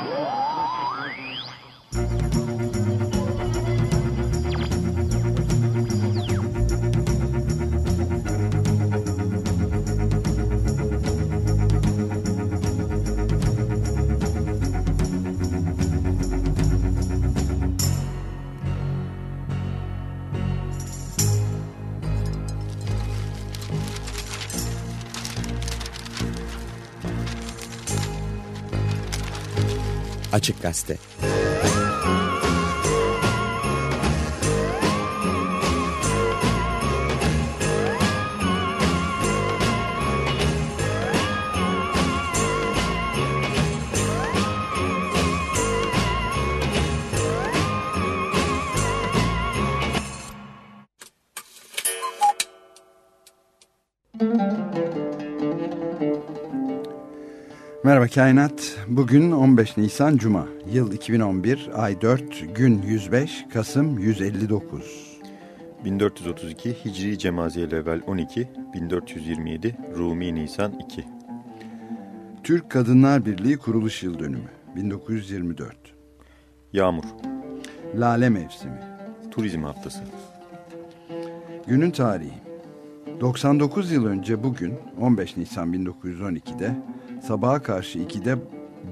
Oh! Açık Gazete Kainat. Bugün 15 Nisan Cuma. Yıl 2011, ay 4, gün 105, Kasım 159. 1432 Hicri Cemaziyel evvel 12, 1427 Rumi Nisan 2. Türk Kadınlar Birliği kuruluş yıl dönümü 1924. Yağmur. Lale mevsimi. Turizm haftası. Günün tarihi. 99 yıl önce bugün 15 Nisan 1912'de sabaha karşı 2'de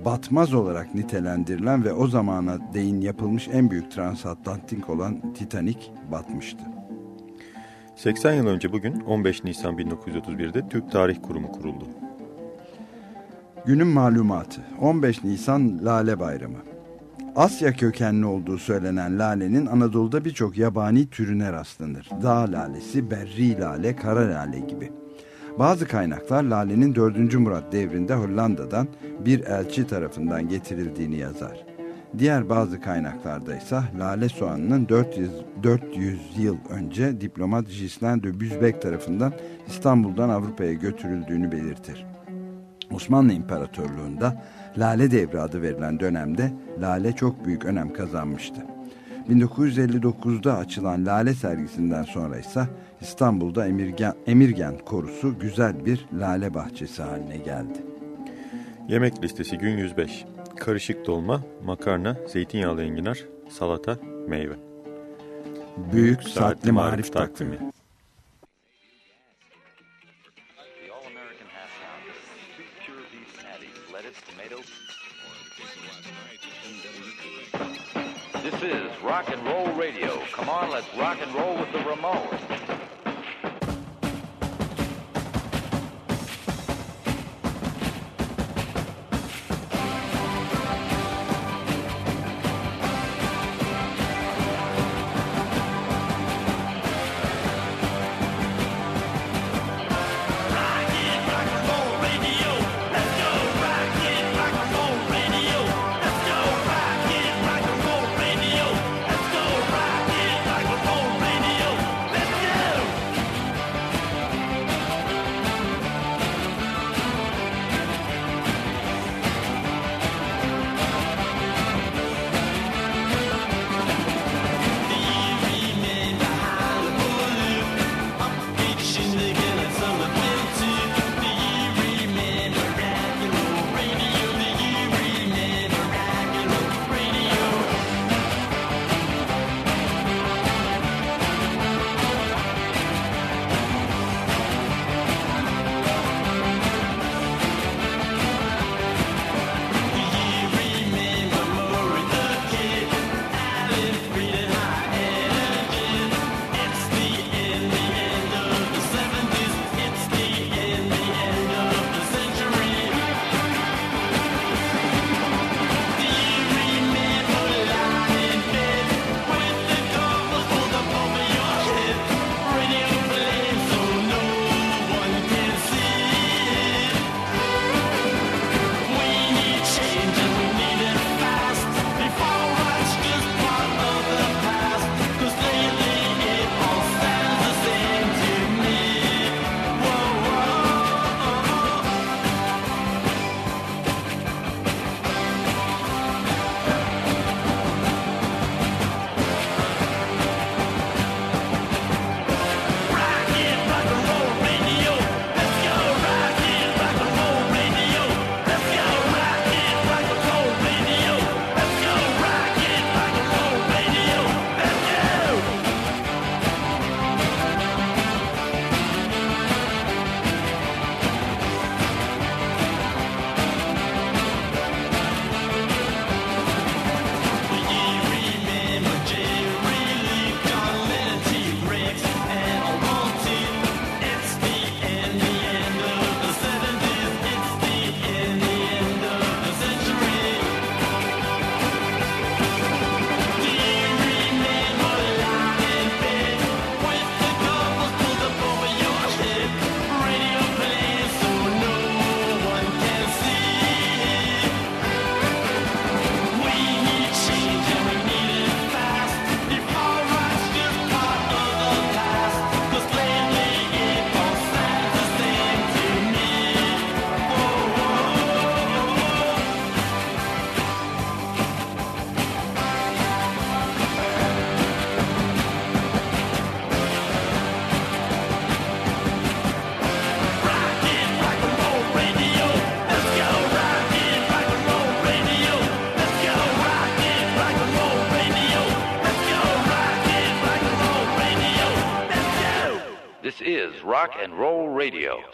batmaz olarak nitelendirilen ve o zamana değin yapılmış en büyük transatlantik olan Titanic batmıştı. 80 yıl önce bugün 15 Nisan 1931'de Türk Tarih Kurumu kuruldu. Günün malumatı 15 Nisan Lale Bayramı. Asya kökenli olduğu söylenen lalenin Anadolu'da birçok yabani türüne rastlanır. Dağ lalesi, berri lale, kara lale gibi. Bazı kaynaklar lalenin 4. Murat devrinde Hollanda'dan bir elçi tarafından getirildiğini yazar. Diğer bazı kaynaklarda ise lale soğanının 400, 400 yıl önce diplomat Gislain de Büzbek tarafından İstanbul'dan Avrupa'ya götürüldüğünü belirtir. Osmanlı İmparatorluğu'nda Lale Devri adı verilen dönemde lale çok büyük önem kazanmıştı. 1959'da açılan Lale sergisinden sonra ise İstanbul'da Emirgen, Emirgen Korusu güzel bir lale bahçesi haline geldi. Yemek listesi gün 105. Karışık dolma, makarna, zeytinyağlı enginar, salata, meyve. Büyük Saatli Marif Takvimi This is rock and roll radio. Come on, let's rock and roll with the Ramones.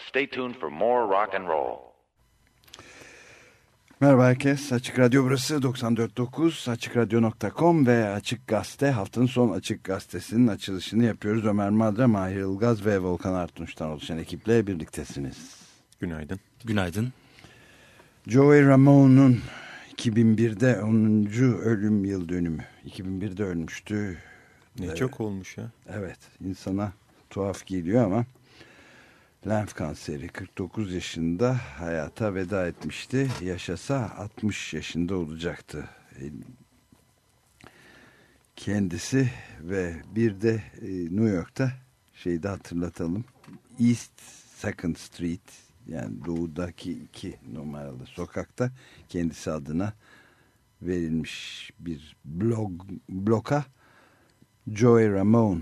Stay tuned for more rock and roll. Merhaba herkes. Açık Radyo burası 94.9 AçıkRadyo.com ve Açık Gazete haftanın son Açık Gazetesi'nin açılışını yapıyoruz. Ömer Madra, Mahir Ilgaz ve Volkan Artunç'tan oluşan ekiple birliktesiniz. Günaydın. Günaydın. Joey Ramone'un 2001'de 10. ölüm yıl dönümü. 2001'de ölmüştü. Ne Evet. çok olmuş ya. Evet insana tuhaf geliyor ama lenf kanseri 49 yaşında hayata veda etmişti. Yaşasa 60 yaşında olacaktı. E, Kendisi ve bir de e, New York'ta şeyi de hatırlatalım. East Second Street yani doğudaki iki numaralı sokakta kendisi adına verilmiş bir blog bloka Joey Ramone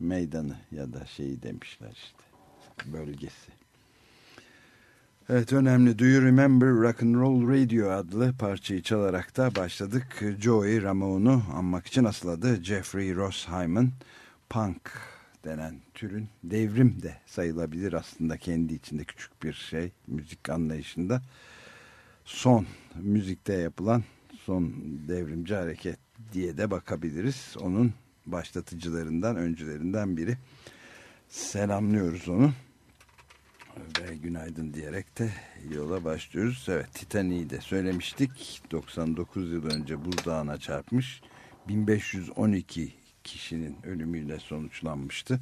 meydanı ya da şeyi demişler işte bölgesi. Evet önemli Do You Remember Rock and Roll Radio adlı parçayı çalarak da başladık. Joey Ramone'u anmak için asıl adı Jeffrey Ross Hyman. Punk denen türün devrim de sayılabilir aslında kendi içinde küçük bir şey müzik anlayışında. Son müzikte yapılan son devrimci hareket diye de bakabiliriz. Onun başlatıcılarından, öncülerinden biri. Selamlıyoruz onu. Ve günaydın diyerek de yola başlıyoruz. Evet Titanic'i de söylemiştik. 99 yıl önce buzdağına çarpmış. 1512 kişinin ölümüyle sonuçlanmıştı.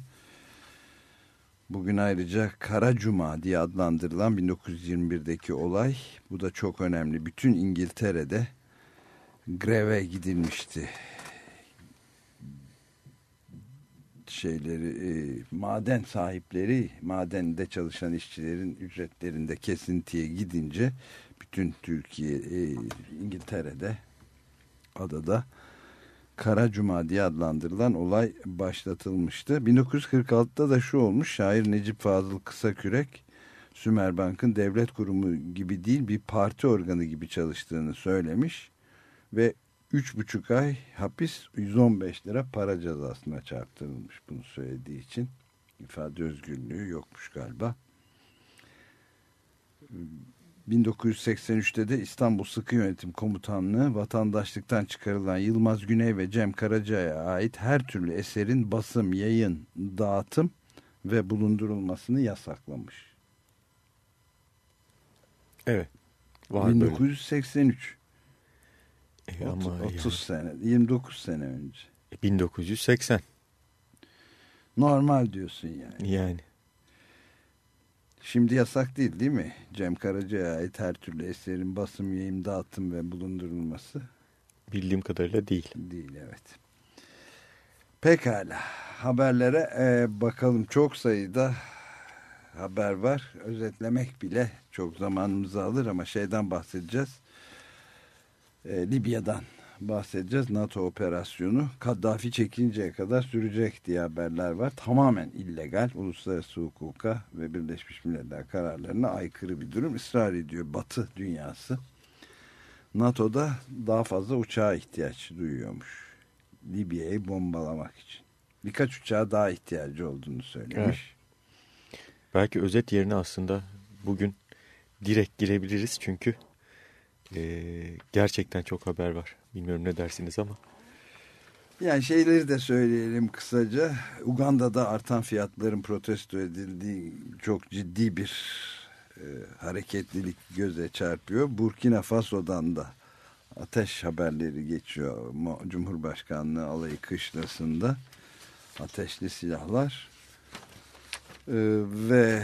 Bugün ayrıca Kara Cuma diye adlandırılan 1921'deki olay. Bu da çok önemli. Bütün İngiltere'de greve gidilmişti. Şeyleri, e, maden sahipleri, madende çalışan işçilerin ücretlerinde kesintiye gidince bütün Türkiye, e, İngiltere'de, adada Kara Cuma diye adlandırılan olay başlatılmıştı. 1946'da da şu olmuş, şair Necip Fazıl Kısakürek, Sümerbank'ın devlet kurumu gibi değil bir parti organı gibi çalıştığını söylemiş ve 3,5 ay hapis 115 lira para cezasına çarptırılmış bunu söylediği için. ifade özgürlüğü yokmuş galiba. 1983'te de İstanbul Sıkı Yönetim Komutanlığı vatandaşlıktan çıkarılan Yılmaz Güney ve Cem Karaca'ya ait her türlü eserin basım, yayın, dağıtım ve bulundurulmasını yasaklamış. Evet. Var böyle. 1983. E, ama 30, 30 yani. sene, 29 sene önce. E, 1980 Normal diyorsun yani. yani. Şimdi yasak değil değil mi? Cem Karaca'ya ait her türlü eserin basım, yayın, dağıtım ve bulundurulması Bildiğim kadarıyla değil. değil evet. Pekala haberlere e, bakalım çok sayıda haber var. Özetlemek bile çok zamanımızı alır ama şeyden bahsedeceğiz. E, Libya'dan bahsedeceğiz. NATO operasyonu Kaddafi çekinceye kadar sürecek diye haberler var. Tamamen illegal, uluslararası hukuka ve Birleşmiş Milletler kararlarına aykırı bir durum. ısrar ediyor Batı dünyası. NATO'da daha fazla uçağa ihtiyaç duyuyormuş. Libya'yı bombalamak için. Birkaç uçağa daha ihtiyacı olduğunu söylemiş. Belki özet yerine aslında bugün direkt girebiliriz çünkü e, gerçekten çok haber var. Bilmiyorum ne dersiniz ama. Yani şeyleri de söyleyelim kısaca. Uganda'da artan fiyatların protesto edildiği çok ciddi bir e, hareketlilik göze çarpıyor. Burkina Faso'dan da ateş haberleri geçiyor. Cumhurbaşkanlığı alayı kışlasında ateşli silahlar E, ve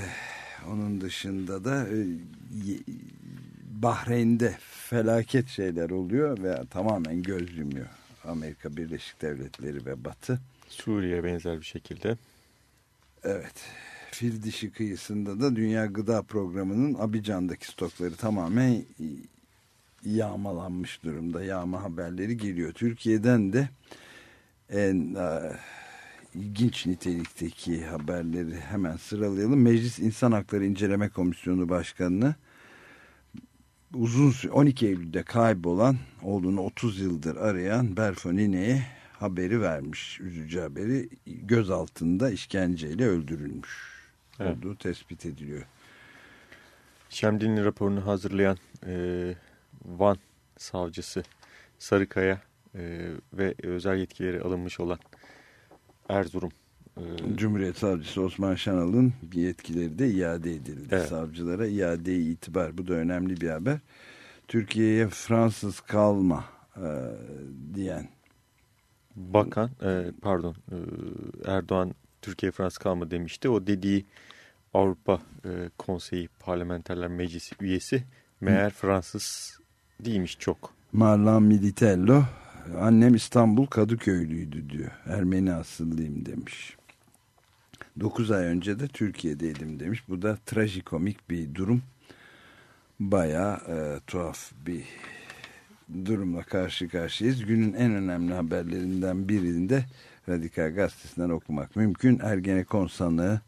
onun dışında da e, Bahreyn'de felaket şeyler oluyor ve tamamen göz yumuyor. Amerika Birleşik Devletleri ve Batı. Suriye benzer bir şekilde. Evet. Fil dişi kıyısında da Dünya Gıda Programı'nın Abidjan'daki stokları tamamen yağmalanmış durumda. Yağma haberleri geliyor. Türkiye'den de en e, ilginç nitelikteki haberleri hemen sıralayalım. Meclis İnsan Hakları İnceleme Komisyonu Başkanı'nı uzun süre 12 Eylül'de kaybolan olduğunu 30 yıldır arayan Berfo Nine'ye haberi vermiş. Üzücü haberi gözaltında işkenceyle öldürülmüş. Evet. olduğu tespit ediliyor. Şemdin'in raporunu hazırlayan e, Van savcısı Sarıkaya e, ve özel yetkileri alınmış olan Erzurum Cumhuriyet Savcısı Osman Şanal'ın yetkileri de iade edildi. Evet. Savcılara iade itibar. Bu da önemli bir haber. Türkiye'ye Fransız kalma e, diyen bakan e, pardon e, Erdoğan Türkiye Fransız kalma demişti. O dediği Avrupa e, Konseyi Parlamenterler Meclisi üyesi meğer Fransız değilmiş çok. Marlan Militello annem İstanbul Kadıköylüydü diyor. Ermeni asıllıyım demiş. 9 ay önce de Türkiye'deydim demiş. Bu da trajikomik bir durum. Baya e, tuhaf bir durumla karşı karşıyayız. Günün en önemli haberlerinden birinde Radikal Gazetesi'nden okumak mümkün. Ergenekon sanığı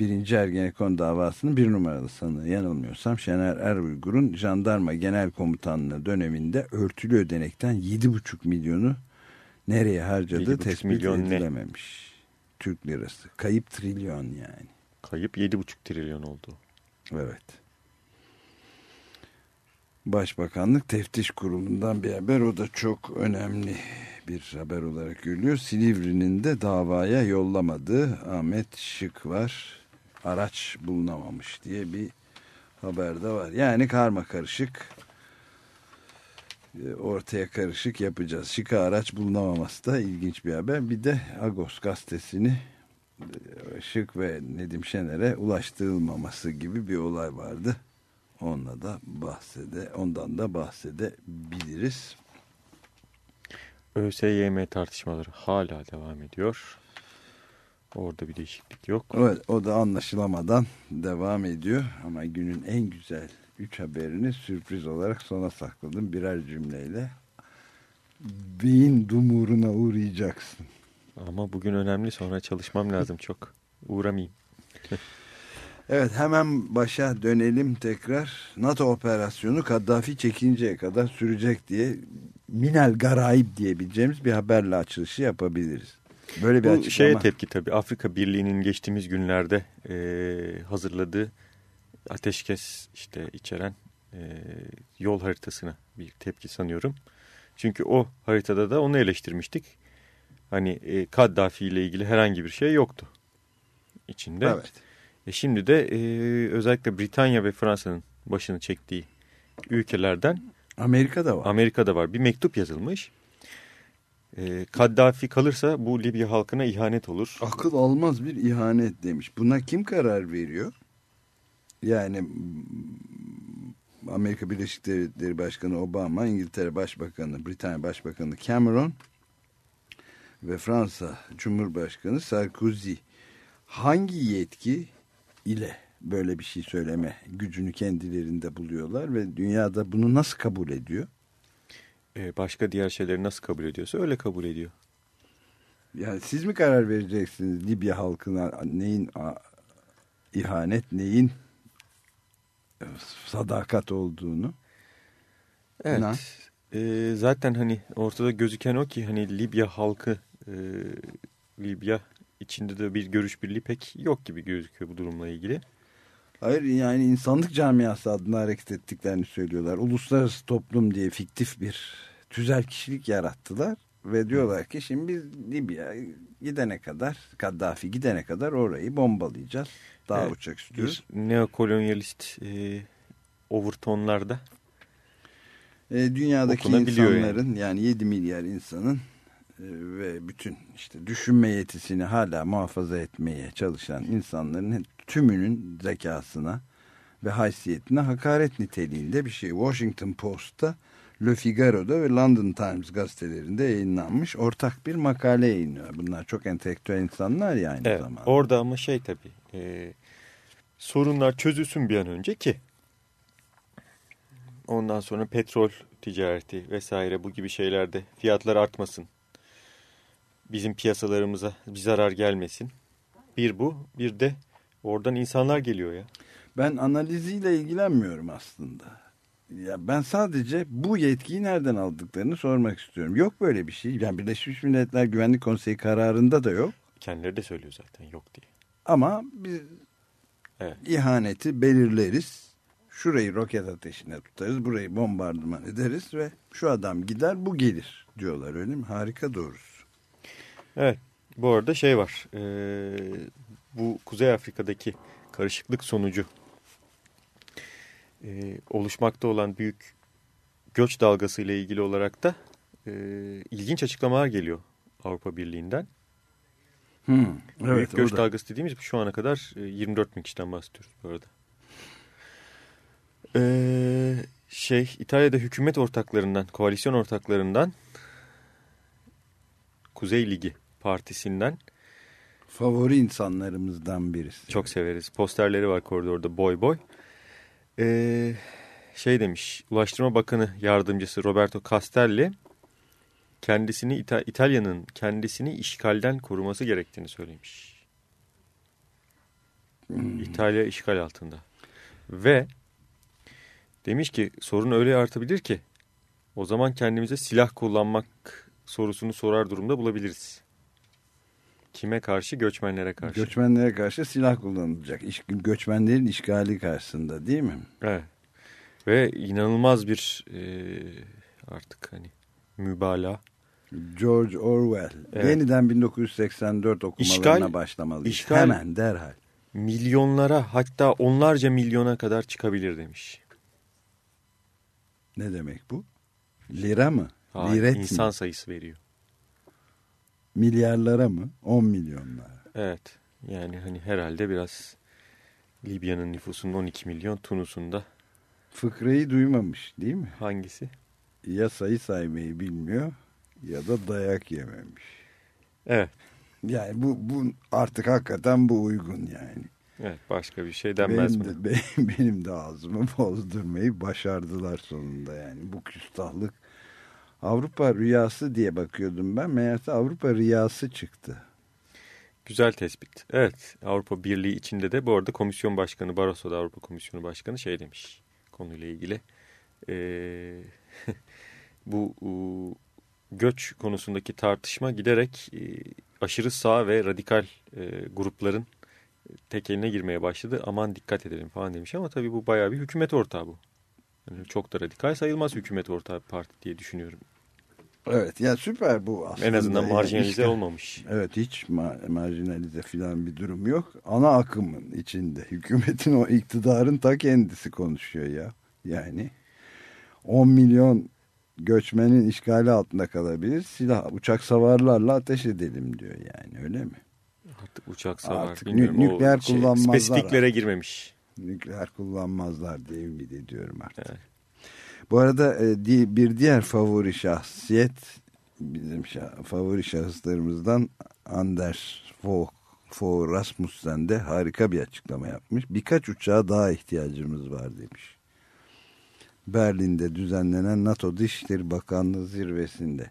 birinci Ergenekon davasının bir numaralı sanığı yanılmıyorsam Şener Eruygur'un jandarma genel komutanlığı döneminde örtülü ödenekten 7,5 milyonu nereye harcadığı 7,5 tespit milyon ne? Türk lirası. Kayıp trilyon yani. Kayıp 7,5 trilyon oldu. Evet. Başbakanlık Teftiş Kurulu'ndan bir haber. O da çok önemli bir haber olarak görülüyor. Silivri'nin de davaya yollamadığı Ahmet Şık var. Araç bulunamamış diye bir haber de var. Yani karma karışık ortaya karışık yapacağız. Şık'a araç bulunamaması da ilginç bir haber. Bir de Agos gazetesini e, Şık ve Nedim Şener'e ulaştırılmaması gibi bir olay vardı. Onunla da bahsede, ondan da bahsedebiliriz. ÖSYM tartışmaları hala devam ediyor. Orada bir değişiklik yok. Evet, o da anlaşılamadan devam ediyor. Ama günün en güzel üç haberini sürpriz olarak sona sakladım birer cümleyle. Beyin dumuruna uğrayacaksın. Ama bugün önemli sonra çalışmam lazım çok. Uğramayayım. Evet hemen başa dönelim tekrar. NATO operasyonu Kaddafi çekinceye kadar sürecek diye Minel Garaib diyebileceğimiz bir haberle açılışı yapabiliriz. Böyle bir Bu açıklama. şeye tepki tabii. Afrika Birliği'nin geçtiğimiz günlerde e, hazırladığı ateşkes işte içeren e, yol haritasına bir tepki sanıyorum. Çünkü o haritada da onu eleştirmiştik. Hani e, Kaddafi ile ilgili herhangi bir şey yoktu içinde. Evet. E şimdi de e, özellikle Britanya ve Fransa'nın başını çektiği ülkelerden Amerika'da var. Amerika'da var. Bir mektup yazılmış. E, Kaddafi kalırsa bu Libya halkına ihanet olur. Akıl almaz bir ihanet demiş. Buna kim karar veriyor? Yani Amerika Birleşik Devletleri Başkanı Obama, İngiltere Başbakanı, Britanya Başbakanı Cameron ve Fransa Cumhurbaşkanı Sarkozy hangi yetki ile böyle bir şey söyleme gücünü kendilerinde buluyorlar ve dünyada bunu nasıl kabul ediyor? E, başka diğer şeyleri nasıl kabul ediyorsa öyle kabul ediyor. Yani siz mi karar vereceksiniz Libya halkına neyin ihanet, neyin sadakat olduğunu? Evet. Na? E, zaten hani ortada gözüken o ki hani Libya halkı e, Libya içinde de bir görüş birliği pek yok gibi gözüküyor bu durumla ilgili. Hayır yani insanlık camiası adına hareket ettiklerini söylüyorlar. Uluslararası toplum diye fiktif bir tüzel kişilik yarattılar. Ve diyorlar ki şimdi biz Libya gidene kadar, Kaddafi gidene kadar orayı bombalayacağız. Daha Evet, uçak istiyoruz. Bir neokolonyalist e, overtonlarda E, dünyadaki insanların yani. 7 milyar insanın e, ve bütün işte düşünme yetisini hala muhafaza etmeye çalışan insanların tümünün zekasına ve haysiyetine hakaret niteliğinde bir şey. Washington Post'ta, Le Figaro'da ve London Times gazetelerinde yayınlanmış ortak bir makale yayınlıyor. Bunlar çok entelektüel insanlar ya aynı Evet, zamanda. orada ama şey tabii e, sorunlar çözülsün bir an önce ki ondan sonra petrol ticareti vesaire bu gibi şeylerde fiyatlar artmasın. Bizim piyasalarımıza bir zarar gelmesin. Bir bu bir de oradan insanlar geliyor ya. Ben analiziyle ilgilenmiyorum aslında. Ya ben sadece bu yetkiyi nereden aldıklarını sormak istiyorum. Yok böyle bir şey. Yani Birleşmiş Milletler Güvenlik Konseyi kararında da yok. Kendileri de söylüyor zaten yok diye. Ama biz Evet. İhaneti belirleriz. Şurayı roket ateşine tutarız. Burayı bombardıman ederiz ve şu adam gider bu gelir diyorlar öyle mi? Harika doğrusu. Evet. Bu arada şey var. E, bu Kuzey Afrika'daki karışıklık sonucu e, oluşmakta olan büyük göç dalgası ile ilgili olarak da e, ilginç açıklamalar geliyor Avrupa Birliği'nden. Hmm, büyük evet, göç o da. dalgası dediğimiz şu ana kadar e, 24 bin kişiden bahsediyoruz bu arada. Ee, şey İtalya'da hükümet ortaklarından, koalisyon ortaklarından Kuzey Ligi partisinden Favori insanlarımızdan birisi. çok severiz. Posterleri var koridorda boy boy. Ee, şey demiş Ulaştırma Bakanı Yardımcısı Roberto Castelli kendisini İta- İtalya'nın kendisini işgalden koruması gerektiğini söylemiş. İtalya işgal altında. Ve demiş ki sorun öyle artabilir ki o zaman kendimize silah kullanmak sorusunu sorar durumda bulabiliriz. Kime karşı? Göçmenlere karşı. Göçmenlere karşı silah kullanılacak. İş, göçmenlerin işgali karşısında değil mi? Evet. Ve inanılmaz bir e, artık hani mübalağa. George Orwell. Evet. Yeniden 1984 okumalarına İşgal- başlamalıyız. işgal- Hemen derhal. Milyonlara hatta onlarca milyona kadar çıkabilir demiş. Ne demek bu? Lira mı? Hayır, Liret insan mi? sayısı veriyor. Milyarlara mı? 10 milyonlara. Evet. Yani hani herhalde biraz Libya'nın nüfusunun 12 milyon, Tunus'un da Fıkrayı duymamış değil mi? hangisi? Ya sayı saymayı bilmiyor ya da dayak yememiş. Evet. Yani bu, bu artık hakikaten bu uygun yani. Evet başka bir şey denmez Benim mi? de, benim, benim de ağzımı bozdurmayı başardılar sonunda yani bu küstahlık. Avrupa rüyası diye bakıyordum ben. Meğerse Avrupa rüyası çıktı. Güzel tespit. Evet Avrupa Birliği içinde de bu arada komisyon başkanı Barroso da Avrupa Komisyonu Başkanı şey demiş konuyla ilgili. Ee, bu göç konusundaki tartışma giderek e, aşırı sağ ve radikal e, grupların tek eline girmeye başladı. Aman dikkat edelim falan demiş ama tabii bu bayağı bir hükümet ortağı bu. Yani çok da radikal sayılmaz hükümet ortağı parti diye düşünüyorum. Evet ya süper bu aslında. En azından Yani marjinalize işte- olmamış. Evet hiç ma marjinalize filan bir durum yok. Ana akımın içinde. Hükümetin o iktidarın ta kendisi konuşuyor ya. Yani 10 milyon göçmenin işgali altında kalabilir. Silah, uçak savarlarla ateş edelim diyor yani öyle mi? Artık uçak savar Artık bilmiyorum. nükleer şey, kullanmazlar Spesifiklere girmemiş. Nükleer kullanmazlar diye ümit ediyorum artık. Evet. Bu arada e, bir diğer favori şahsiyet bizim şah- favori şahıslarımızdan Anders Fogh, Fogh Rasmussen de harika bir açıklama yapmış. Birkaç uçağa daha ihtiyacımız var demiş. Berlin'de düzenlenen NATO Dışişleri Bakanlığı zirvesinde.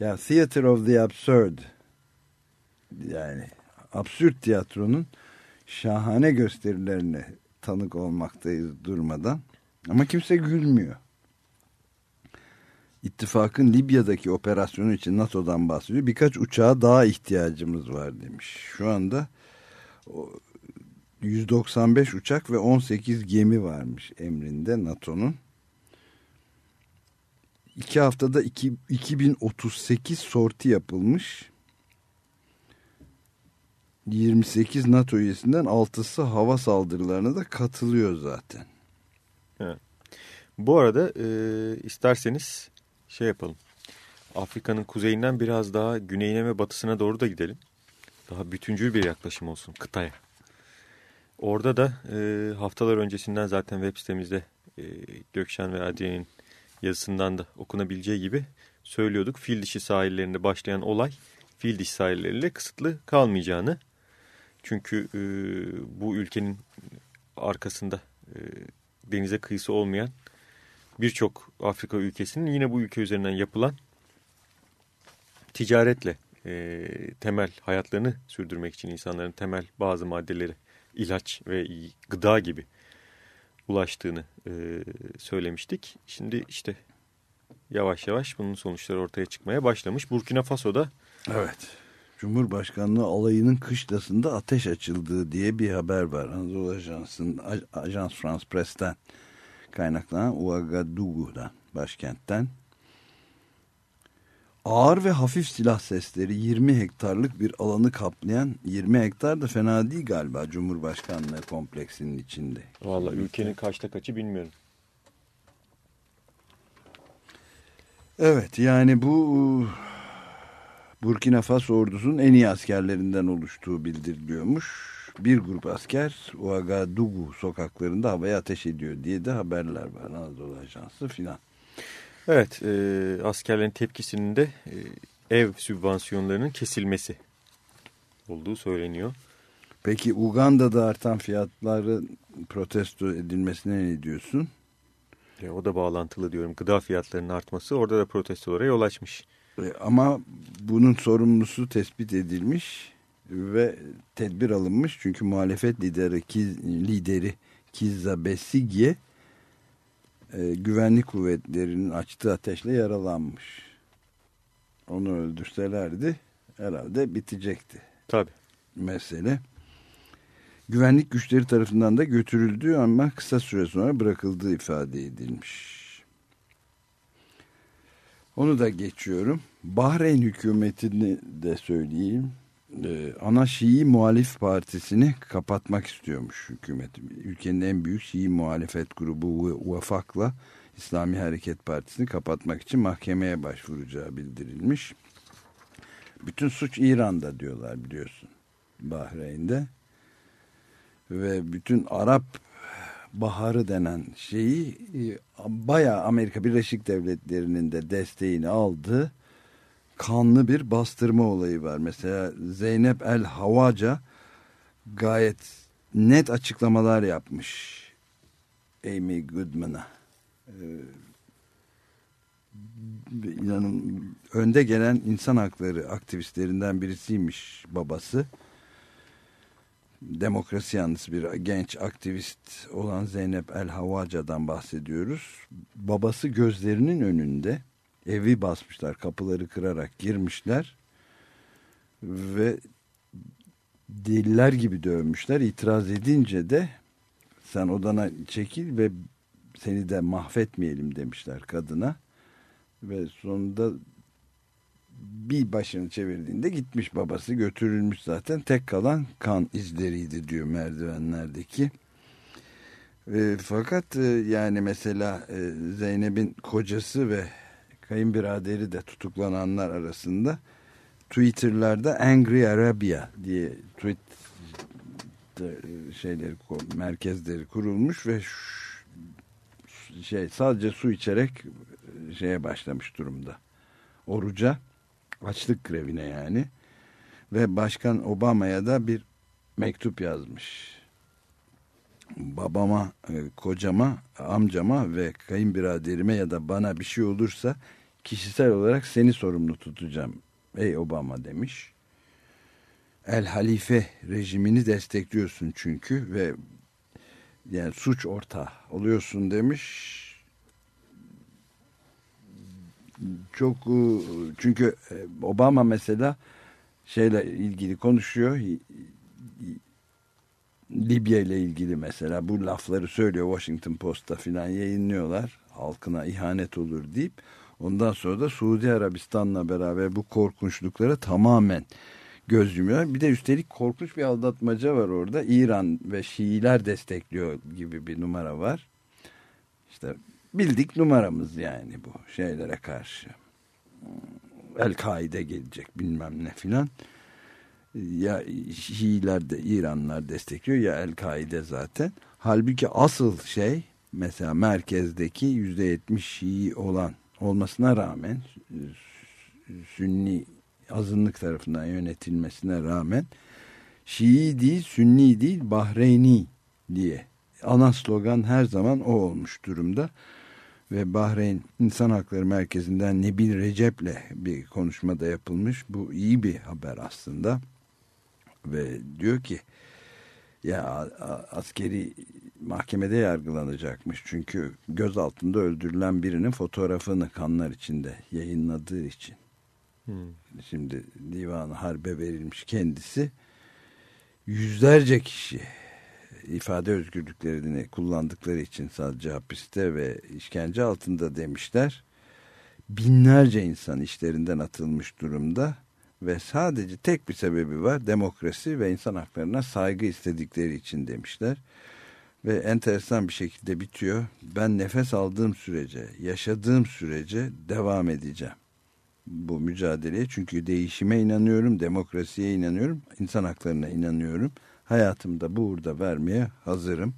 Ya Theater of the Absurd yani absürt tiyatronun şahane gösterilerine tanık olmaktayız durmadan. Ama kimse gülmüyor. İttifakın Libya'daki operasyonu için NATO'dan bahsediyor. Birkaç uçağa daha ihtiyacımız var demiş. Şu anda o 195 uçak ve 18 gemi varmış emrinde NATO'nun. İki haftada iki, 2038 sorti yapılmış. 28 NATO üyesinden 6'sı hava saldırılarına da katılıyor zaten. Bu arada e, isterseniz şey yapalım. Afrika'nın kuzeyinden biraz daha güneyine ve batısına doğru da gidelim. Daha bütüncül bir yaklaşım olsun kıtaya. Orada da e, haftalar öncesinden zaten web sitemizde e, Gökşen ve Adriye'nin yazısından da okunabileceği gibi söylüyorduk. Fil dişi sahillerinde başlayan olay fil dişi sahilleriyle kısıtlı kalmayacağını. Çünkü e, bu ülkenin arkasında e, denize kıyısı olmayan birçok Afrika ülkesinin yine bu ülke üzerinden yapılan ticaretle e, temel hayatlarını sürdürmek için insanların temel bazı maddeleri ilaç ve gıda gibi ulaştığını e, söylemiştik. Şimdi işte yavaş yavaş bunun sonuçları ortaya çıkmaya başlamış. Burkina Faso'da Evet. Cumhurbaşkanlığı alayının kışlasında ateş açıldığı diye bir haber var. Anadolu Ajansı'nın Ajans France Press'ten kaynaklanan Ouagadougou'dan başkentten. Ağır ve hafif silah sesleri 20 hektarlık bir alanı kaplayan 20 hektar da fena değil galiba Cumhurbaşkanlığı kompleksinin içinde. Valla ülkenin kaçta kaçı bilmiyorum. Evet yani bu Burkina Faso ordusunun en iyi askerlerinden oluştuğu bildiriliyormuş. Bir grup asker Ouagadougou sokaklarında havaya ateş ediyor diye de haberler var Anadolu Ajansı filan. Evet e, askerlerin tepkisinin de e, ev sübvansiyonlarının kesilmesi olduğu söyleniyor. Peki Uganda'da artan fiyatları protesto edilmesine ne diyorsun? E, o da bağlantılı diyorum. Gıda fiyatlarının artması orada da protestolara yol açmış. E, ama bunun sorumlusu tespit edilmiş ve tedbir alınmış. Çünkü muhalefet lideri, Kiz, lideri Kizza Besigye e, güvenlik kuvvetlerinin açtığı ateşle yaralanmış. Onu öldürselerdi herhalde bitecekti. Tabii. Mesele. Güvenlik güçleri tarafından da götürüldüğü ama kısa süre sonra bırakıldığı ifade edilmiş. Onu da geçiyorum. Bahreyn hükümetini de söyleyeyim. Ee, ana Şii muhalif partisini kapatmak istiyormuş hükümet. Ülkenin en büyük Şii muhalefet grubu Vefak'la İslami Hareket Partisi'ni kapatmak için mahkemeye başvuracağı bildirilmiş. Bütün suç İran'da diyorlar biliyorsun. Bahreyn'de. Ve bütün Arap Baharı denen şeyi e, bayağı Amerika Birleşik Devletleri'nin de desteğini aldı kanlı bir bastırma olayı var. Mesela Zeynep El Havaca gayet net açıklamalar yapmış Amy Goodman'a. Ee, inanın önde gelen insan hakları aktivistlerinden birisiymiş babası. Demokrasi yanlısı bir genç aktivist olan Zeynep El Havaca'dan bahsediyoruz. Babası gözlerinin önünde evi basmışlar kapıları kırarak girmişler ve deliler gibi dövmüşler. İtiraz edince de sen odana çekil ve seni de mahvetmeyelim demişler kadına. Ve sonunda bir başını çevirdiğinde gitmiş babası götürülmüş zaten. Tek kalan kan izleriydi diyor merdivenlerdeki. E, fakat e, yani mesela e, Zeynep'in kocası ve kayınbiraderi de tutuklananlar arasında Twitter'larda Angry Arabia diye tweet şeyleri merkezleri kurulmuş ve şey sadece su içerek şeye başlamış durumda. Oruca açlık grevine yani ve Başkan Obama'ya da bir mektup yazmış babama, e, kocama, amcama ve kayınbiraderime ya da bana bir şey olursa kişisel olarak seni sorumlu tutacağım. Ey Obama demiş. El Halife rejimini destekliyorsun çünkü ve yani suç ortağı oluyorsun demiş. Çok e, çünkü e, Obama mesela şeyle ilgili konuşuyor Libya ile ilgili mesela bu lafları söylüyor Washington Post'ta filan yayınlıyorlar. Halkına ihanet olur deyip ondan sonra da Suudi Arabistan'la beraber bu korkunçluklara tamamen göz yumuyor. Bir de üstelik korkunç bir aldatmaca var orada. İran ve Şiiler destekliyor gibi bir numara var. İşte bildik numaramız yani bu şeylere karşı. El-Kaide gelecek bilmem ne filan ya Şiiler de İranlar destekliyor ya El-Kaide zaten. Halbuki asıl şey mesela merkezdeki yüzde yetmiş Şii olan olmasına rağmen Sünni azınlık tarafından yönetilmesine rağmen Şii değil, Sünni değil, Bahreyni diye ana slogan her zaman o olmuş durumda. Ve Bahreyn İnsan Hakları Merkezi'nden Nebil Recep'le bir konuşmada yapılmış. Bu iyi bir haber aslında ve diyor ki ya askeri mahkemede yargılanacakmış çünkü göz altında öldürülen birinin fotoğrafını kanlar içinde yayınladığı için Hmm. Şimdi divan harbe verilmiş kendisi. Yüzlerce kişi ifade özgürlüklerini kullandıkları için sadece hapiste ve işkence altında demişler. Binlerce insan işlerinden atılmış durumda ve sadece tek bir sebebi var demokrasi ve insan haklarına saygı istedikleri için demişler. Ve enteresan bir şekilde bitiyor. Ben nefes aldığım sürece, yaşadığım sürece devam edeceğim bu mücadeleye. Çünkü değişime inanıyorum, demokrasiye inanıyorum, insan haklarına inanıyorum. Hayatımı da burada vermeye hazırım.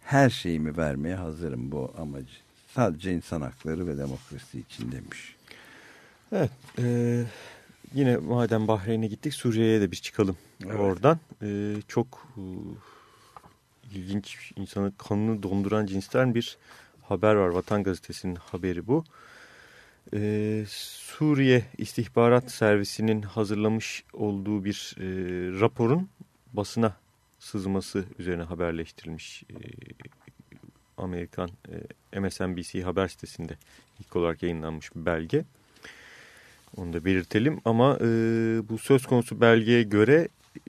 Her şeyimi vermeye hazırım bu amacı. Sadece insan hakları ve demokrasi için demiş. Evet. Yine madem Bahreyn'e gittik Suriye'ye de bir çıkalım Evet. oradan. E, çok e, ilginç insanın kanını donduran cinsten bir haber var. Vatan Gazetesi'nin haberi bu. E, Suriye İstihbarat Servisi'nin hazırlamış olduğu bir e, raporun basına sızması üzerine haberleştirilmiş. E, Amerikan e, MSNBC haber sitesinde ilk olarak yayınlanmış bir belge. Onu da belirtelim ama e, bu söz konusu belgeye göre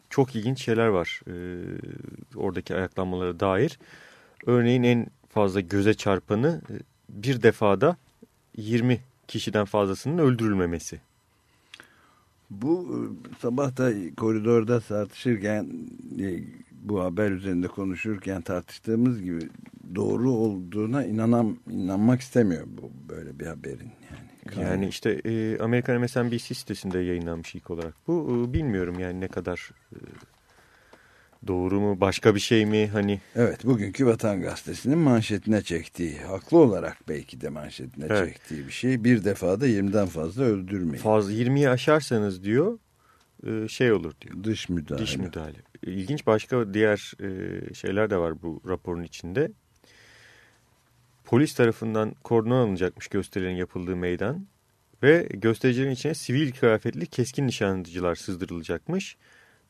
çok ilginç şeyler var e, oradaki ayaklanmalara dair. Örneğin en fazla göze çarpanı e, bir defada 20 kişiden fazlasının öldürülmemesi. Bu e, sabah da koridorda tartışırken e, bu haber üzerinde konuşurken tartıştığımız gibi doğru olduğuna inanan, inanmak istemiyor bu böyle bir haberin. Yani, Yani işte e, Amerikan MSNBC sitesinde yayınlanmış ilk olarak. Bu e, bilmiyorum yani ne kadar e, doğru mu başka bir şey mi hani Evet bugünkü Vatan Gazetesi'nin manşetine çektiği haklı olarak belki de manşetine Evet. çektiği bir şey bir defada 20'den fazla öldürmeyin. fazla 20'yi aşarsanız diyor şey olur diyor. Dış müdahale. Diş müdahale. İlginç başka diğer şeyler de var bu raporun içinde. Polis tarafından kordon alınacakmış gösterilerin yapıldığı meydan ve göstericilerin içine sivil kıyafetli keskin nişancılar sızdırılacakmış.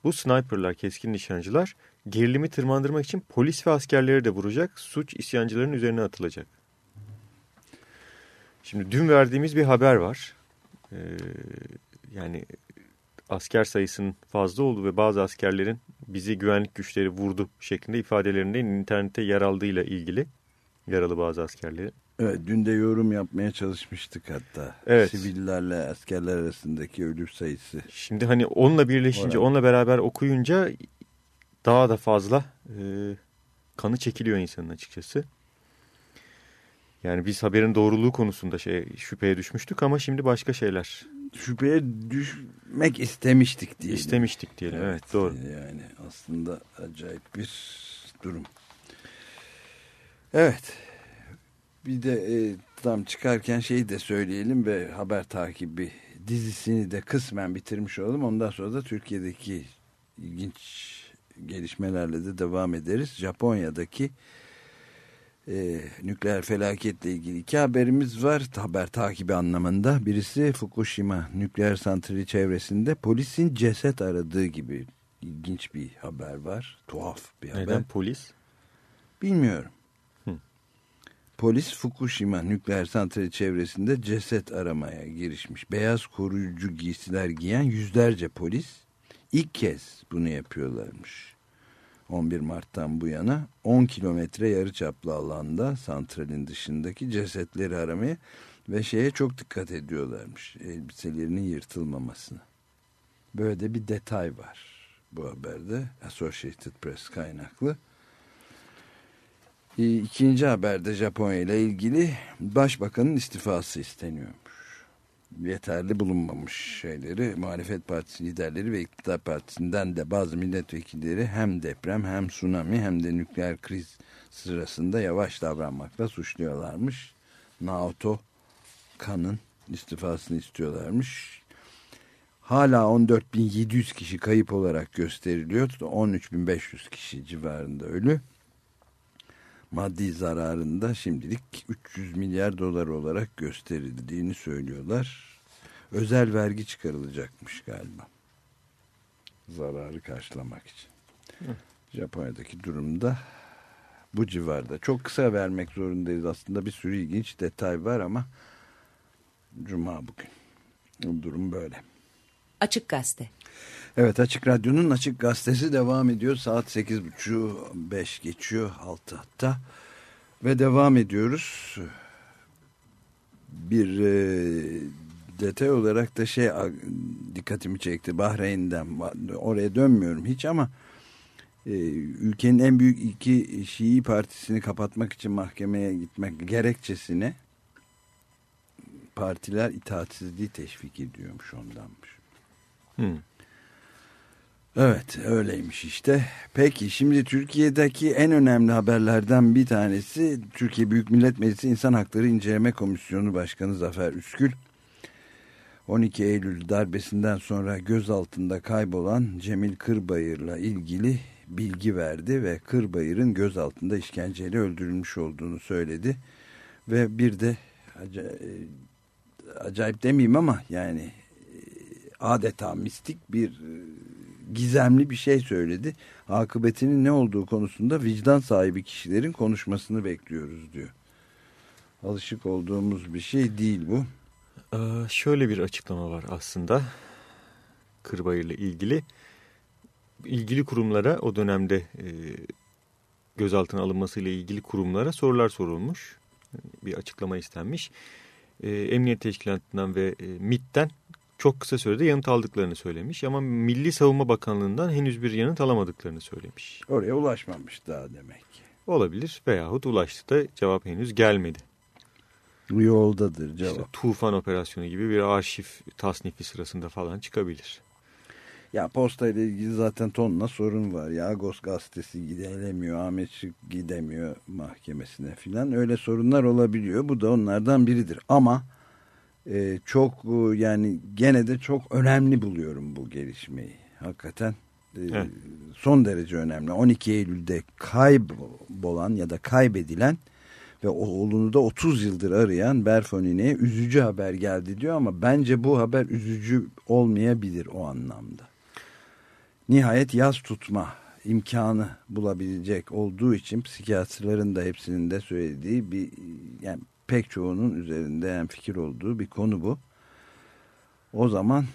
Bu sniperlar, keskin nişancılar gerilimi tırmandırmak için polis ve askerleri de vuracak, suç isyancıların üzerine atılacak. Şimdi dün verdiğimiz bir haber var. Ee, yani asker sayısının fazla olduğu ve bazı askerlerin bizi güvenlik güçleri vurdu şeklinde ifadelerinde internette yer aldığıyla ilgili yaralı bazı askerleri. Evet dün de yorum yapmaya çalışmıştık hatta. Evet. Sivillerle askerler arasındaki ölü sayısı. Şimdi hani onunla birleşince, Oran. onunla beraber okuyunca daha da fazla e, kanı çekiliyor insanın açıkçası. Yani biz haberin doğruluğu konusunda şey şüpheye düşmüştük ama şimdi başka şeyler Şüpheye düşmek istemiştik diye. istemiştik diyelim. Evet, doğru. Yani aslında acayip bir durum. Evet. Bir de e, tam çıkarken şeyi de söyleyelim ve haber takibi dizisini de kısmen bitirmiş olalım. Ondan sonra da Türkiye'deki ilginç gelişmelerle de devam ederiz. Japonya'daki e, nükleer felaketle ilgili iki haberimiz var. Haber takibi anlamında. Birisi Fukushima nükleer santrali çevresinde polisin ceset aradığı gibi ilginç bir haber var. Tuhaf bir haber. Neden polis? Bilmiyorum. Polis Fukushima nükleer santrali çevresinde ceset aramaya girişmiş. Beyaz koruyucu giysiler giyen yüzlerce polis ilk kez bunu yapıyorlarmış. 11 Mart'tan bu yana 10 kilometre yarıçaplı alanda santralin dışındaki cesetleri aramaya ve şeye çok dikkat ediyorlarmış. Elbiselerinin yırtılmamasına. Böyle de bir detay var bu haberde. Associated Press kaynaklı. İkinci haberde Japonya ile ilgili başbakanın istifası isteniyormuş. Yeterli bulunmamış şeyleri muhalefet partisi liderleri ve iktidar partisinden de bazı milletvekilleri hem deprem hem tsunami hem de nükleer kriz sırasında yavaş davranmakla suçluyorlarmış. Naoto Kan'ın istifasını istiyorlarmış. Hala 14.700 kişi kayıp olarak gösteriliyor. 13.500 kişi civarında ölü maddi zararında şimdilik 300 milyar dolar olarak gösterildiğini söylüyorlar. Özel vergi çıkarılacakmış galiba. Zararı karşılamak için. Japonya'daki durumda bu civarda. Çok kısa vermek zorundayız. Aslında bir sürü ilginç detay var ama Cuma bugün. Durum böyle. Açık Gazete. Evet Açık Radyo'nun Açık Gazetesi devam ediyor. Saat 8.30 5 geçiyor 6 hatta. Ve devam ediyoruz. Bir e, detay olarak da şey dikkatimi çekti Bahreyn'den. Oraya dönmüyorum hiç ama e, ülkenin en büyük iki Şii partisini kapatmak için mahkemeye gitmek gerekçesine partiler itaatsizliği teşvik ediyormuş ondanmış. Hmm. Evet öyleymiş işte. Peki şimdi Türkiye'deki en önemli haberlerden bir tanesi Türkiye Büyük Millet Meclisi İnsan Hakları İnceleme Komisyonu Başkanı Zafer Üskül 12 Eylül darbesinden sonra gözaltında kaybolan Cemil Kırbayır'la ilgili bilgi verdi ve Kırbayır'ın gözaltında işkenceyle öldürülmüş olduğunu söyledi. Ve bir de acayip demeyeyim ama yani adeta mistik bir gizemli bir şey söyledi. Akıbetinin ne olduğu konusunda vicdan sahibi kişilerin konuşmasını bekliyoruz diyor. Alışık olduğumuz bir şey değil bu. Ee, şöyle bir açıklama var aslında. Kırbayır'la ilgili. ilgili kurumlara o dönemde e, gözaltına alınmasıyla ilgili kurumlara sorular sorulmuş. Bir açıklama istenmiş. E, Emniyet Teşkilatı'ndan ve e, MIT'ten çok kısa sürede yanıt aldıklarını söylemiş ama Milli Savunma Bakanlığı'ndan henüz bir yanıt alamadıklarını söylemiş. Oraya ulaşmamış daha demek ki. Olabilir veyahut ulaştı da cevap henüz gelmedi. Yoldadır cevap. İşte tufan operasyonu gibi bir arşiv tasnifi sırasında falan çıkabilir. Ya posta ile ilgili zaten tonla sorun var. Ya Agos gazetesi gidemiyor, Ahmet Şık gidemiyor mahkemesine filan. Öyle sorunlar olabiliyor. Bu da onlardan biridir. Ama e, çok e, yani gene de çok önemli buluyorum bu gelişmeyi. Hakikaten e, evet. son derece önemli. 12 Eylül'de kaybolan ya da kaybedilen ve oğlunu da 30 yıldır arayan Berfonine'ye üzücü haber geldi diyor ama bence bu haber üzücü olmayabilir o anlamda. Nihayet yaz tutma imkanı bulabilecek olduğu için psikiyatrların da hepsinin de söylediği bir yani pek çoğunun üzerinde yani fikir olduğu bir konu bu. O zaman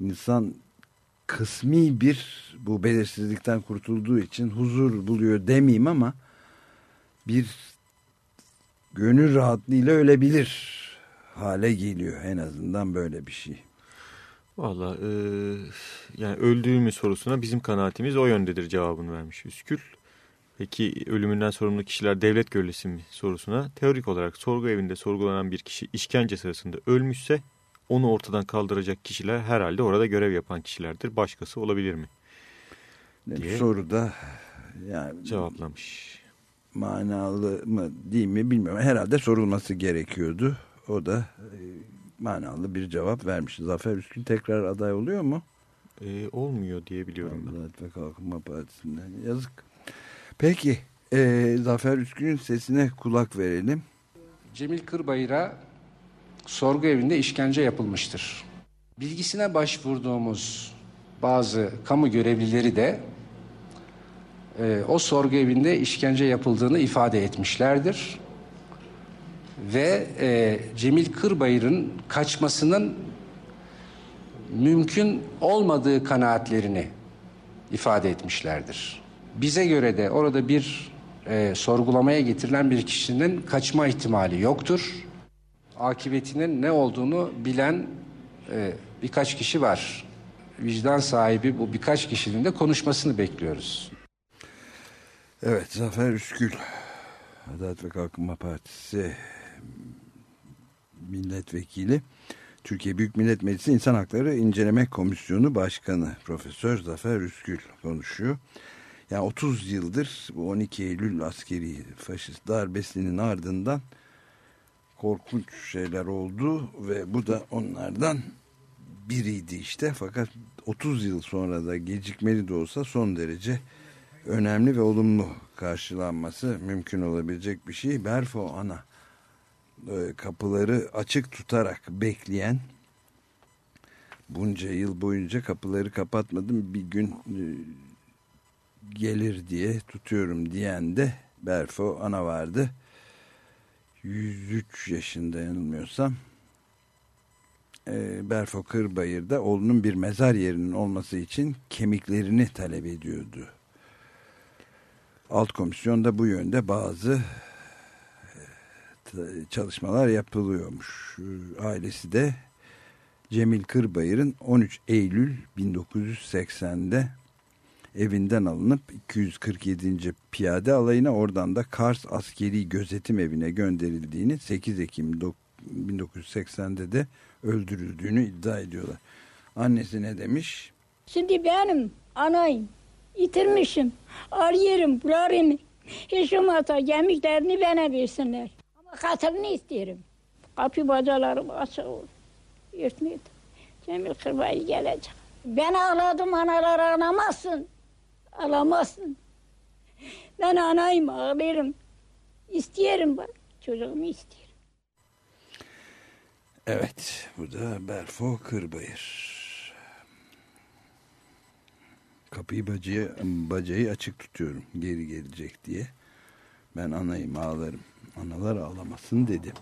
insan kısmi bir bu belirsizlikten kurtulduğu için huzur buluyor demeyeyim ama bir gönül rahatlığıyla ölebilir hale geliyor en azından böyle bir şey. Valla e, yani öldüğü mü sorusuna bizim kanaatimiz o yöndedir cevabını vermiş Üskül. Peki ölümünden sorumlu kişiler devlet görevlisi mi sorusuna teorik olarak sorgu evinde sorgulanan bir kişi işkence sırasında ölmüşse onu ortadan kaldıracak kişiler herhalde orada görev yapan kişilerdir. Başkası olabilir mi? Diye soruda yani cevaplamış. Manalı mı değil mi bilmiyorum. Herhalde sorulması gerekiyordu. O da e, manalı bir cevap vermiş. Zafer Üskün tekrar aday oluyor mu? E, olmuyor diye biliyorum ben. Adalet ve Kalkınma Partisi'nden. Yazık. Peki e, Zafer Üskün'ün sesine kulak verelim. Cemil Kırbayır'a sorgu evinde işkence yapılmıştır. Bilgisine başvurduğumuz bazı kamu görevlileri de e, o sorgu evinde işkence yapıldığını ifade etmişlerdir. Ve e, Cemil Kırbayır'ın kaçmasının mümkün olmadığı kanaatlerini ifade etmişlerdir. Bize göre de orada bir e, sorgulamaya getirilen bir kişinin kaçma ihtimali yoktur. Akıbetinin ne olduğunu bilen e, birkaç kişi var. Vicdan sahibi bu birkaç kişinin de konuşmasını bekliyoruz. Evet Zafer Üskül Adalet ve Kalkınma Partisi milletvekili Türkiye Büyük Millet Meclisi İnsan Hakları İnceleme Komisyonu Başkanı Profesör Zafer Üskül konuşuyor. Yani 30 yıldır bu 12 Eylül askeri faşist darbesinin ardından korkunç şeyler oldu ve bu da onlardan biriydi işte. Fakat 30 yıl sonra da gecikmeli de olsa son derece önemli ve olumlu karşılanması mümkün olabilecek bir şey. Berfo ana e, kapıları açık tutarak bekleyen bunca yıl boyunca kapıları kapatmadım bir gün e, gelir diye tutuyorum diyen de Berfo ana vardı. 103 yaşında yanılmıyorsam. e, Berfo Kırbayır'da oğlunun bir mezar yerinin olması için kemiklerini talep ediyordu. Alt komisyonda bu yönde bazı e, çalışmalar yapılıyormuş. Ailesi de Cemil Kırbayır'ın 13 Eylül 1980'de evinden alınıp 247. Piyade Alayı'na oradan da Kars Askeri Gözetim Evi'ne gönderildiğini 8 Ekim 1980'de de öldürüldüğünü iddia ediyorlar. Annesi ne demiş? Şimdi benim anayım yitirmişim. Arıyorum bularını. Hiç olmazsa gemiklerini bana versinler. Ama katılını istiyorum. Kapı bacalarım açık olur. Yırtmıyor. Cemil Kırbayı gelecek. Ben ağladım analar ağlamazsın. Ağlamazsın. Ben anayım ağlarım. İstiyorum bak. Çocuğumu istiyorum. Evet bu da Berfo Kırbayır. Kapıyı bacayı, bacayı açık tutuyorum geri gelecek diye. Ben anayım ağlarım. Analar ağlamasın dedi.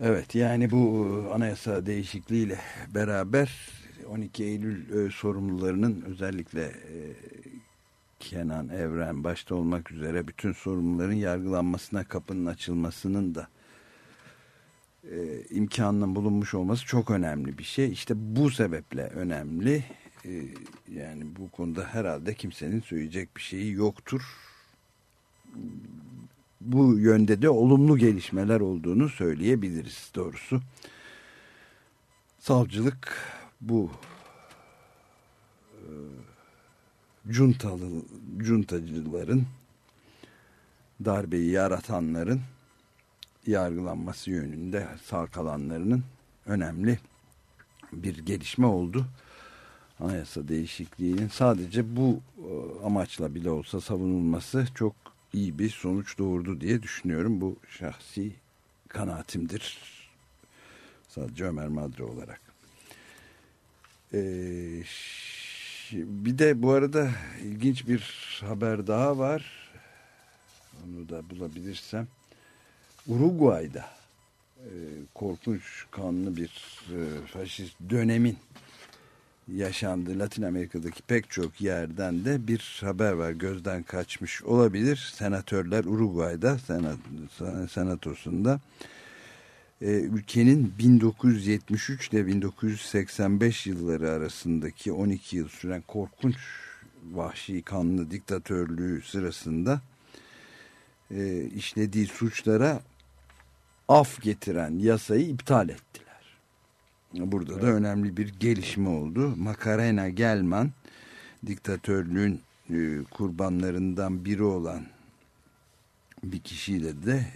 Evet yani bu anayasa değişikliğiyle beraber 12 Eylül e, sorumlularının özellikle e, Kenan Evren başta olmak üzere bütün sorumluların yargılanmasına kapının açılmasının da e, imkanının bulunmuş olması çok önemli bir şey. İşte bu sebeple önemli. Yani bu konuda herhalde kimsenin söyleyecek bir şeyi yoktur. Bu yönde de olumlu gelişmeler olduğunu söyleyebiliriz doğrusu. Savcılık bu e, cuntalı, cuntacıların darbeyi yaratanların yargılanması yönünde sağ kalanlarının önemli bir gelişme oldu. Anayasa değişikliğinin sadece bu e, amaçla bile olsa savunulması çok iyi bir sonuç doğurdu diye düşünüyorum. Bu şahsi kanaatimdir. Sadece Ömer Madre olarak. Ee, bir de bu arada ilginç bir haber daha var. Onu da bulabilirsem. Uruguay'da e, korkunç kanlı bir e, faşist dönemin yaşandığı Latin Amerika'daki pek çok yerden de bir haber var. Gözden kaçmış olabilir. Senatörler Uruguay'da senat, senatosunda e, ülkenin 1973 ile 1985 yılları arasındaki 12 yıl süren korkunç vahşi kanlı diktatörlüğü sırasında e, işlediği suçlara af getiren yasayı iptal ettiler. Burada evet. da önemli bir gelişme oldu. Macarena Gelman diktatörlüğün e, kurbanlarından biri olan bir kişiyle de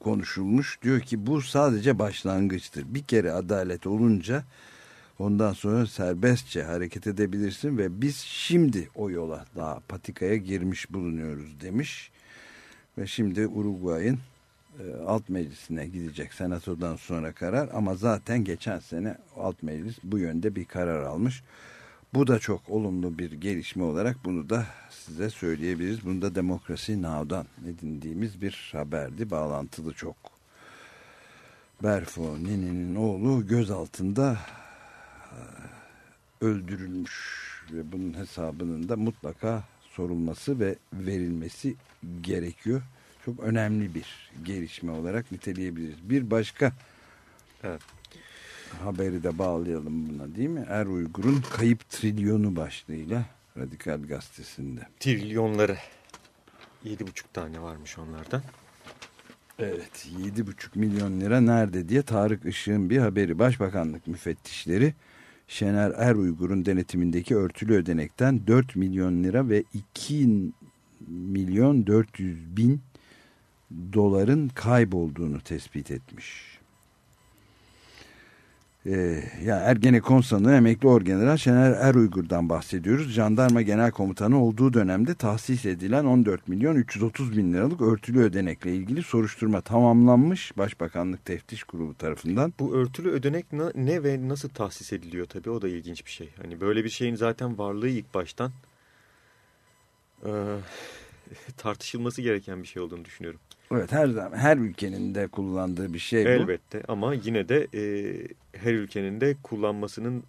konuşulmuş. Diyor ki bu sadece başlangıçtır. Bir kere adalet olunca ondan sonra serbestçe hareket edebilirsin ve biz şimdi o yola daha patikaya girmiş bulunuyoruz demiş. Ve şimdi Uruguay'ın e, alt meclisine gidecek senatodan sonra karar ama zaten geçen sene alt meclis bu yönde bir karar almış. Bu da çok olumlu bir gelişme olarak bunu da size söyleyebiliriz. Bunu da Demokrasi Now'dan edindiğimiz bir haberdi. Bağlantılı çok. Berfo Nini'nin oğlu gözaltında e, öldürülmüş ve bunun hesabının da mutlaka sorulması ve verilmesi gerekiyor çok önemli bir gelişme olarak niteleyebiliriz. Bir başka evet. Haberi de bağlayalım buna değil mi? Er Uygur'un Kayıp Trilyonu başlığıyla Radikal Gazetesi'nde. Trilyonları. Yedi buçuk tane varmış onlardan. Evet yedi buçuk milyon lira nerede diye Tarık Işık'ın bir haberi. Başbakanlık müfettişleri Şener Er Uygur'un denetimindeki örtülü ödenekten 4 milyon lira ve 2 milyon 400 bin doların kaybolduğunu tespit etmiş. Ee, ya Ergenekon sanığı emekli orgeneral Şener Er Uygur'dan bahsediyoruz. Jandarma Genel Komutanı olduğu dönemde tahsis edilen 14 milyon 330 bin liralık örtülü ödenekle ilgili soruşturma tamamlanmış Başbakanlık Teftiş Kurulu tarafından. Bu örtülü ödenek ne ve nasıl tahsis ediliyor tabii o da ilginç bir şey. Hani böyle bir şeyin zaten varlığı ilk baştan e, tartışılması gereken bir şey olduğunu düşünüyorum. Evet her zaman her ülkenin de kullandığı bir şey bu. Elbette ama yine de e, her ülkenin de kullanmasının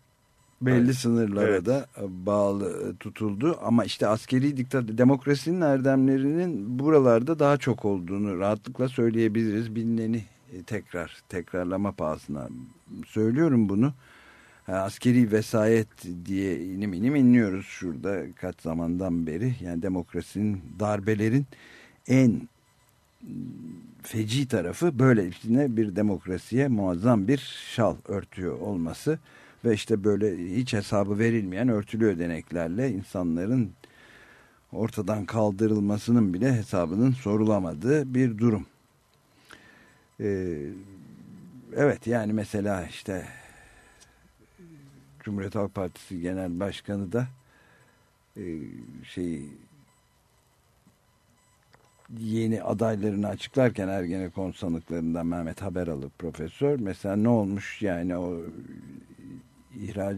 belli Evet. sınırlara Evet. da bağlı tutuldu ama işte askeri diktat demokrasinin erdemlerinin buralarda daha çok olduğunu rahatlıkla söyleyebiliriz bilineni e, tekrar tekrarlama pahasına söylüyorum bunu askeri vesayet diye inim inim inliyoruz şurada kaç zamandan beri yani demokrasinin darbelerin en feci tarafı böylesine bir demokrasiye muazzam bir şal örtüyor olması ve işte böyle hiç hesabı verilmeyen örtülü ödeneklerle insanların ortadan kaldırılmasının bile hesabının sorulamadığı bir durum. Ee, evet yani mesela işte Cumhuriyet Halk Partisi Genel Başkanı da e, şey yeni adaylarını açıklarken Ergenekon sanıklarından Mehmet Haberalı profesör mesela ne olmuş yani o ihraç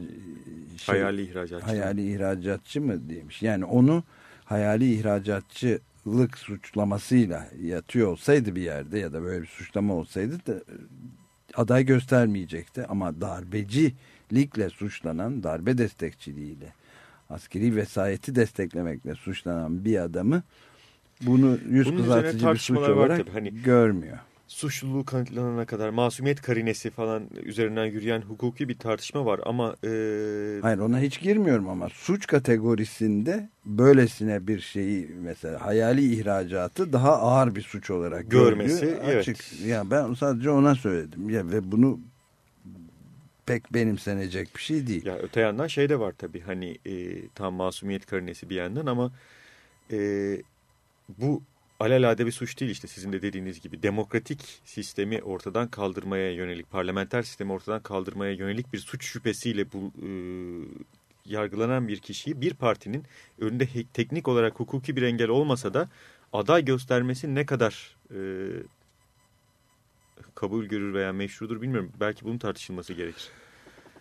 şey, hayali ihracatçı. hayali ihracatçı mı demiş. Yani onu hayali ihracatçılık suçlamasıyla yatıyor olsaydı bir yerde ya da böyle bir suçlama olsaydı da e, aday göstermeyecekti. Ama darbecilikle suçlanan, darbe destekçiliğiyle, askeri vesayeti desteklemekle suçlanan bir adamı bunu yüz Bunun kızartıcı bir suç olarak tabii. Hani- görmüyor. Suçluluğu kanıtlanana kadar masumiyet karinesi falan üzerinden yürüyen hukuki bir tartışma var ama e, Hayır ona hiç girmiyorum ama suç kategorisinde böylesine bir şeyi mesela hayali ihracatı daha ağır bir suç olarak Görmesi, evet. açık. Ya ben sadece ona söyledim ya ve bunu pek benimsenecek bir şey değil. Ya öte yandan şey de var tabii hani e, tam masumiyet karinesi bir yandan ama e, bu alelade bir suç değil işte sizin de dediğiniz gibi demokratik sistemi ortadan kaldırmaya yönelik parlamenter sistemi ortadan kaldırmaya yönelik bir suç şüphesiyle bu e, yargılanan bir kişiyi bir partinin önünde teknik olarak hukuki bir engel olmasa da aday göstermesi ne kadar e, kabul görür veya meşrudur bilmiyorum. Belki bunun tartışılması gerekir.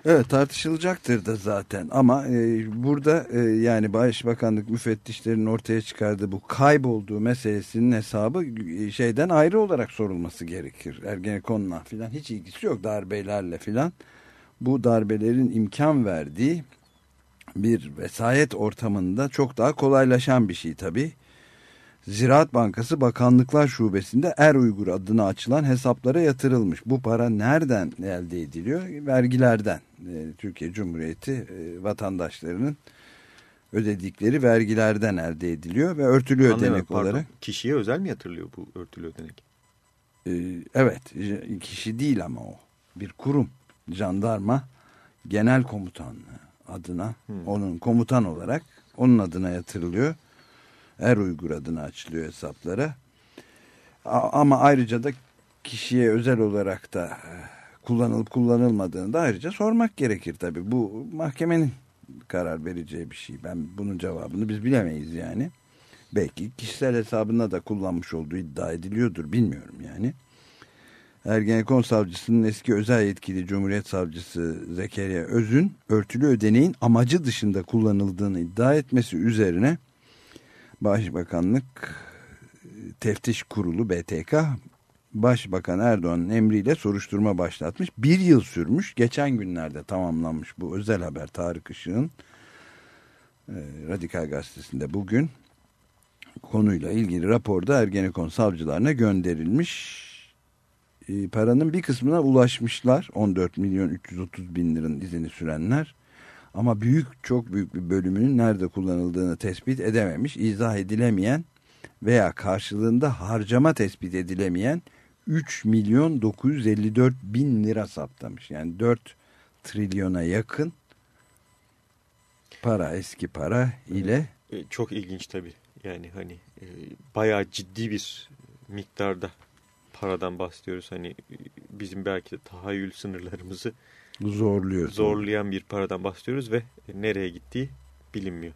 Evet tartışılacaktır da zaten ama e, burada e, yani Başbakanlık müfettişlerinin ortaya çıkardığı bu kaybolduğu meselesinin hesabı e, şeyden ayrı olarak sorulması gerekir. Ergenekon'la filan hiç ilgisi yok darbelerle filan. Bu darbelerin imkan verdiği bir vesayet ortamında çok daha kolaylaşan bir şey tabii. Ziraat Bankası Bakanlıklar Şubesi'nde Er Uygur adına açılan hesaplara yatırılmış. Bu para nereden elde ediliyor? Vergilerden. Ee, Türkiye Cumhuriyeti e, vatandaşlarının ödedikleri vergilerden elde ediliyor ve örtülü Anlayamadım, ödenek pardon. olarak. Kişiye özel mi yatırılıyor bu örtülü ödenek? Ee, evet kişi değil ama o bir kurum jandarma genel komutanlığı adına Hmm. onun komutan olarak onun adına yatırılıyor Er Uygur adına açılıyor hesaplara. Ama ayrıca da kişiye özel olarak da e, kullanılıp kullanılmadığını da ayrıca sormak gerekir tabi bu mahkemenin karar vereceği bir şey. Ben bunun cevabını biz bilemeyiz yani. Belki kişisel hesabına da kullanmış olduğu iddia ediliyordur bilmiyorum yani. Ergenekon savcısının eski özel yetkili Cumhuriyet Savcısı Zekeriya Öz'ün örtülü ödeneğin amacı dışında kullanıldığını iddia etmesi üzerine Başbakanlık Teftiş Kurulu BTK Başbakan Erdoğan'ın emriyle soruşturma başlatmış. Bir yıl sürmüş. Geçen günlerde tamamlanmış bu özel haber Tarık Işık'ın e, Radikal Gazetesi'nde bugün konuyla ilgili raporda Ergenekon savcılarına gönderilmiş. E, paranın bir kısmına ulaşmışlar. 14 milyon 330 bin liranın izini sürenler. Ama büyük çok büyük bir bölümünün nerede kullanıldığını tespit edememiş. izah edilemeyen veya karşılığında harcama tespit edilemeyen 3 milyon 954 bin lira saptamış. Yani 4 trilyona yakın para eski para ile E, çok ilginç tabii. Yani hani e, bayağı ciddi bir miktarda paradan bahsediyoruz. Hani e, bizim belki de tahayyül sınırlarımızı zorluyor. zorlayan bir paradan bahsediyoruz ve nereye gittiği bilinmiyor.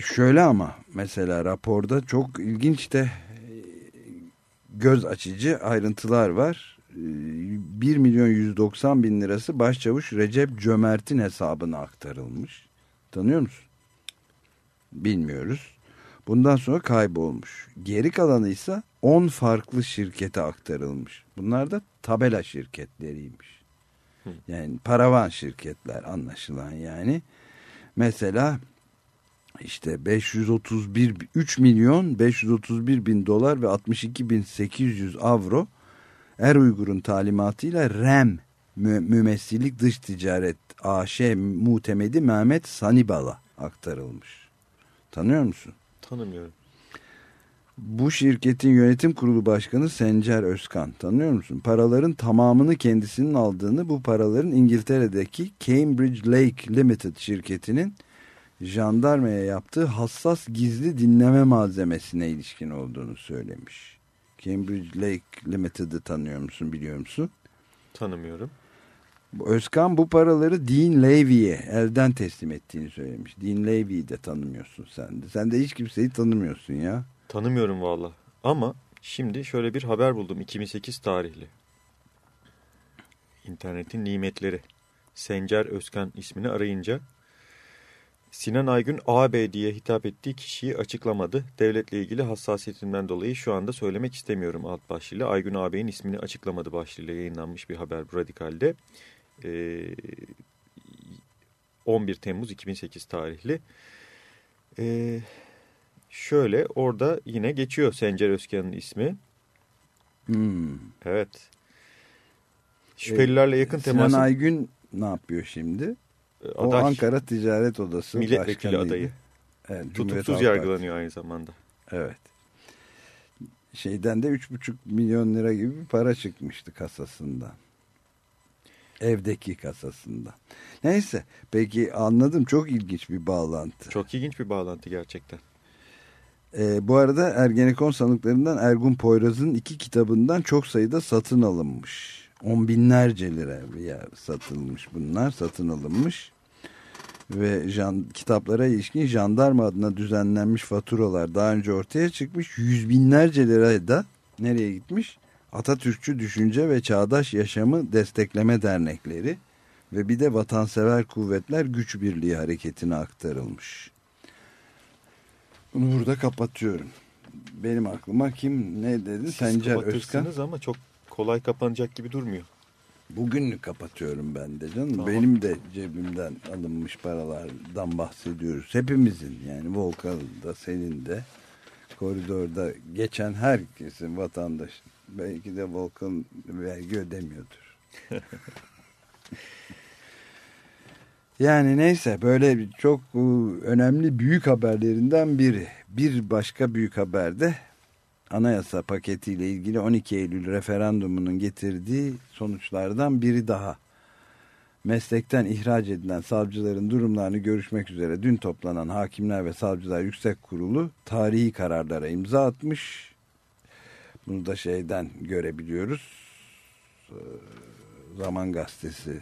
Şöyle ama mesela raporda çok ilginç de e, göz açıcı ayrıntılar var. E, 1 milyon 190 bin lirası başçavuş Recep Cömert'in hesabına aktarılmış. Tanıyor musun? Bilmiyoruz. Bundan sonra kaybolmuş. Geri kalanı ise 10 farklı şirkete aktarılmış. Bunlar da tabela şirketleriymiş. Yani paravan şirketler anlaşılan yani. Mesela işte 531 3 milyon 531 bin dolar ve 62 bin 800 avro Er Uygur'un talimatıyla REM mü mümessillik dış ticaret AŞ muhtemedi Mehmet Sanibal'a aktarılmış. Tanıyor musun? Tanımıyorum. Bu şirketin yönetim kurulu başkanı Sencer Özkan. Tanıyor musun? Paraların tamamını kendisinin aldığını bu paraların İngiltere'deki Cambridge Lake Limited şirketinin jandarmaya yaptığı hassas gizli dinleme malzemesine ilişkin olduğunu söylemiş. Cambridge Lake Limited'ı tanıyor musun biliyor musun? Tanımıyorum. Özkan bu paraları Dean Levy'ye elden teslim ettiğini söylemiş. Dean Levy'yi de tanımıyorsun sen de. Sen de hiç kimseyi tanımıyorsun ya. Tanımıyorum valla. Ama şimdi şöyle bir haber buldum 2008 tarihli. İnternetin nimetleri. Sencer Özkan ismini arayınca Sinan Aygün AB diye hitap ettiği kişiyi açıklamadı. Devletle ilgili hassasiyetinden dolayı şu anda söylemek istemiyorum alt başlığıyla. Aygün AB'nin ismini açıklamadı başlığıyla yayınlanmış bir haber bu Radikal'de. Ee, 11 Temmuz 2008 tarihli. Ee, şöyle orada yine geçiyor Sencer Özkan'ın ismi. Hmm. Evet. Şüphelilerle yakın teması Sinan Aygün ne yapıyor şimdi? O aday, Ankara Ticaret Odası milletvekili adayı. Evet, Tutuksuz yargılanıyor aynı zamanda. Evet. Şeyden de 3,5 milyon lira gibi bir para çıkmıştı kasasından. Evdeki kasasından. Neyse peki anladım çok ilginç bir bağlantı. Çok ilginç bir bağlantı gerçekten. Ee, bu arada Ergenekon sanıklarından Ergun Poyraz'ın iki kitabından çok sayıda satın alınmış. On binlerce lira ya satılmış bunlar satın alınmış. Ve jan, kitaplara ilişkin jandarma adına düzenlenmiş faturalar daha önce ortaya çıkmış. Yüz binlerce liraya da nereye gitmiş? Atatürkçü Düşünce ve Çağdaş Yaşamı Destekleme Dernekleri ve bir de Vatansever Kuvvetler Güç Birliği Hareketi'ne aktarılmış. Bunu burada kapatıyorum. Benim aklıma kim ne dedi? Siz Sencer Özkan. ama çok kolay kapanacak gibi durmuyor. Bugünlük kapatıyorum ben de canım. Tamam. Benim de cebimden alınmış paralardan bahsediyoruz. Hepimizin yani Volkan'da senin de koridorda geçen herkesin vatandaşın. Belki de Volkan vergi ödemiyordur. yani neyse böyle çok e, önemli büyük haberlerinden biri. Bir başka büyük haberde anayasa paketiyle ilgili 12 Eylül referandumunun getirdiği sonuçlardan biri daha. Meslekten ihraç edilen savcıların durumlarını görüşmek üzere dün toplanan Hakimler ve Savcılar Yüksek Kurulu tarihi kararlara imza atmış. Bunu da şeyden görebiliyoruz. Ee, Zaman Gazetesi,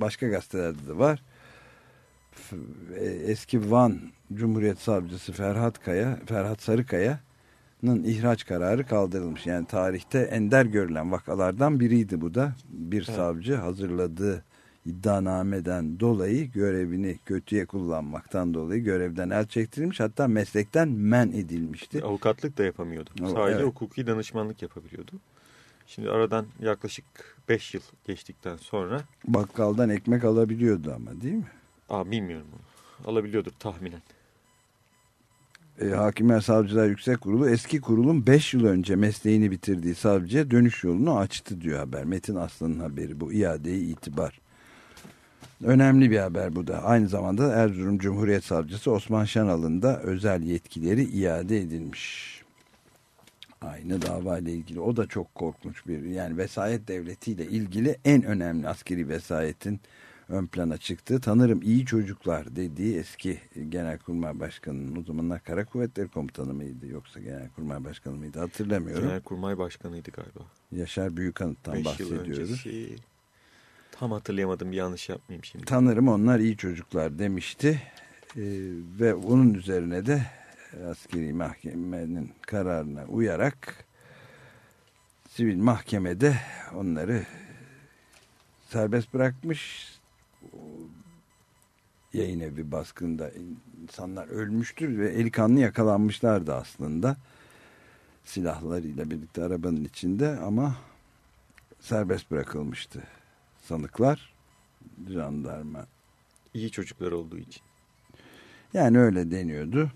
başka gazetelerde de var. E, Eski Van Cumhuriyet Savcısı Ferhat Kaya, Ferhat Sarıkaya ihraç kararı kaldırılmış. Yani tarihte ender görülen vakalardan biriydi bu da. Bir Evet. savcı hazırladığı iddianameden dolayı görevini kötüye kullanmaktan dolayı görevden el çektirilmiş. Hatta meslekten men edilmişti. Avukatlık da yapamıyordu. Sadece evet. hukuki danışmanlık yapabiliyordu. Şimdi aradan yaklaşık 5 yıl geçtikten sonra Bakkaldan ekmek alabiliyordu ama değil mi? Aa, bilmiyorum onu. Alabiliyordur tahminen. E, Hakimler Savcılar Yüksek Kurulu eski kurulun 5 yıl önce mesleğini bitirdiği savcıya dönüş yolunu açtı diyor haber. Metin Aslan'ın haberi bu iadeyi itibar. Önemli bir haber bu da. Aynı zamanda Erzurum Cumhuriyet Savcısı Osman Şanal'ın da özel yetkileri iade edilmiş. Aynı davayla ilgili. O da çok korkunç bir yani vesayet devletiyle ilgili en önemli askeri vesayetin ön plana çıktığı tanırım iyi çocuklar dediği eski Genelkurmay Başkanı'nın o zamanlar Kara Kuvvetleri Komutanı mıydı yoksa Genelkurmay Başkanı mıydı hatırlamıyorum. Genelkurmay Başkanıydı galiba. Yaşar Büyükanıt'tan 5 yıl bahsediyoruz. öncesi. Tam hatırlayamadım bir yanlış yapmayayım şimdi. Tanırım onlar iyi çocuklar demişti Ee, ve onun üzerine de askeri mahkemenin kararına uyarak sivil mahkemede onları serbest bırakmış yayın evi baskında insanlar ölmüştür ve eli kanlı yakalanmışlardı aslında. Silahlarıyla birlikte arabanın içinde ama serbest bırakılmıştı sanıklar. Jandarma. İyi çocuklar olduğu için. yani öyle deniyordu.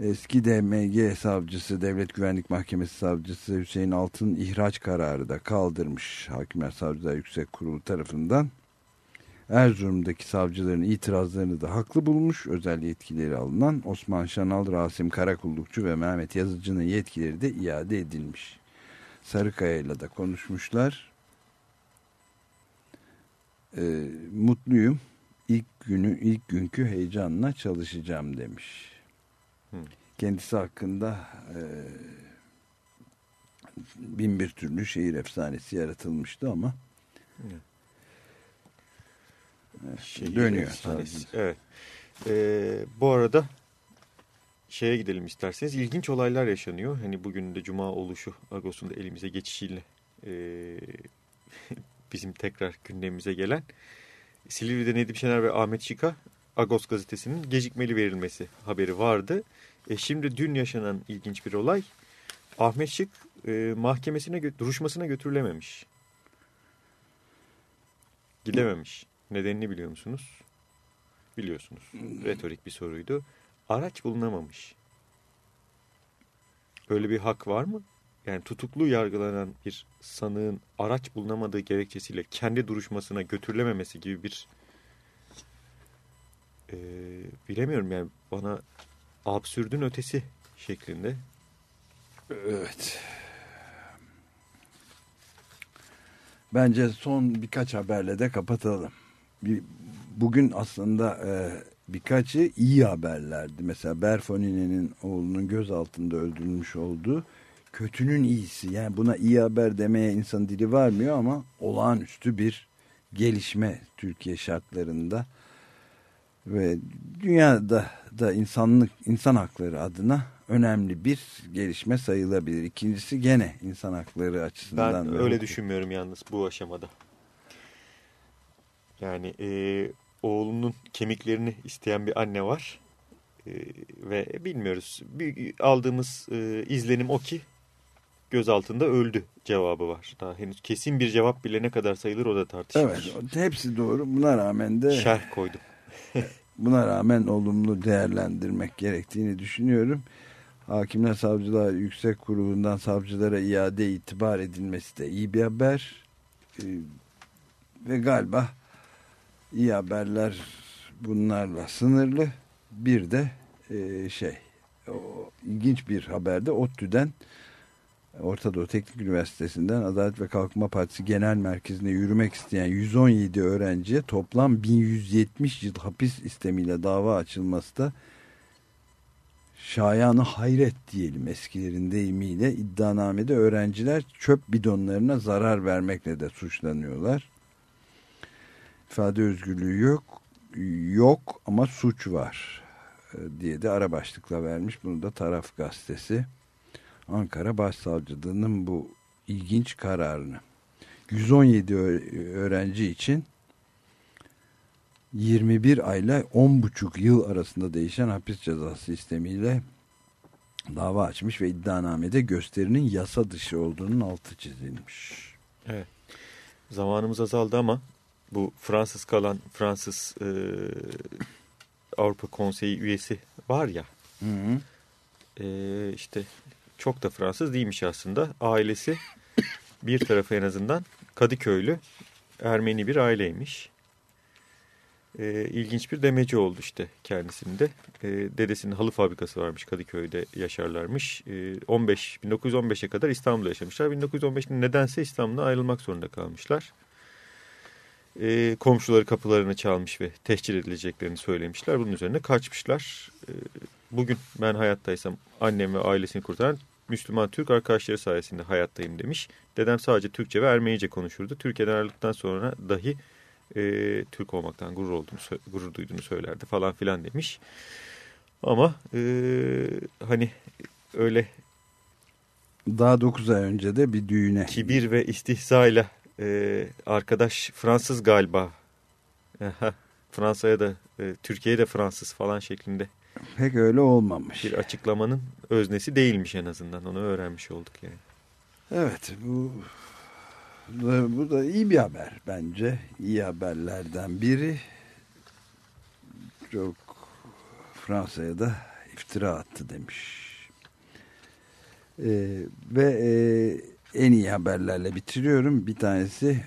Eski DMG savcısı Devlet Güvenlik Mahkemesi savcısı Hüseyin Altın ihraç kararı da kaldırmış. Hakimler Savcılar Yüksek Kurulu tarafından Erzurum'daki savcıların itirazlarını da haklı bulmuş. Özel yetkileri alınan Osman Şanal, Rasim Karakullukçu ve Mehmet Yazıcı'nın yetkileri de iade edilmiş. Sarıkaya ile de konuşmuşlar. Ee, mutluyum. İlk günü, ilk günkü heyecanla çalışacağım demiş. Hı. Kendisi hakkında e, bin bir türlü şehir efsanesi yaratılmıştı ama Şehir dönüyor efsanesi. Evet. Ee, bu arada şeye gidelim isterseniz. İlginç olaylar yaşanıyor. Hani bugün de Cuma oluşu Ağustos'un da elimize geçişiyle e, bizim tekrar gündemimize gelen Silivri'de Nedim Şener ve Ahmet Şika Agos gazetesinin gecikmeli verilmesi haberi vardı. E, şimdi dün yaşanan ilginç bir olay. Ahmet Şık e, mahkemesine duruşmasına götürülememiş. Gidememiş. Nedenini biliyor musunuz? Biliyorsunuz. Retorik bir soruydu. Araç bulunamamış. Böyle bir hak var mı? Yani tutuklu yargılanan bir sanığın araç bulunamadığı gerekçesiyle kendi duruşmasına götürülememesi gibi bir e, bilemiyorum yani bana absürdün ötesi şeklinde. Evet. Bence son birkaç haberle de kapatalım. Bir, bugün aslında e, birkaçı iyi haberlerdi. Mesela Berfonine'nin oğlunun gözaltında öldürülmüş olduğu kötünün iyisi. Yani buna iyi haber demeye insan dili varmıyor ama olağanüstü bir gelişme Türkiye şartlarında ve dünyada da insanlık insan hakları adına önemli bir gelişme sayılabilir. İkincisi gene insan hakları Ben açısından. ve öyle düşünmüyorum yalnız bu aşamada. Yani e, oğlunun kemiklerini isteyen bir anne var. E, ve bilmiyoruz. Bir, aldığımız e, izlenim o ki göz altında öldü cevabı var. Daha henüz kesin bir cevap bile ne kadar sayılır o da tartışılır. Evet, hepsi doğru. Buna rağmen de Şerh koydum. buna rağmen olumlu değerlendirmek gerektiğini düşünüyorum. Hakimler Savcılar Yüksek Kurulu'ndan savcılara iade itibar edilmesi de iyi bir haber. Ee, ve galiba iyi haberler bunlarla sınırlı. Bir de e, şey o, ilginç bir haberde ODTÜ'den Orta Doğu Teknik Üniversitesi'nden Adalet ve Kalkınma Partisi Genel Merkezi'ne yürümek isteyen 117 öğrenciye toplam 1170 yıl hapis istemiyle dava açılması da şayanı hayret diyelim eskilerin deyimiyle iddianamede öğrenciler çöp bidonlarına zarar vermekle de suçlanıyorlar. İfade özgürlüğü yok, yok ama suç var e, diye de ara başlıkla vermiş. Bunu da Taraf Gazetesi Ankara Başsavcılığı'nın bu ilginç kararını 117 öğrenci için 21 ayla 10,5 yıl arasında değişen hapis cezası sistemiyle dava açmış ve iddianamede gösterinin yasa dışı olduğunun altı çizilmiş. Evet. Zamanımız azaldı ama bu Fransız kalan Fransız e, Avrupa Konseyi üyesi var ya. Hı -hı. E, işte çok da Fransız değilmiş aslında. Ailesi bir tarafı en azından Kadıköylü Ermeni bir aileymiş. E, ilginç bir demeci oldu işte kendisinde. E, dedesinin halı fabrikası varmış Kadıköy'de yaşarlarmış. E, 15 1915'e kadar İstanbul'da yaşamışlar. 1915'te nedense İstanbul'dan ayrılmak zorunda kalmışlar. E, komşuları kapılarını çalmış ve tehcir edileceklerini söylemişler. Bunun üzerine kaçmışlar. E, bugün ben hayattaysam annem ve ailesini kurtaran Müslüman Türk arkadaşları sayesinde hayattayım demiş. Dedem sadece Türkçe ve Ermenice konuşurdu. Türkiye'den ayrıldıktan sonra dahi e, Türk olmaktan gurur, olduğunu, gurur duyduğunu söylerdi falan filan demiş. Ama e, hani öyle daha 9 ay önce de bir düğüne kibir ve istihzayla e, arkadaş Fransız galiba Fransa'ya da e, Türkiye'ye de Fransız falan şeklinde Pek öyle olmamış. bir açıklamanın öznesi değilmiş en azından. Onu öğrenmiş olduk yani. Evet bu bu- bu da iyi bir haber bence. İyi haberlerden biri. Çok Fransa'ya da iftira attı demiş. Ee, ve e, en iyi haberlerle bitiriyorum. Bir tanesi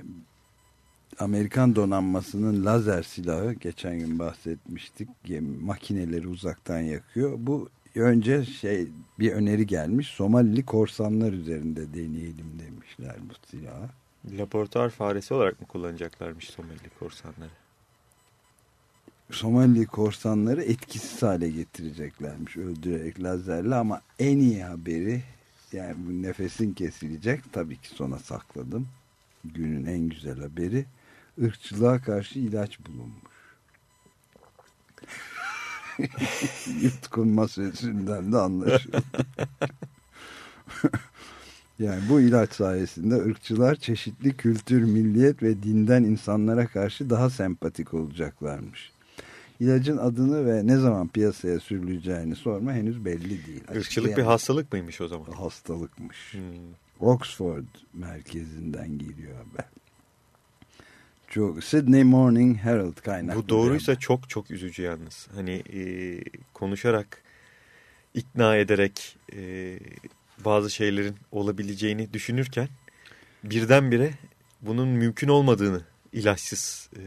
Amerikan donanmasının lazer silahı geçen gün bahsetmiştik. Makineleri uzaktan yakıyor. Bu önce şey bir öneri gelmiş. Somalili korsanlar üzerinde deneyelim demişler bu silahı. Laboratuvar faresi olarak mı kullanacaklarmış Somali korsanları? Somali korsanları etkisiz hale getireceklermiş öldürerek lazerle ama en iyi haberi yani bu nefesin kesilecek tabii ki sona sakladım. Günün en güzel haberi ırkçılığa karşı ilaç bulunmuş. Yutkunma sözünden de anlaşılıyor. yani bu ilaç sayesinde ırkçılar çeşitli kültür, milliyet ve dinden insanlara karşı daha sempatik olacaklarmış. İlacın adını ve ne zaman piyasaya sürüleceğini sorma henüz belli değil. Irkçılık bir hastalık mıymış o zaman? hastalıkmış. Hmm. Oxford merkezinden geliyor haber. Çok Sydney Morning Herald kaynaklı. Bu doğruysa haber. çok çok üzücü yalnız. Hani e, konuşarak, ikna ederek e, bazı şeylerin olabileceğini düşünürken birdenbire bunun mümkün olmadığını ilaçsız e,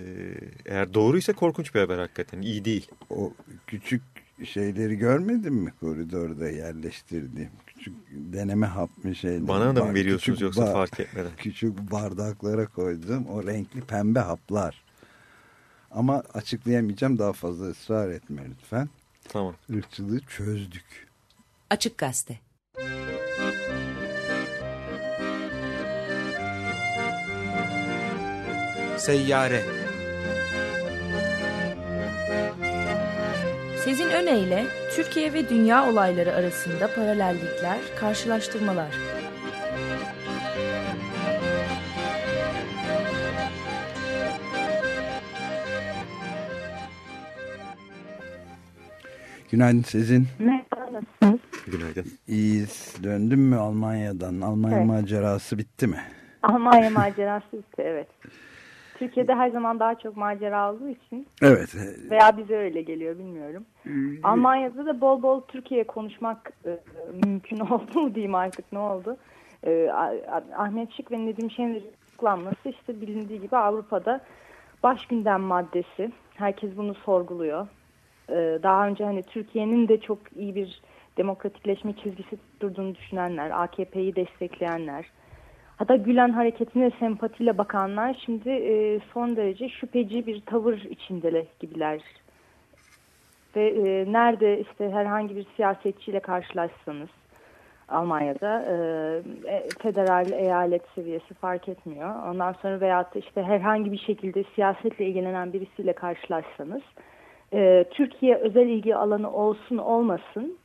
eğer doğruysa korkunç bir haber hakikaten iyi değil. o küçük şeyleri görmedin mi koridorda yerleştirdiğim küçük deneme hap mı şeyleri. Bana da mı veriyorsunuz yoksa fark etmeden? Küçük bardaklara koydum o renkli pembe haplar. Ama açıklayamayacağım daha fazla ısrar etme lütfen. Tamam. Irkçılığı çözdük. Açık Gazete Seyyare Sezin Öne Türkiye ve dünya olayları arasında paralellikler, karşılaştırmalar. Günaydın sizin. Merhaba, nasılsınız? Günaydın. İyiyiz. Döndün mü Almanya'dan? Almanya Evet. macerası bitti mi? Almanya macerası bitti, evet. Türkiye'de her zaman daha çok macera olduğu için Evet. veya bize öyle geliyor bilmiyorum. Almanya'da da bol bol Türkiye konuşmak e, mümkün oldu mu diyeyim artık ne oldu. E, Ahmet Şık ve Nedim Şener'in tutuklanması işte bilindiği gibi Avrupa'da baş gündem maddesi. Herkes bunu sorguluyor. E, daha önce hani Türkiye'nin de çok iyi bir demokratikleşme çizgisi tutturduğunu düşünenler, AKP'yi destekleyenler, hatta Gülen hareketine sempatiyle bakanlar şimdi e, son derece şüpheci bir tavır içindeler gibiler. Ve e, nerede işte herhangi bir siyasetçiyle karşılaşsanız Almanya'da e, e, federal eyalet seviyesi fark etmiyor. Ondan sonra veyahut da işte herhangi bir şekilde siyasetle ilgilenen birisiyle karşılaşsanız e, Türkiye özel ilgi alanı olsun olmasın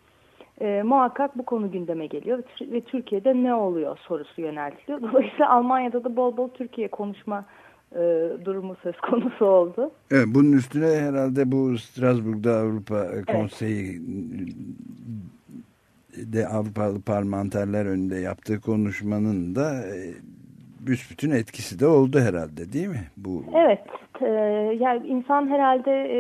e, muhakkak bu konu gündeme geliyor ve, Tür- ve Türkiye'de ne oluyor sorusu yöneltiliyor. Dolayısıyla Almanya'da da bol bol Türkiye konuşma e, durumu söz konusu oldu. Evet, bunun üstüne herhalde bu Strasbourg'da Avrupa Konseyi de Avrupalı parlamenterler önünde yaptığı konuşmanın da e, büsbütün etkisi de oldu herhalde değil mi? Bu Evet, e, yani insan herhalde e,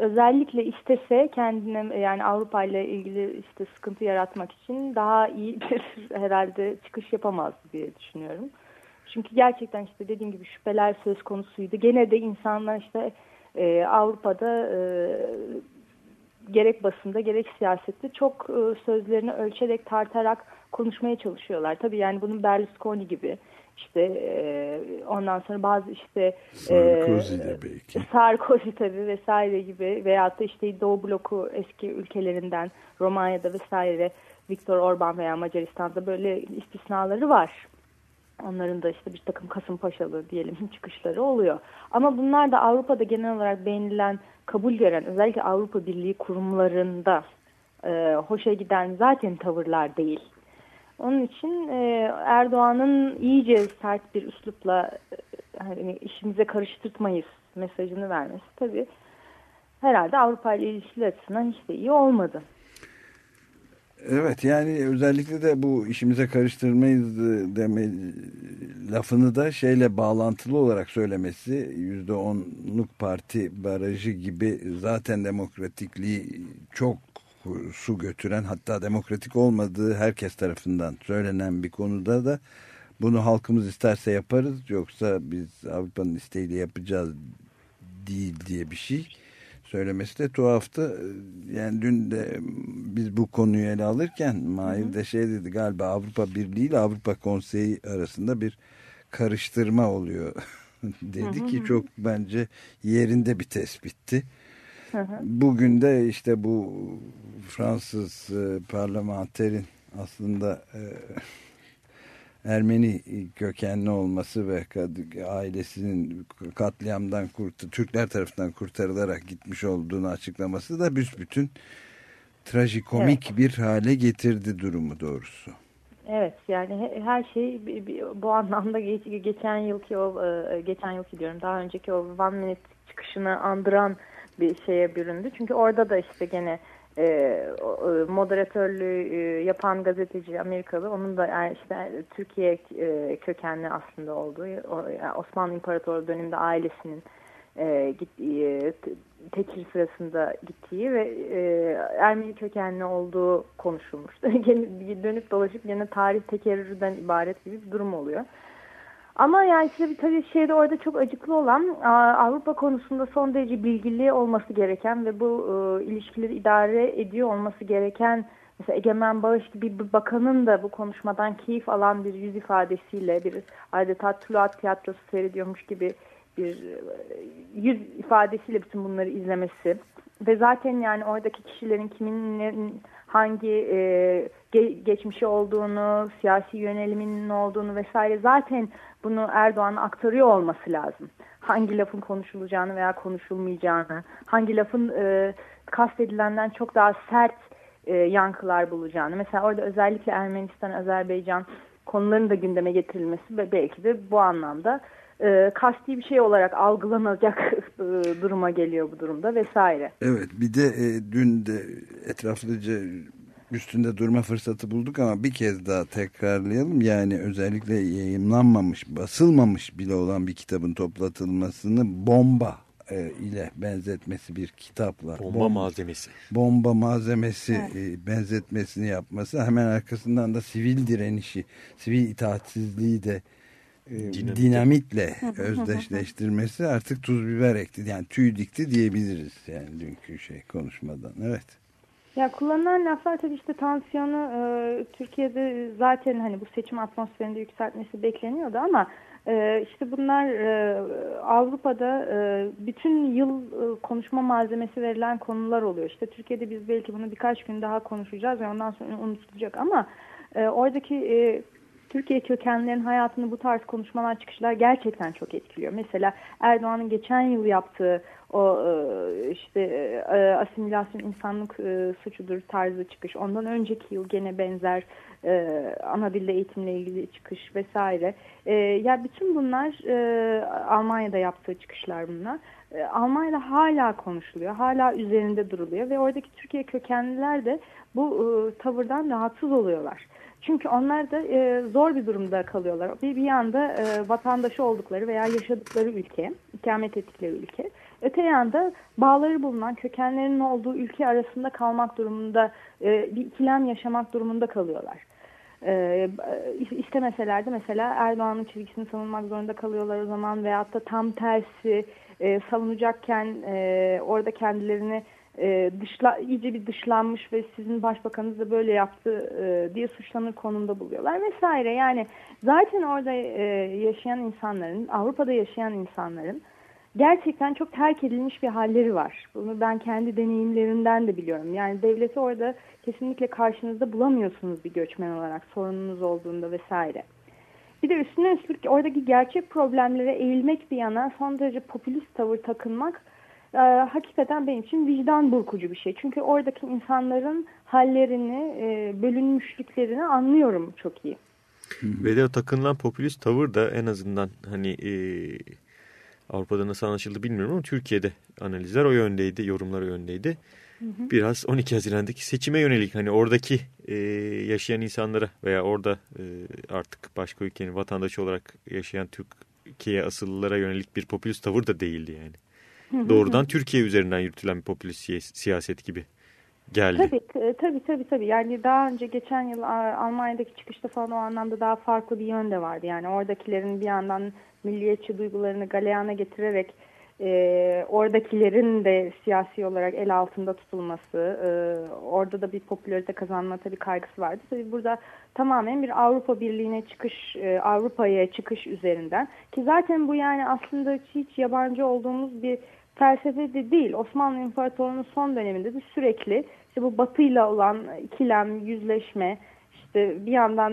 özellikle istese kendine yani Avrupa ile ilgili işte sıkıntı yaratmak için daha iyi bir herhalde çıkış yapamazdı diye düşünüyorum. Çünkü gerçekten işte dediğim gibi şüpheler söz konusuydu. Gene de insanlar işte e, Avrupa'da e, gerek basında gerek siyasette çok sözlerini ölçerek tartarak konuşmaya çalışıyorlar. Tabii yani bunun Berlusconi gibi işte e, ondan sonra bazı işte Sarkozy de belki. Sarkozy tabii vesaire gibi veyahut da işte Doğu bloku eski ülkelerinden Romanya'da vesaire Viktor Orban veya Macaristan'da böyle istisnaları var. Onların da işte bir takım Kasımpaşalı diyelim çıkışları oluyor. Ama bunlar da Avrupa'da genel olarak beğenilen, kabul gören özellikle Avrupa Birliği kurumlarında e, hoşa giden zaten tavırlar değil. Onun için e, Erdoğan'ın iyice sert bir üslupla hani işimize karıştırtmayız mesajını vermesi tabii herhalde Avrupa ile ilişkiler açısından hiç de iyi olmadı. Evet yani özellikle de bu işimize karıştırmayız deme lafını da şeyle bağlantılı olarak söylemesi yüzde onluk parti barajı gibi zaten demokratikliği çok su götüren hatta demokratik olmadığı herkes tarafından söylenen bir konuda da bunu halkımız isterse yaparız yoksa biz Avrupa'nın isteğiyle yapacağız değil diye bir şey söylemesi de tuhaftı. Yani dün de biz bu konuyu ele alırken Mahir de şey dedi galiba Avrupa Birliği ile Avrupa Konseyi arasında bir karıştırma oluyor dedi ki çok bence yerinde bir tespitti. Bugün de işte bu Fransız e, parlamenterin aslında e, Ermeni kökenli olması ve ailesinin katliamdan kurtu, Türkler tarafından kurtarılarak gitmiş olduğunu açıklaması da büsbütün trajikomik evet. bir hale getirdi durumu doğrusu. Evet yani her şey bu anlamda geçen yılki o e, geçen yılki diyorum daha önceki o One Minute çıkışını andıran bir şeye büründü. Çünkü orada da işte gene e, moderatörlüğü e, yapan gazeteci Amerikalı onun da yani işte Türkiye e, kökenli aslında olduğu Osmanlı İmparatorluğu döneminde ailesinin e, gittiği, tekil sırasında gittiği ve e, Ermeni kökenli olduğu konuşulmuştu. dönüp dolaşıp yine tarih tekerrürden ibaret gibi bir durum oluyor. Ama yani işte bir tabii şeyde orada çok acıklı olan Avrupa konusunda son derece bilgili olması gereken ve bu e, ilişkileri idare ediyor olması gereken mesela Egemen Bağış gibi bir bakanın da bu konuşmadan keyif alan bir yüz ifadesiyle bir adeta Tuluat tiyatrosu seyrediyormuş gibi bir e, yüz ifadesiyle bütün bunları izlemesi. Ve zaten yani oradaki kişilerin kimin hangi e, ge geçmişi olduğunu, siyasi yöneliminin olduğunu vesaire zaten bunu Erdoğan'a aktarıyor olması lazım. Hangi lafın konuşulacağını veya konuşulmayacağını, hangi lafın e, kastedilenden çok daha sert e, yankılar bulacağını. Mesela orada özellikle Ermenistan, Azerbaycan konularının da gündeme getirilmesi ve belki de bu anlamda e, kasti bir şey olarak algılanacak e, duruma geliyor bu durumda vesaire. Evet bir de e, dün de etraflıca üstünde durma fırsatı bulduk ama bir kez daha tekrarlayalım. Yani özellikle yayınlanmamış, basılmamış bile olan bir kitabın toplatılmasını bomba e, ile benzetmesi bir kitapla. Bomba, bomba malzemesi. Bomba malzemesi evet. e, benzetmesini yapması. Hemen arkasından da sivil direnişi, sivil itaatsizliği de e, Dinamit. dinamitle özdeşleştirmesi artık tuz biber ekti. Yani tüy dikti diyebiliriz yani dünkü şey konuşmadan. Evet. Ya kullanılan laflar tabii işte tansiyonu e, Türkiye'de zaten hani bu seçim atmosferinde yükseltmesi bekleniyordu ama e, işte bunlar e, Avrupa'da e, bütün yıl e, konuşma malzemesi verilen konular oluyor. İşte Türkiye'de biz belki bunu birkaç gün daha konuşacağız ve ondan sonra unutulacak ama e, oradaki e, Türkiye kökenlerin hayatını bu tarz konuşmalar çıkışlar gerçekten çok etkiliyor. Mesela Erdoğan'ın geçen yıl yaptığı o e, işte e, asimilasyon insanlık e, suçudur tarzı çıkış. Ondan önceki yıl gene benzer ana dilde eğitimle ilgili çıkış vesaire. Ya bütün bunlar Almanya'da yaptığı çıkışlar bunlar. Almanya'da hala konuşuluyor, hala üzerinde duruluyor ve oradaki Türkiye kökenliler de bu tavırdan rahatsız oluyorlar. Çünkü onlar da e, zor bir durumda kalıyorlar. Bir, bir yanda e, vatandaşı oldukları veya yaşadıkları ülke, ikamet ettikleri ülke. Öte yanda bağları bulunan kökenlerinin olduğu ülke arasında kalmak durumunda, e, bir ikilem yaşamak durumunda kalıyorlar. E, istemeseler de mesela Erdoğan'ın çizgisini savunmak zorunda kalıyorlar o zaman veyahut da tam tersi e, savunacakken e, orada kendilerini e, dışla, iyice bir dışlanmış ve sizin başbakanınız da böyle yaptı e, diye suçlanır konumda buluyorlar vesaire. Yani zaten orada e, yaşayan insanların, Avrupa'da yaşayan insanların gerçekten çok terk edilmiş bir halleri var. Bunu ben kendi deneyimlerimden de biliyorum. Yani devleti orada kesinlikle karşınızda bulamıyorsunuz bir göçmen olarak sorununuz olduğunda vesaire. Bir de üstüne üstlük oradaki gerçek problemlere eğilmek bir yana son derece popülist tavır takınmak e, hakikaten benim için vicdan burkucu bir şey. Çünkü oradaki insanların hallerini, e, bölünmüşlüklerini anlıyorum çok iyi. Ve de takınılan popülist tavır da en azından hani e, Avrupa'da nasıl anlaşıldı bilmiyorum ama Türkiye'de analizler o yöndeydi, yorumlar o yöndeydi. Hı hı. Biraz 12 Haziran'daki seçime yönelik hani oradaki e, yaşayan insanlara veya orada e, artık başka ülkenin vatandaşı olarak yaşayan Türkiye asıllılara yönelik bir popülist tavır da değildi yani. Hı hı. Doğrudan Türkiye üzerinden yürütülen bir popülist siyaset gibi geldi. Tabii, tabii tabii tabii. Yani daha önce geçen yıl Almanya'daki çıkışta falan o anlamda daha farklı bir yön de vardı. Yani oradakilerin bir yandan milliyetçi duygularını galeyana getirerek e, oradakilerin de siyasi olarak el altında tutulması, e, orada da bir popülarite kazanma tabii kaygısı vardı. Tabii burada tamamen bir Avrupa Birliği'ne çıkış, e, Avrupa'ya çıkış üzerinden ki zaten bu yani aslında hiç yabancı olduğumuz bir felsefe de değil. Osmanlı İmparatorluğu'nun son döneminde de sürekli işte bu batıyla olan ikilem, yüzleşme, işte bir yandan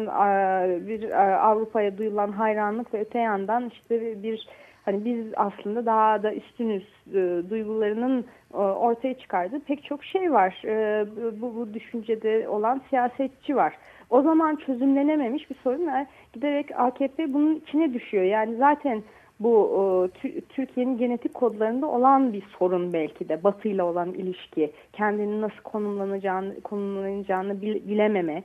bir Avrupa'ya duyulan hayranlık ve öte yandan işte bir hani biz aslında daha da üstünüz e, duygularının e, ortaya çıkardığı pek çok şey var. E, bu, bu düşüncede olan siyasetçi var. O zaman çözümlenememiş bir sorun var. Giderek AKP bunun içine düşüyor. Yani zaten bu e, Türkiye'nin genetik kodlarında olan bir sorun belki de Batı ile olan ilişki, kendini nasıl konumlanacağını, konumlanacağını bilememe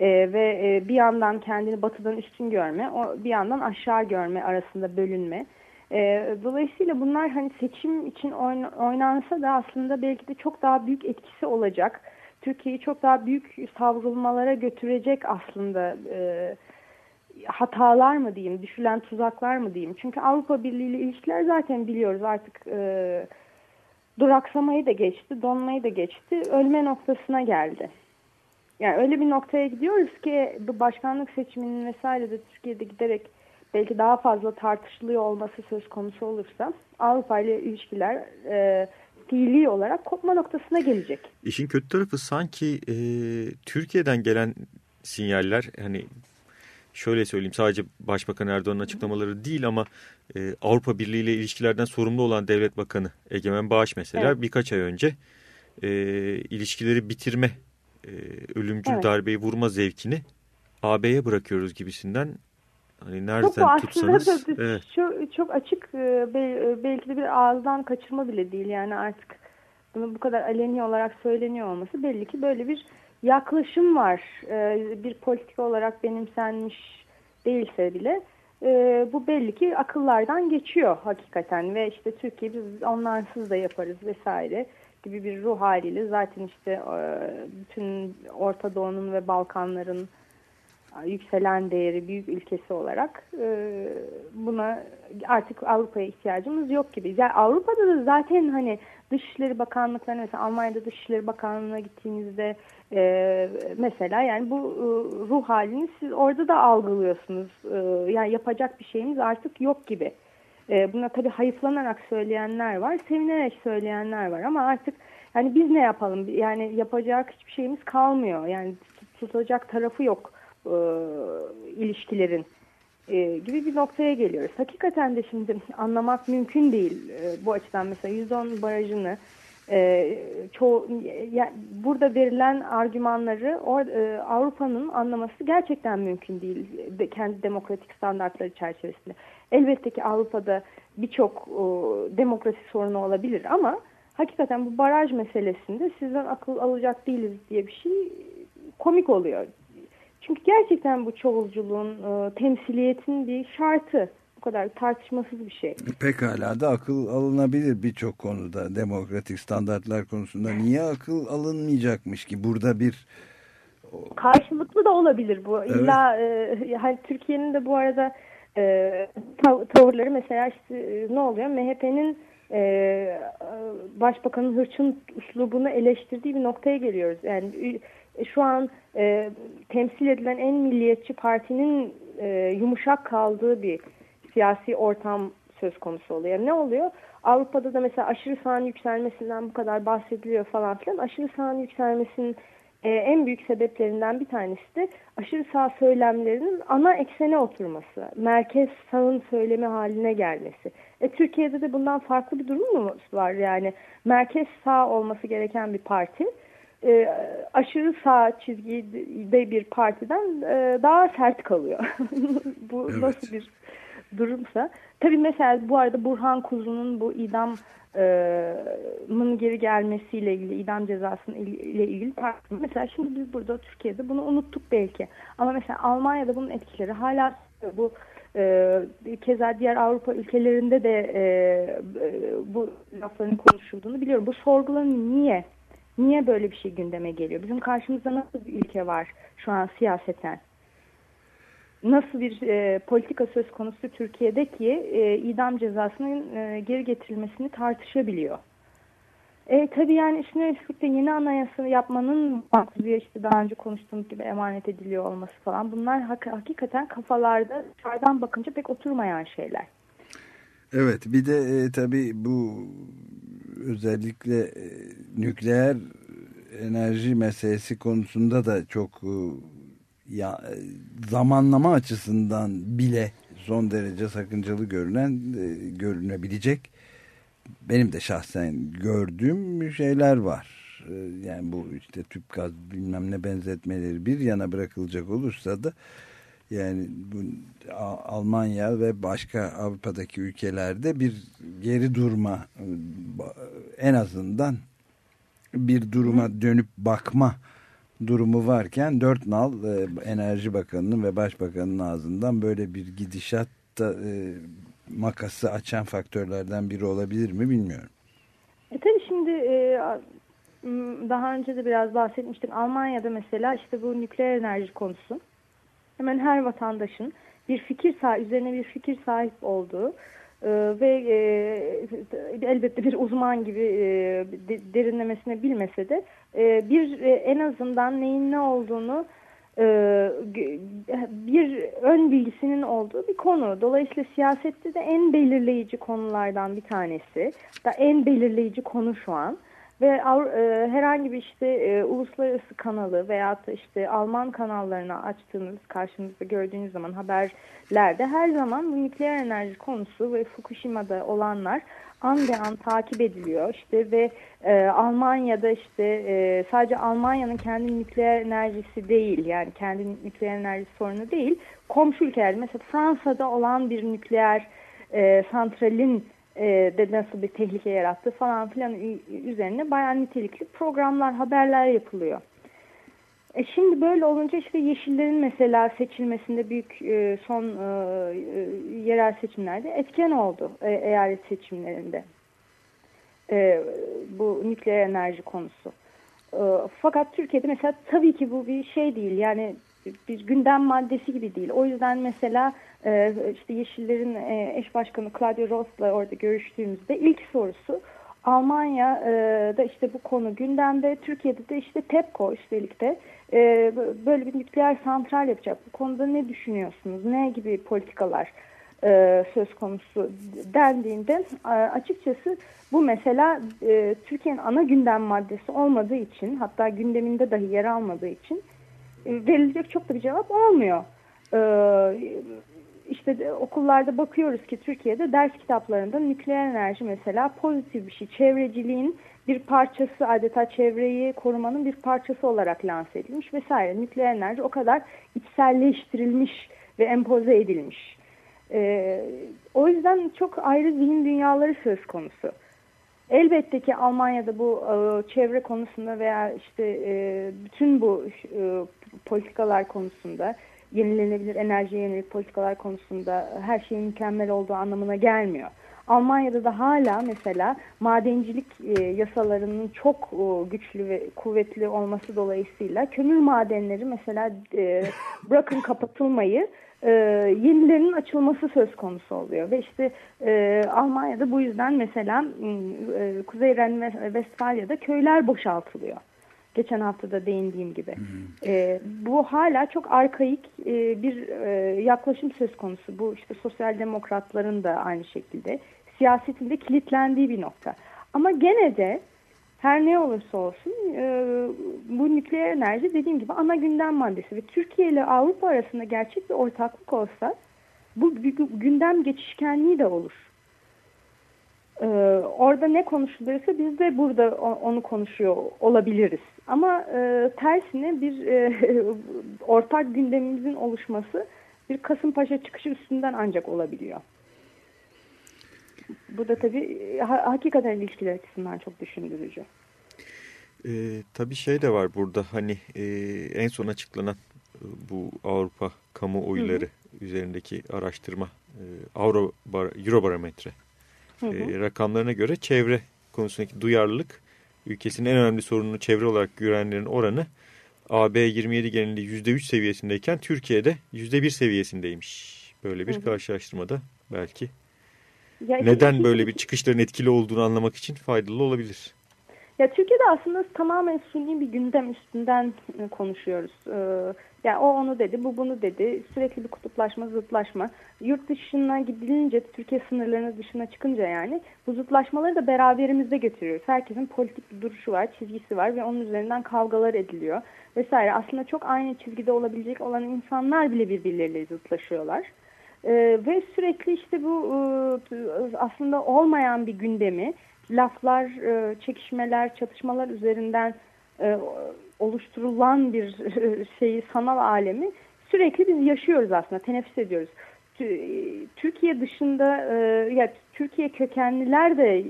e, ve e, bir yandan kendini Batı'dan üstün görme, o bir yandan aşağı görme arasında bölünme. E, dolayısıyla bunlar hani seçim için oynansa da aslında belki de çok daha büyük etkisi olacak. Türkiye'yi çok daha büyük savrulmalara götürecek aslında e, hatalar mı diyeyim, düşülen tuzaklar mı diyeyim. Çünkü Avrupa Birliği ile ilişkiler zaten biliyoruz artık e, duraksamayı da geçti, donmayı da geçti, ölme noktasına geldi. Yani öyle bir noktaya gidiyoruz ki bu başkanlık seçiminin vesaire de Türkiye'de giderek belki daha fazla tartışılıyor olması söz konusu olursa Avrupa ile ilişkiler e, fiili olarak kopma noktasına gelecek. İşin kötü tarafı sanki e, Türkiye'den gelen sinyaller hani şöyle söyleyeyim sadece Başbakan Erdoğan'ın açıklamaları değil ama e, Avrupa Birliği ile ilişkilerden sorumlu olan Devlet Bakanı Egemen Bağış mesela evet. birkaç ay önce e, ilişkileri bitirme e, ölümcül evet. darbeyi vurma zevkini AB'ye bırakıyoruz gibisinden hani nereden çok tutsanız evet. çok, çok açık e, belki de bir ağızdan kaçırma bile değil yani artık bunu bu kadar aleni olarak söyleniyor olması belli ki böyle bir yaklaşım var. E, bir politika olarak benimsenmiş değilse bile e, bu belli ki akıllardan geçiyor hakikaten ve işte Türkiye biz onlarsız da yaparız vesaire gibi bir ruh haliyle zaten işte e, bütün Orta Doğu'nun ve Balkanların yükselen değeri büyük ülkesi olarak e, buna artık Avrupa'ya ihtiyacımız yok gibi. Yani Avrupa'da da zaten hani Dışişleri Bakanlıklarına mesela Almanya'da Dışişleri Bakanlığı'na gittiğinizde e, mesela yani bu e, ruh halini siz orada da algılıyorsunuz. E, yani yapacak bir şeyimiz artık yok gibi. E, buna tabii hayıflanarak söyleyenler var, sevinerek söyleyenler var ama artık yani biz ne yapalım? Yani yapacak hiçbir şeyimiz kalmıyor. Yani tutacak tarafı yok e, ilişkilerin e, gibi bir noktaya geliyoruz. Hakikaten de şimdi anlamak mümkün değil e, bu açıdan mesela 110 barajını e, çoğu ya, burada verilen argümanları or, e, Avrupa'nın anlaması gerçekten mümkün değil de, kendi demokratik standartları çerçevesinde. Elbette ki Avrupa'da birçok demokrasi sorunu olabilir ama hakikaten bu baraj meselesinde sizden akıl alacak değiliz diye bir şey komik oluyor. Çünkü gerçekten bu çoğulculuğun, e, temsiliyetin bir şartı. Bu kadar tartışmasız bir şey. Pekala da akıl alınabilir birçok konuda. Demokratik standartlar konusunda niye akıl alınmayacakmış ki? Burada bir karşılıklı da olabilir bu. Evet. İlla e, yani Türkiye'nin de bu arada e, tav tavırları mesela işte e, ne oluyor? MHP'nin e, başbakanın hırçın uslubunu eleştirdiği bir noktaya geliyoruz. Yani e, şu an e, temsil edilen en milliyetçi partinin e, yumuşak kaldığı bir siyasi ortam söz konusu oluyor. Ne oluyor? Avrupa'da da mesela aşırı sağın yükselmesinden bu kadar bahsediliyor falan filan. Aşırı sağın yükselmesinin e, en büyük sebeplerinden bir tanesi de aşırı sağ söylemlerinin ana eksene oturması. Merkez sağın söylemi haline gelmesi. E, Türkiye'de de bundan farklı bir durum mu var? Yani merkez sağ olması gereken bir parti e, aşırı sağ çizgide bir partiden e, daha sert kalıyor. bu Evet. nasıl bir durumsa. Tabii mesela bu arada Burhan Kuzu'nun bu idam mın geri gelmesiyle ilgili, idam cezasının il- ile ilgili tartışma. Mesela şimdi biz burada Türkiye'de bunu unuttuk belki. Ama mesela Almanya'da bunun etkileri hala bu e, keza diğer Avrupa ülkelerinde de e, bu lafların konuşulduğunu biliyorum. Bu sorgulanıyor. Niye? Niye böyle bir şey gündeme geliyor? Bizim karşımızda nasıl bir ülke var şu an siyaseten? Nasıl bir e, politika söz konusu Türkiye'de ki e, idam cezasının e, geri getirilmesini tartışabiliyor? E, tabii yani üstüne üstlük yeni anayasa yapmanın makbuzu işte daha önce konuştuğumuz gibi emanet ediliyor olması falan bunlar hak- hakikaten kafalarda dışarıdan bakınca pek oturmayan şeyler. Evet bir de e, tabii bu özellikle e, nükleer enerji meselesi konusunda da çok e, ya, e, zamanlama açısından bile son derece sakıncalı görünen e, görünebilecek benim de şahsen gördüğüm şeyler var. E, Yani bu işte tüp gaz bilmem ne benzetmeleri bir yana bırakılacak olursa da yani bu Almanya ve başka Avrupa'daki ülkelerde bir geri durma e, en azından bir duruma dönüp bakma durumu varken dört nal e, Enerji Bakanı'nın ve Başbakanı'nın ağzından böyle bir gidişat da e, makası açan faktörlerden biri olabilir mi bilmiyorum. E tabii şimdi e, daha önce de biraz bahsetmiştik. Almanya'da mesela işte bu nükleer enerji konusu hemen her vatandaşın bir fikir üzerine bir fikir sahip olduğu e, ve e, elbette bir uzman gibi e, de- derinlemesine bilmese de e, bir e, en azından neyin ne olduğunu e, bir ön bilgisinin olduğu bir konu. Dolayısıyla siyasette de en belirleyici konulardan bir tanesi. Da en belirleyici konu şu an. Ve e, herhangi bir işte e, uluslararası kanalı da işte Alman kanallarına açtığınız, karşınızda gördüğünüz zaman haberlerde her zaman bu nükleer enerji konusu ve Fukushima'da olanlar an be an takip ediliyor. İşte ve e, Almanya'da işte e, sadece Almanya'nın kendi nükleer enerjisi değil yani kendi nükleer enerji sorunu değil. Komşu ülkeler mesela Fransa'da olan bir nükleer e, santralin de nasıl bir tehlike yarattı falan filan üzerine bayağı nitelikli programlar, haberler yapılıyor. E şimdi böyle olunca işte Yeşillerin mesela seçilmesinde büyük e, son e, e, yerel seçimlerde etken oldu e, eyalet seçimlerinde. E, bu nükleer enerji konusu. E, fakat Türkiye'de mesela tabii ki bu bir şey değil yani bir gündem maddesi gibi değil. O yüzden mesela e, işte Yeşillerin e, eş başkanı Claudia Ross'la orada görüştüğümüzde ilk sorusu Almanya'da işte bu konu gündemde, Türkiye'de de işte TEPCO üstelik de e, böyle bir nükleer santral yapacak. Bu konuda ne düşünüyorsunuz? Ne gibi politikalar söz konusu dendiğinde açıkçası bu mesela Türkiye'nin ana gündem maddesi olmadığı için hatta gündeminde dahi yer almadığı için verilecek çok da bir cevap olmuyor. E, işte de okullarda bakıyoruz ki Türkiye'de ders kitaplarında nükleer enerji mesela pozitif bir şey. Çevreciliğin bir parçası adeta çevreyi korumanın bir parçası olarak lanse edilmiş vesaire. Nükleer enerji o kadar içselleştirilmiş ve empoze edilmiş. Ee, o yüzden çok ayrı zihin dünyaları söz konusu. Elbette ki Almanya'da bu e, çevre konusunda veya işte e, bütün bu e, politikalar konusunda yenilenebilir enerjiye yönelik politikalar konusunda her şeyin mükemmel olduğu anlamına gelmiyor. Almanya'da da hala mesela madencilik e, yasalarının çok e, güçlü ve kuvvetli olması dolayısıyla kömür madenleri mesela e, bırakın kapatılmayı e, yenilerinin açılması söz konusu oluyor. Ve işte e, Almanya'da bu yüzden mesela e, Kuzey Ren ve Westfalya'da köyler boşaltılıyor. Geçen hafta da değindiğim gibi. E, bu hala çok arkaik e, bir e, yaklaşım söz konusu. Bu işte sosyal demokratların da aynı şekilde siyasetinde kilitlendiği bir nokta. Ama gene de her ne olursa olsun e, bu nükleer enerji dediğim gibi ana gündem maddesi ve Türkiye ile Avrupa arasında gerçek bir ortaklık olsa bu gündem geçişkenliği de olur. E, orada ne konuşuluyorsa biz de burada onu konuşuyor olabiliriz. Ama e, tersine bir e, ortak gündemimizin oluşması bir Kasımpaşa çıkışı üstünden ancak olabiliyor. Bu da tabii ha, hakikaten ilişkiler açısından çok düşündürücü. E, tabii şey de var burada hani e, en son açıklanan e, bu Avrupa kamuoyları hı hı. üzerindeki araştırma e, Euro, Eurobarometre hı hı. E, rakamlarına göre çevre konusundaki duyarlılık ülkesinin en önemli sorununu çevre olarak görenlerin oranı AB 27 genelinde %3 seviyesindeyken Türkiye'de %1 seviyesindeymiş. Böyle bir hı hı. karşılaştırmada belki ya neden böyle bir çıkışların etkili olduğunu anlamak için faydalı olabilir. Ya Türkiye'de aslında tamamen suni bir gündem üstünden e, konuşuyoruz. Ee, yani o onu dedi, bu bunu dedi. Sürekli bir kutuplaşma, zıtlaşma. Yurt dışına gidilince, Türkiye sınırlarının dışına çıkınca yani bu zıtlaşmaları da beraberimizde getiriyoruz. Herkesin politik bir duruşu var, çizgisi var ve onun üzerinden kavgalar ediliyor vesaire. Aslında çok aynı çizgide olabilecek olan insanlar bile birbirleriyle zıtlaşıyorlar. Ee, ve sürekli işte bu e, aslında olmayan bir gündemi laflar, e, çekişmeler, çatışmalar üzerinden e, oluşturulan bir şeyi sanal alemi sürekli biz yaşıyoruz aslında, teneffüs ediyoruz. Türkiye dışında ya Türkiye kökenliler de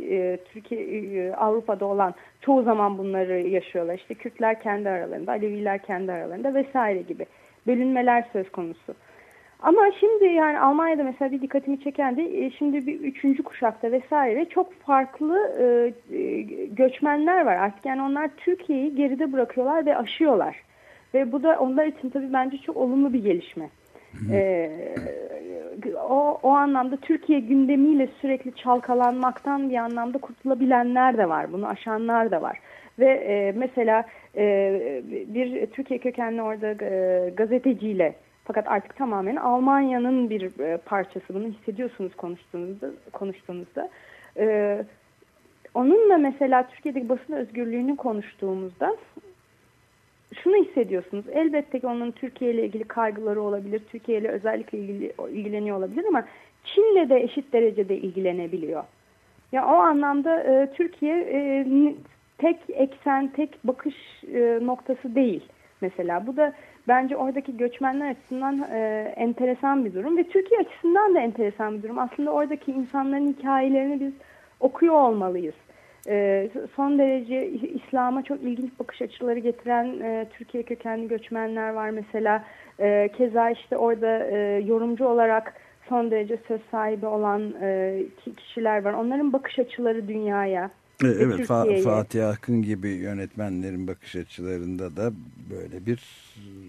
Türkiye Avrupa'da olan çoğu zaman bunları yaşıyorlar. İşte Kürtler kendi aralarında, Aleviler kendi aralarında vesaire gibi bölünmeler söz konusu. Ama şimdi yani Almanya'da mesela bir dikkatimi çeken de e, şimdi bir üçüncü kuşakta vesaire çok farklı e, e, göçmenler var. Artık yani onlar Türkiye'yi geride bırakıyorlar ve aşıyorlar. Ve bu da onlar için tabii bence çok olumlu bir gelişme. Ee, o, o anlamda Türkiye gündemiyle sürekli çalkalanmaktan bir anlamda kurtulabilenler de var. Bunu aşanlar da var. Ve e, mesela e, bir Türkiye kökenli orada e, gazeteciyle fakat artık tamamen Almanya'nın bir e, parçası. Bunu hissediyorsunuz konuştuğunuzda. konuştuğunuzda. Ee, onunla mesela Türkiye'deki basın özgürlüğünü konuştuğumuzda şunu hissediyorsunuz. Elbette ki onun Türkiye ile ilgili kaygıları olabilir. Türkiye ile özellikle ilgili, ilgileniyor olabilir ama Çin'le de eşit derecede ilgilenebiliyor. Ya o anlamda e, Türkiye e, tek eksen, tek bakış e, noktası değil mesela. Bu da bence oradaki göçmenler açısından e, enteresan bir durum ve Türkiye açısından da enteresan bir durum. Aslında oradaki insanların hikayelerini biz okuyor olmalıyız. E, son derece İslam'a çok ilginç bakış açıları getiren e, Türkiye kökenli göçmenler var mesela. E, keza işte orada e, yorumcu olarak son derece söz sahibi olan e, kişiler var. Onların bakış açıları dünyaya, evet Fa Fatih Akın gibi yönetmenlerin bakış açılarında da böyle bir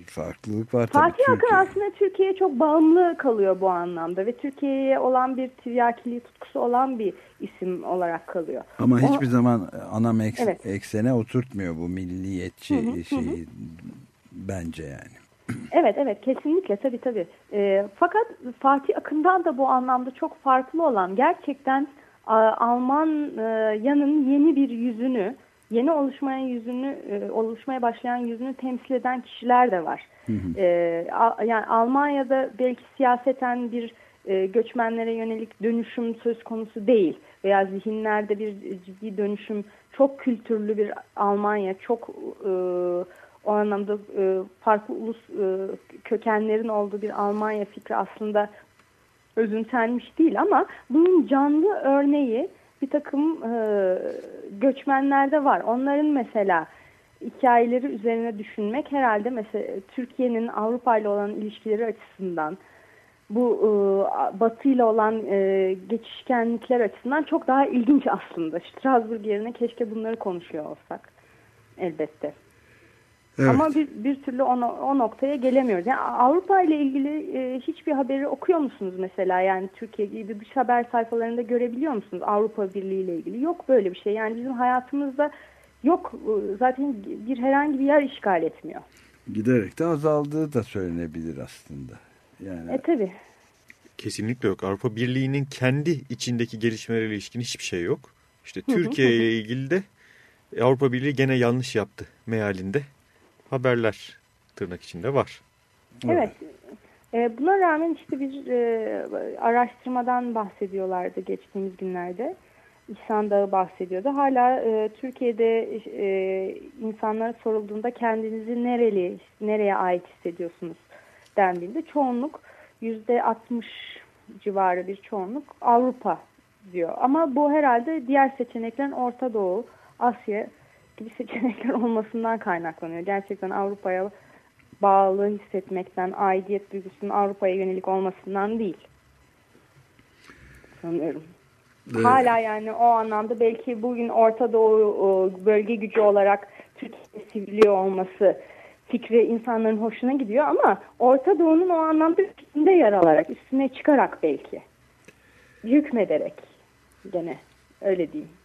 farklılık var. Fatih tabii, Akın aslında Türkiye'ye çok bağımlı kalıyor bu anlamda ve Türkiye'ye olan bir tiryakiliği tutkusu olan bir isim olarak kalıyor. Ama o, hiçbir zaman ana eks evet. eksene oturtmuyor bu milliyetçi hı hı, şeyi hı. bence yani. Evet evet kesinlikle tabii tabii. E, fakat Fatih Akın'dan da bu anlamda çok farklı olan gerçekten Almanya'nın yeni bir yüzünü, yeni oluşmayan yüzünü, e, oluşmaya başlayan yüzünü temsil eden kişiler de var. Hı hı. E, yani Almanya'da belki siyaseten bir e, göçmenlere yönelik dönüşüm söz konusu değil veya zihinlerde bir ciddi dönüşüm, çok kültürlü bir Almanya, çok o anlamda farklı ulus kökenlerin olduğu bir Almanya fikri aslında özümsenmiş değil ama bunun canlı örneği bir takım e, göçmenlerde var. Onların mesela hikayeleri üzerine düşünmek herhalde mesela Türkiye'nin Avrupa ile olan ilişkileri açısından bu e, Batı ile olan e, geçişkenlikler açısından çok daha ilginç aslında. Strasbourg yerine keşke bunları konuşuyor olsak elbette. Evet. Ama bir, bir türlü ona, o noktaya gelemiyoruz. Yani Avrupa ile ilgili e, hiçbir haberi okuyor musunuz mesela? Yani Türkiye gibi dış haber sayfalarında görebiliyor musunuz Avrupa Birliği ile ilgili? Yok böyle bir şey. Yani bizim hayatımızda yok. E, zaten bir herhangi bir yer işgal etmiyor. Giderek de azaldığı da söylenebilir aslında. Yani... E tabi. Kesinlikle yok. Avrupa Birliği'nin kendi içindeki gelişmelere ilişkin hiçbir şey yok. İşte Türkiye ile ilgili de Avrupa Birliği gene yanlış yaptı mealinde haberler tırnak içinde var. Evet. E, buna rağmen işte bir e, araştırmadan bahsediyorlardı geçtiğimiz günlerde. İhsan Dağı bahsediyordu. Hala e, Türkiye'de e, insanlara sorulduğunda kendinizi nereli, nereye ait hissediyorsunuz dendiğinde çoğunluk yüzde 60 civarı bir çoğunluk Avrupa diyor. Ama bu herhalde diğer seçeneklerin Orta Doğu, Asya gibi seçenekler olmasından kaynaklanıyor. Gerçekten Avrupa'ya bağlı hissetmekten, aidiyet duygusunun Avrupa'ya yönelik olmasından değil. Sanıyorum. Evet. Hala yani o anlamda belki bugün Orta Doğu bölge gücü olarak Türkiye siviliyor olması fikri insanların hoşuna gidiyor ama Orta Doğu'nun o anlamda üstünde yer alarak, üstüne çıkarak belki. Hükmederek gene öyle diyeyim.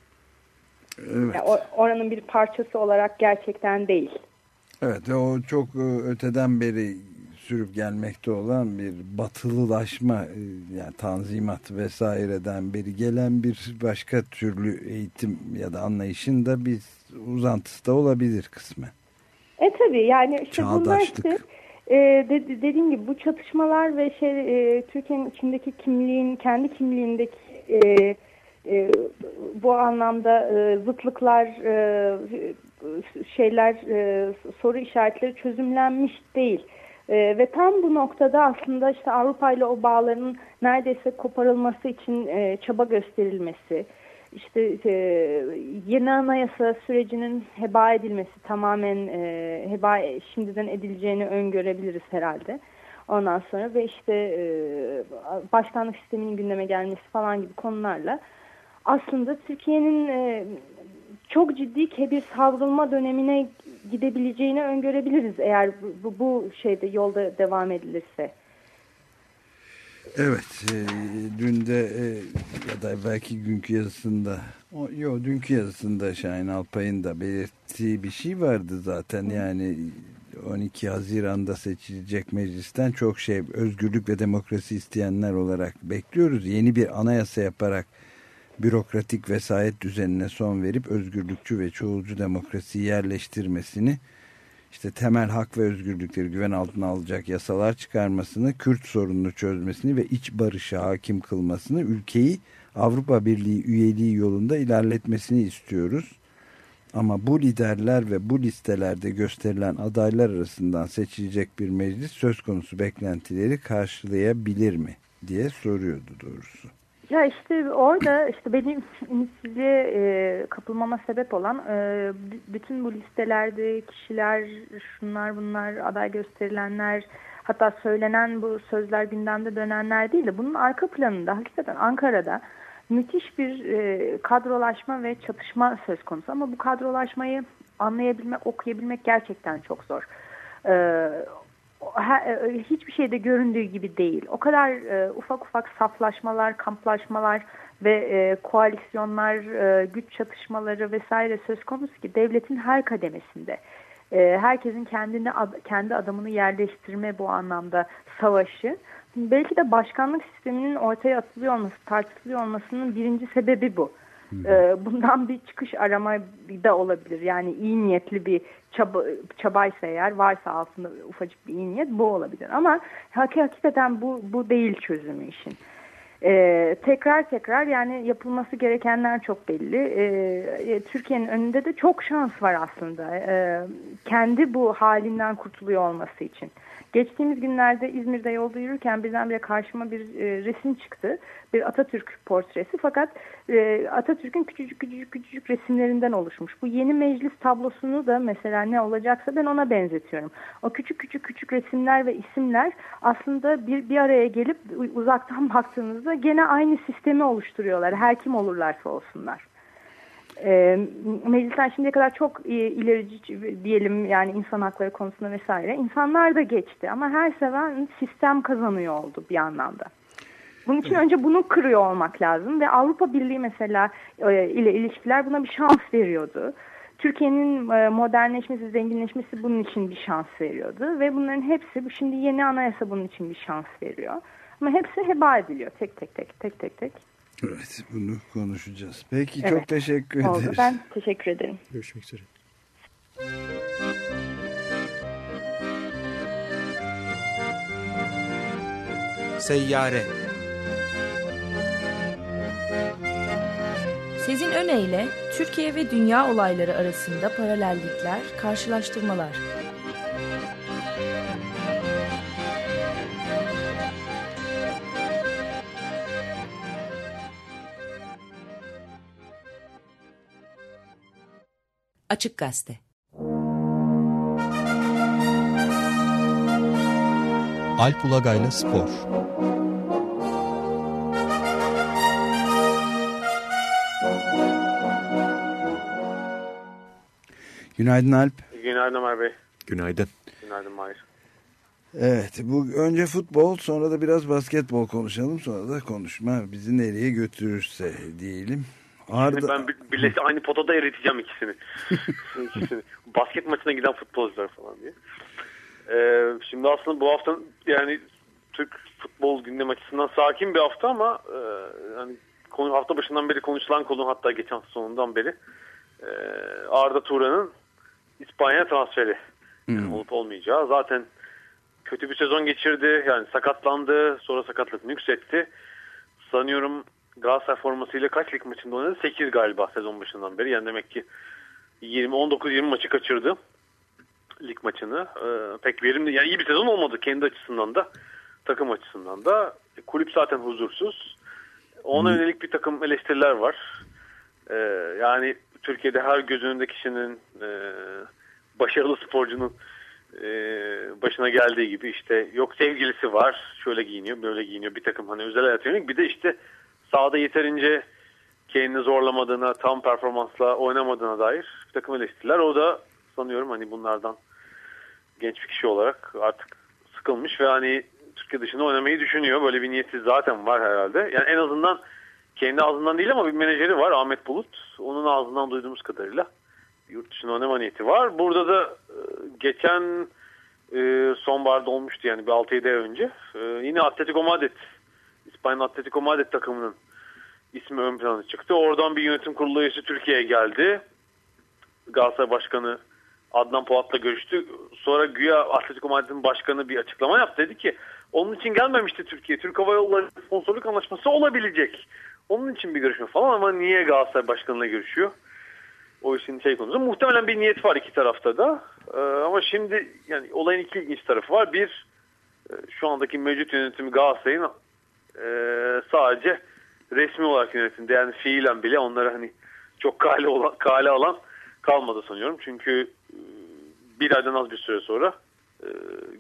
Evet. Yani oranın bir parçası olarak gerçekten değil. Evet o çok e, öteden beri sürüp gelmekte olan bir batılılaşma e, yani tanzimat vesaireden beri gelen bir başka türlü eğitim ya da anlayışın da bir uzantısı da olabilir kısmen. E tabi yani işte bunlar işte e, de, dediğim gibi bu çatışmalar ve şey e, Türkiye'nin içindeki kimliğin kendi kimliğindeki e, e, bu anlamda e, zıtlıklar e, şeyler e, soru işaretleri çözümlenmiş değil. E, ve tam bu noktada aslında işte Avrupa ile o bağların neredeyse koparılması için e, çaba gösterilmesi, işte e, yeni anayasa sürecinin heba edilmesi tamamen e, heba şimdiden edileceğini öngörebiliriz herhalde. Ondan sonra ve işte e, başkanlık sisteminin gündeme gelmesi falan gibi konularla aslında Türkiye'nin e, çok ciddi bir savrulma dönemine gidebileceğini öngörebiliriz eğer bu, bu şeyde yolda devam edilirse. Evet, e, dün de e, ya da belki günkü yazısında, o, yo dünkü yazısında Şahin Alpay'ın da belirttiği bir şey vardı zaten. Yani 12 Haziran'da seçilecek meclisten çok şey özgürlük ve demokrasi isteyenler olarak bekliyoruz. Yeni bir anayasa yaparak bürokratik vesayet düzenine son verip özgürlükçü ve çoğulcu demokrasiyi yerleştirmesini işte temel hak ve özgürlükleri güven altına alacak yasalar çıkarmasını, Kürt sorununu çözmesini ve iç barışa hakim kılmasını, ülkeyi Avrupa Birliği üyeliği yolunda ilerletmesini istiyoruz. Ama bu liderler ve bu listelerde gösterilen adaylar arasından seçilecek bir meclis söz konusu beklentileri karşılayabilir mi diye soruyordu doğrusu. Ya işte orada işte benim ümitsizliğe e, kapılmama sebep olan e, bütün bu listelerde kişiler, şunlar bunlar, aday gösterilenler, hatta söylenen bu sözler gündemde dönenler değil de bunun arka planında hakikaten Ankara'da müthiş bir e, kadrolaşma ve çatışma söz konusu. Ama bu kadrolaşmayı anlayabilmek, okuyabilmek gerçekten çok zor. E, hiçbir şeyde göründüğü gibi değil. O kadar e, ufak ufak saflaşmalar, kamplaşmalar ve e, koalisyonlar, e, güç çatışmaları vesaire söz konusu ki devletin her kademesinde e, herkesin kendini kendi adamını yerleştirme bu anlamda savaşı. Belki de başkanlık sisteminin ortaya atılıyor olması, tartışılıyor olmasının birinci sebebi bu. Ee, bundan bir çıkış arama da olabilir. Yani iyi niyetli bir çaba, çabaysa eğer varsa altında ufacık bir iyi niyet bu olabilir. Ama hakikaten bu, bu değil çözümü işin. Ee, tekrar tekrar yani yapılması gerekenler çok belli. Ee, Türkiye'nin önünde de çok şans var aslında. Ee, kendi bu halinden kurtuluyor olması için. Geçtiğimiz günlerde İzmir'de yolda yürürken birdenbire karşıma bir e, resim çıktı. Bir Atatürk portresi fakat e, Atatürk'ün küçücük küçücük küçücük resimlerinden oluşmuş. Bu yeni meclis tablosunu da mesela ne olacaksa ben ona benzetiyorum. O küçük küçük küçük resimler ve isimler aslında bir, bir araya gelip uzaktan baktığınızda gene aynı sistemi oluşturuyorlar. Her kim olurlarsa olsunlar. E, meclisten şimdiye kadar çok ilerici diyelim yani insan hakları konusunda vesaire insanlar da geçti ama her seven sistem kazanıyor oldu bir anlamda. Bunun için önce bunu kırıyor olmak lazım ve Avrupa Birliği mesela e, ile ilişkiler buna bir şans veriyordu. Türkiye'nin e, modernleşmesi, zenginleşmesi bunun için bir şans veriyordu ve bunların hepsi şimdi yeni anayasa bunun için bir şans veriyor. Ama hepsi heba ediliyor tek tek tek tek tek tek. Evet bunu konuşacağız. Peki evet. çok teşekkür Oldu. ederiz. Ben teşekkür ederim. Görüşmek üzere. Seyyare Sezin Öne Türkiye ve dünya olayları arasında paralellikler, karşılaştırmalar. Açık Gazete Alp Ulagay'la Spor Günaydın Alp. Günaydın Ömer Bey. Günaydın. Günaydın Mahir. Evet, bu önce futbol, sonra da biraz basketbol konuşalım. Sonra da konuşma bizi nereye götürürse diyelim. Arda... Ben birleşti aynı potada eriteceğim ikisini. ikisini. Basket maçına giden futbolcular falan diye. Ee, şimdi aslında bu hafta yani Türk futbol gündem açısından sakin bir hafta ama e, yani konu, hafta başından beri konuşulan konu hatta geçen sonundan beri e, Arda Turan'ın İspanya transferi hmm. olup olmayacağı. Zaten kötü bir sezon geçirdi. Yani sakatlandı. Sonra sakatlık nüksetti. Sanıyorum Galatasaray formasıyla kaç lig maçında oynadı? 8 galiba sezon başından beri. Yani demek ki 20 19-20 maçı kaçırdı. Lig maçını. Ee, pek verimli. Yani iyi bir sezon olmadı kendi açısından da. Takım açısından da. E, kulüp zaten huzursuz. Ona hmm. yönelik bir takım eleştiriler var. Ee, yani Türkiye'de her göz önünde kişinin e, başarılı sporcunun e, başına geldiği gibi işte yok sevgilisi var şöyle giyiniyor böyle giyiniyor bir takım hani özel hayat yönelik. Bir de işte sahada yeterince kendini zorlamadığına tam performansla oynamadığına dair bir takım eleştiriler. O da sanıyorum hani bunlardan genç bir kişi olarak artık sıkılmış ve hani Türkiye dışında oynamayı düşünüyor. Böyle bir niyeti zaten var herhalde. Yani en azından kendi ağzından değil ama bir menajeri var Ahmet Bulut onun ağzından duyduğumuz kadarıyla yurt dışına oynama var. Burada da e, geçen e, sonbaharda olmuştu yani bir 6-7 ay önce. E, yine Atletico Madrid, İspanya Atletico Madrid takımının ismi ön plana çıktı. Oradan bir yönetim kurulu üyesi Türkiye'ye geldi. Galatasaray Başkanı Adnan Polat'la görüştü. Sonra güya Atletico Madrid'in başkanı bir açıklama yaptı. Dedi ki onun için gelmemişti Türkiye. Türk Hava Yolları sponsorluk anlaşması olabilecek. Onun için bir görüşme falan ama niye Galatasaray Başkanı'yla görüşüyor? o işin şey konusu. Muhtemelen bir niyet var iki tarafta da. Ee, ama şimdi yani olayın iki ilginç tarafı var. Bir e, şu andaki mevcut yönetimi Galatasaray'ın e, sadece resmi olarak yönetimde yani fiilen bile onlara hani çok kale, olan, kale alan kalmadı sanıyorum. Çünkü e, bir aydan az bir süre sonra e,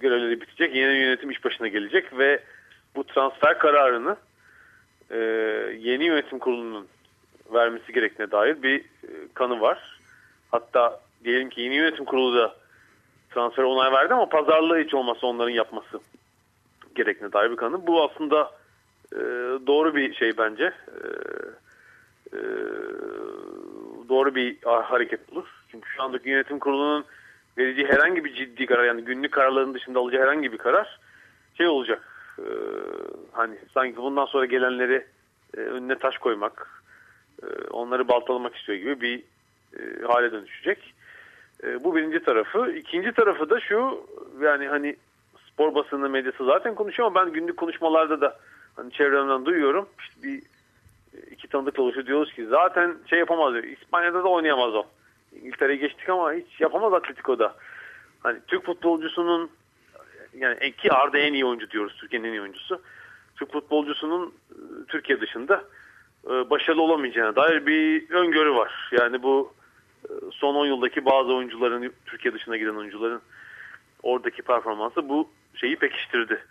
görevleri bitecek. Yeni yönetim iş başına gelecek ve bu transfer kararını e, yeni yönetim kurulunun vermesi gerektiğine dair bir e, kanı var. Hatta diyelim ki yeni yönetim kurulu da transfer onay verdi ama pazarlığı hiç olmazsa onların yapması gerektiğine dair bir kanı. Bu aslında e, doğru bir şey bence. E, e, doğru bir hareket olur. Çünkü şu andaki yönetim kurulunun vereceği herhangi bir ciddi karar yani günlük kararların dışında alacağı herhangi bir karar şey olacak. E, hani sanki bundan sonra gelenleri e, önüne taş koymak, e, onları baltalamak istiyor gibi bir e, hale dönüşecek. E, bu birinci tarafı. İkinci tarafı da şu yani hani spor basını medyası zaten konuşuyor ama ben günlük konuşmalarda da hani çevremden duyuyorum. İşte bir iki tanıdıkla oluşuyor diyoruz ki zaten şey yapamaz diyor. İspanya'da da oynayamaz o. İngiltere'ye geçtik ama hiç yapamaz Atletico'da. Hani Türk futbolcusunun yani ki Arda en iyi oyuncu diyoruz Türkiye'nin en iyi oyuncusu. Türk futbolcusunun Türkiye dışında e, başarılı olamayacağına dair bir öngörü var. Yani bu e, son 10 yıldaki bazı oyuncuların, Türkiye dışına giden oyuncuların oradaki performansı bu şeyi pekiştirdi.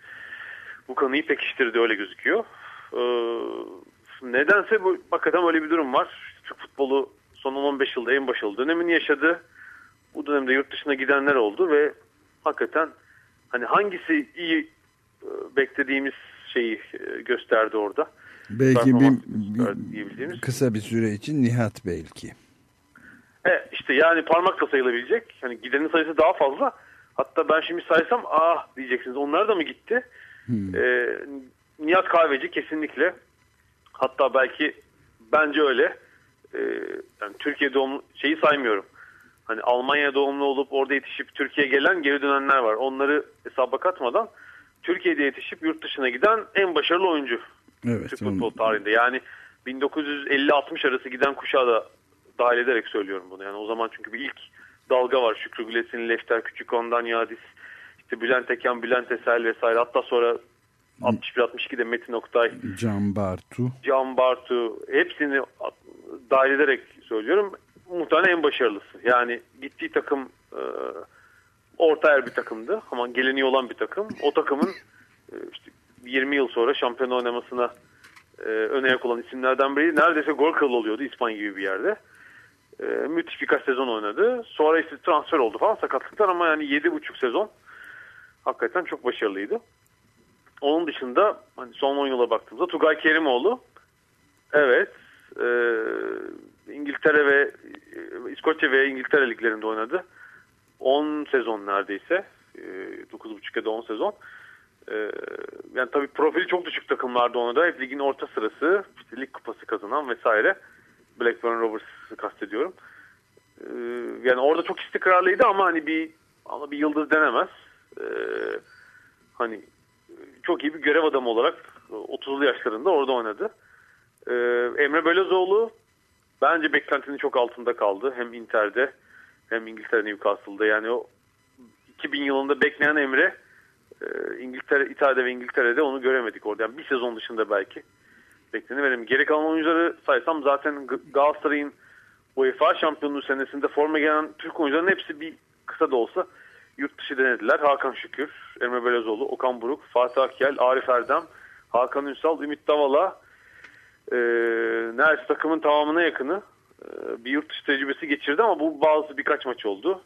Bu kanıyı pekiştirdi öyle gözüküyor. E, nedense bu hakikaten öyle bir durum var. Türk futbolu son 15 yılda en başarılı dönemini yaşadı. Bu dönemde yurt dışına gidenler oldu ve hakikaten hani hangisi iyi beklediğimiz şeyi gösterdi orada. Belki bir, bir kısa bir süre için Nihat belki. Evet işte yani parmakla sayılabilecek. Hani gidenin sayısı daha fazla. Hatta ben şimdi saysam ah diyeceksiniz. Onlar da mı gitti? Hmm. Ee, Nihat Kahveci kesinlikle. Hatta belki bence öyle. Ee, yani Türkiye doğumlu şeyi saymıyorum. Hani Almanya doğumlu olup orada yetişip Türkiye'ye gelen geri dönenler var. Onları hesaba katmadan Türkiye'de yetişip yurt dışına giden en başarılı oyuncu Evet, Türk futbol tarihinde. Yani 1950-60 arası giden kuşağı da dahil ederek söylüyorum bunu. Yani o zaman çünkü bir ilk dalga var. Şükrü Gülesin, Lefter Küçükon'dan Yadis, işte Bülent Eken, Bülent Esel vesaire. Hatta sonra 61-62'de Metin Oktay, Can Bartu. Can Bartu hepsini dahil ederek söylüyorum. Muhtemelen en başarılısı. Yani gittiği takım e, orta er bir takımdı ama geleni olan bir takım. O takımın e, işte 20 yıl sonra şampiyon oynamasına e, öne yak olan isimlerden biri. Neredeyse gol kralı oluyordu İspanya gibi bir yerde. E, müthiş birkaç sezon oynadı. Sonra işte transfer oldu falan sakatlıktan ama yani 7,5 sezon hakikaten çok başarılıydı. Onun dışında hani son 10 yıla baktığımızda Tugay Kerimoğlu evet e, İngiltere ve e, İskoçya ve İngiltere liglerinde oynadı. 10 sezon neredeyse. E, 9,5 ya da 10 sezon. E, yani tabii profili çok düşük takımlarda onu da. Hep ligin orta sırası. işte lig kupası kazanan vesaire. Blackburn Rovers'ı kastediyorum. E, yani orada çok istikrarlıydı ama hani bir ama bir yıldız denemez. E, hani çok iyi bir görev adamı olarak 30'lu yaşlarında orada oynadı. Emre Belözoğlu bence beklentinin çok altında kaldı. Hem Inter'de hem İngiltere Newcastle'da. Yani o 2000 yılında bekleyen Emre e, İngiltere, İtalya'da ve İngiltere'de onu göremedik orada. Yani bir sezon dışında belki bekleni verelim. Geri kalan oyuncuları saysam zaten Galatasaray'ın UEFA şampiyonluğu senesinde forma gelen Türk oyuncuların hepsi bir kısa da olsa yurt dışı denediler. Hakan Şükür, Emre Belözoğlu, Okan Buruk, Fatih Akyel, Arif Erdem, Hakan Ünsal, Ümit Davala e, neredeyse takımın tamamına yakını e, bir yurt dışı tecrübesi geçirdi ama bu bazı birkaç maç oldu.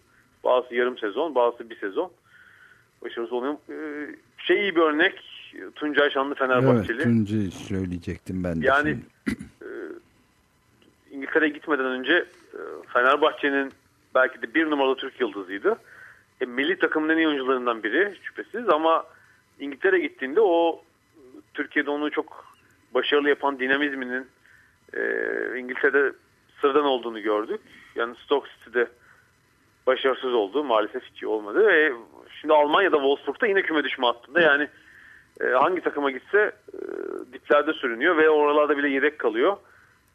Bazı yarım sezon, bazı bir sezon. Başarısı oluyor. E, şey iyi bir örnek Tuncay Şanlı Fenerbahçeli. Evet Tuncay söyleyecektim ben de. Yani e, İngiltere'ye gitmeden önce e, Fenerbahçe'nin belki de bir numaralı Türk yıldızıydı e, milli takımın en iyi oyuncularından biri şüphesiz ama İngiltere gittiğinde o Türkiye'de onu çok başarılı yapan dinamizminin e, İngiltere'de sıradan olduğunu gördük. Yani Stoke City'de başarısız oldu. Maalesef hiç olmadı. Ve şimdi Almanya'da Wolfsburg'da yine küme düşme hattında. Yani e, hangi takıma gitse e, diplerde sürünüyor ve oralarda bile yedek kalıyor.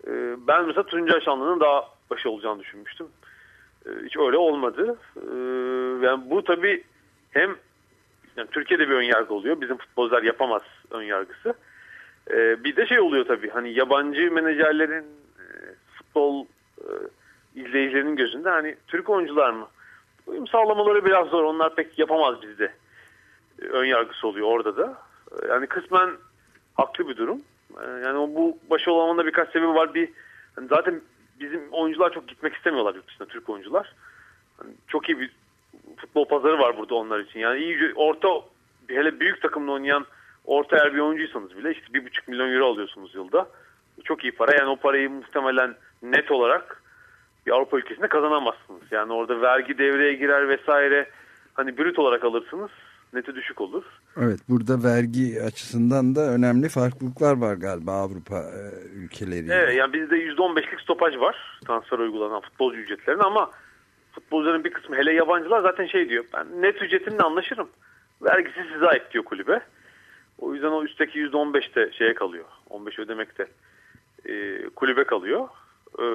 E, ben mesela Tuncay Şanlı'nın daha başarılı olacağını düşünmüştüm. E, hiç öyle olmadı. E, yani bu tabii hem yani Türkiye'de bir ön yargı oluyor. Bizim futbolcular yapamaz ön yargısı. E, bir de şey oluyor tabii. Hani yabancı menajerlerin futbol izleyicilerinin gözünde hani Türk oyuncular mı? Uyum sağlamaları biraz zor. Onlar pek yapamaz bizde. Ön yargısı oluyor orada da. Yani kısmen haklı bir durum. Yani bu başarılı olmanın birkaç sebebi var. Bir hani zaten bizim oyuncular çok gitmek istemiyorlar yurt dışında Türk oyuncular. Yani çok iyi bir futbol pazarı var burada onlar için. Yani iyi orta hele büyük takımda oynayan orta yer bir oyuncuysanız bile işte bir buçuk milyon euro alıyorsunuz yılda. Çok iyi para. Yani o parayı muhtemelen net olarak bir Avrupa ülkesinde kazanamazsınız. Yani orada vergi devreye girer vesaire. Hani brüt olarak alırsınız. Neti düşük olur. Evet burada vergi açısından da önemli farklılıklar var galiba Avrupa e, ülkeleri. Evet yani bizde %15'lik stopaj var transfer uygulanan futbolcu ücretlerine ama futbolcuların bir kısmı hele yabancılar zaten şey diyor. Ben net ücretimle anlaşırım. Vergisi size ait diyor kulübe. O yüzden o üstteki %15 de şeye kalıyor. 15 ödemek de e, kulübe kalıyor. E,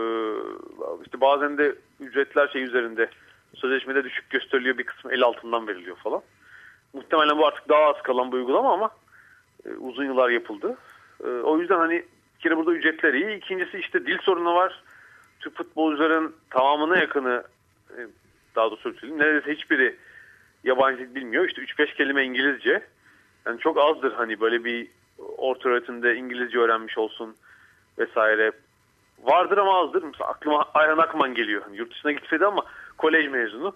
işte bazen de ücretler şey üzerinde sözleşmede düşük gösteriliyor bir kısmı el altından veriliyor falan. Muhtemelen bu artık daha az kalan bir uygulama ama e, uzun yıllar yapıldı. E, o yüzden hani bir kere burada ücretler iyi. İkincisi işte dil sorunu var. Türk futbolcuların tamamına yakını e, daha doğrusu söyleyeyim neredeyse hiçbiri yabancı bilmiyor. İşte 3-5 kelime İngilizce. Yani çok azdır hani böyle bir orta öğretimde İngilizce öğrenmiş olsun vesaire. Vardır ama azdır. Mesela aklıma Ayhan Akman geliyor. Hani yurt dışına gitseydi ama kolej mezunu.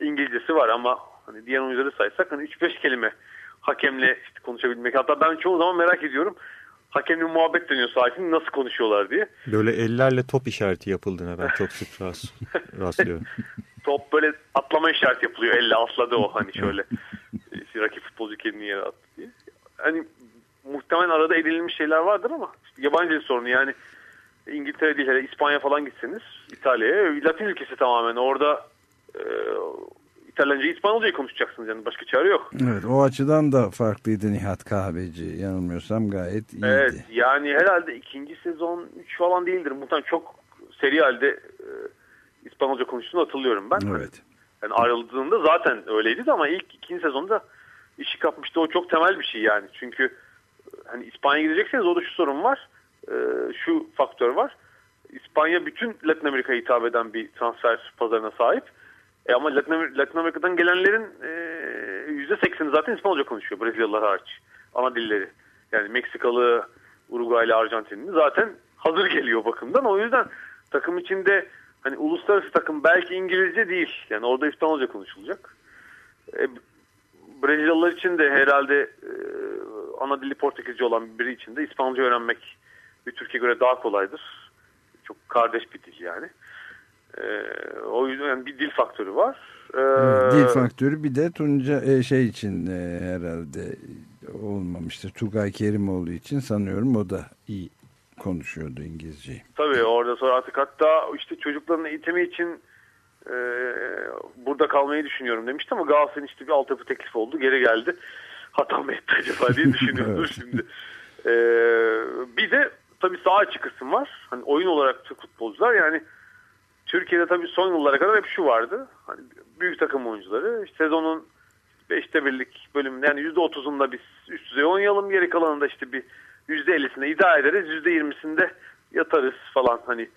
İngilizcesi var ama hani diğer oyuncuları saysak hani 3-5 kelime hakemle işte konuşabilmek. Hatta ben çoğu zaman merak ediyorum. Hakemle muhabbet dönüyor sakin nasıl konuşuyorlar diye. Böyle ellerle top işareti yapıldığına ben çok sık rastlıyorum. top böyle atlama işareti yapılıyor. Elle atladı o hani şöyle. İşte rakip futbolcu kendini yere attı diye. Hani muhtemelen arada edinilmiş şeyler vardır ama işte yabancı sorunu yani İngiltere değil hele İspanya falan gitseniz İtalya'ya Latin ülkesi tamamen orada e, İtalyancayı İspanyolcayı konuşacaksınız yani başka çare yok. Evet o açıdan da farklıydı Nihat Kahveci yanılmıyorsam gayet iyiydi. Evet yani herhalde ikinci sezon 3 falan değildir. Muhtemelen çok seri halde e, İspanyolca konuştuğunu hatırlıyorum ben. Evet. Yani ayrıldığında zaten öyleydi de ama ilk ikinci sezonda işi kapmıştı. O çok temel bir şey yani. Çünkü e, hani İspanya'ya gidecekseniz orada şu sorun var. E, şu faktör var. İspanya bütün Latin Amerika'ya hitap eden bir transfer pazarına sahip. E ama Latin, Latin Amerika'dan gelenlerin e, %80'i zaten İspanyolca konuşuyor Brezilyalılar hariç. Ana dilleri. Yani Meksikalı, Uruguaylı, Arjantinli zaten hazır geliyor bakımdan. O yüzden takım içinde hani uluslararası takım belki İngilizce değil. Yani orada İspanyolca konuşulacak. E, Brezilyalılar için de herhalde e, ana dili Portekizce olan biri için de İspanyolca öğrenmek bir Türkiye göre daha kolaydır. Çok kardeş bir dil yani. E, o yüzden yani bir dil faktörü var. E, Dil faktörü bir de Tunca e, şey için e, herhalde olmamıştır. Tugay Kerimoğlu için sanıyorum o da iyi konuşuyordu İngilizceyi. Tabii orada sonra artık hatta işte çocukların eğitimi için e, burada kalmayı düşünüyorum demişti ama Galatasaray'ın işte bir altyapı teklifi oldu. Geri geldi. Hata mı etti acaba diye düşünüyordur Evet. şimdi. E, bir de tabii sağ açı kısım var. Hani oyun olarak futbolcular yani Türkiye'de tabii son yıllara kadar hep şu vardı. Hani büyük takım oyuncuları işte sezonun beşte birlik bölümünde yani yüzde otuzunda biz üst düzey oynayalım. Geri kalanında işte bir yüzde ellisinde idare ederiz. Yüzde yirmisinde yatarız falan hani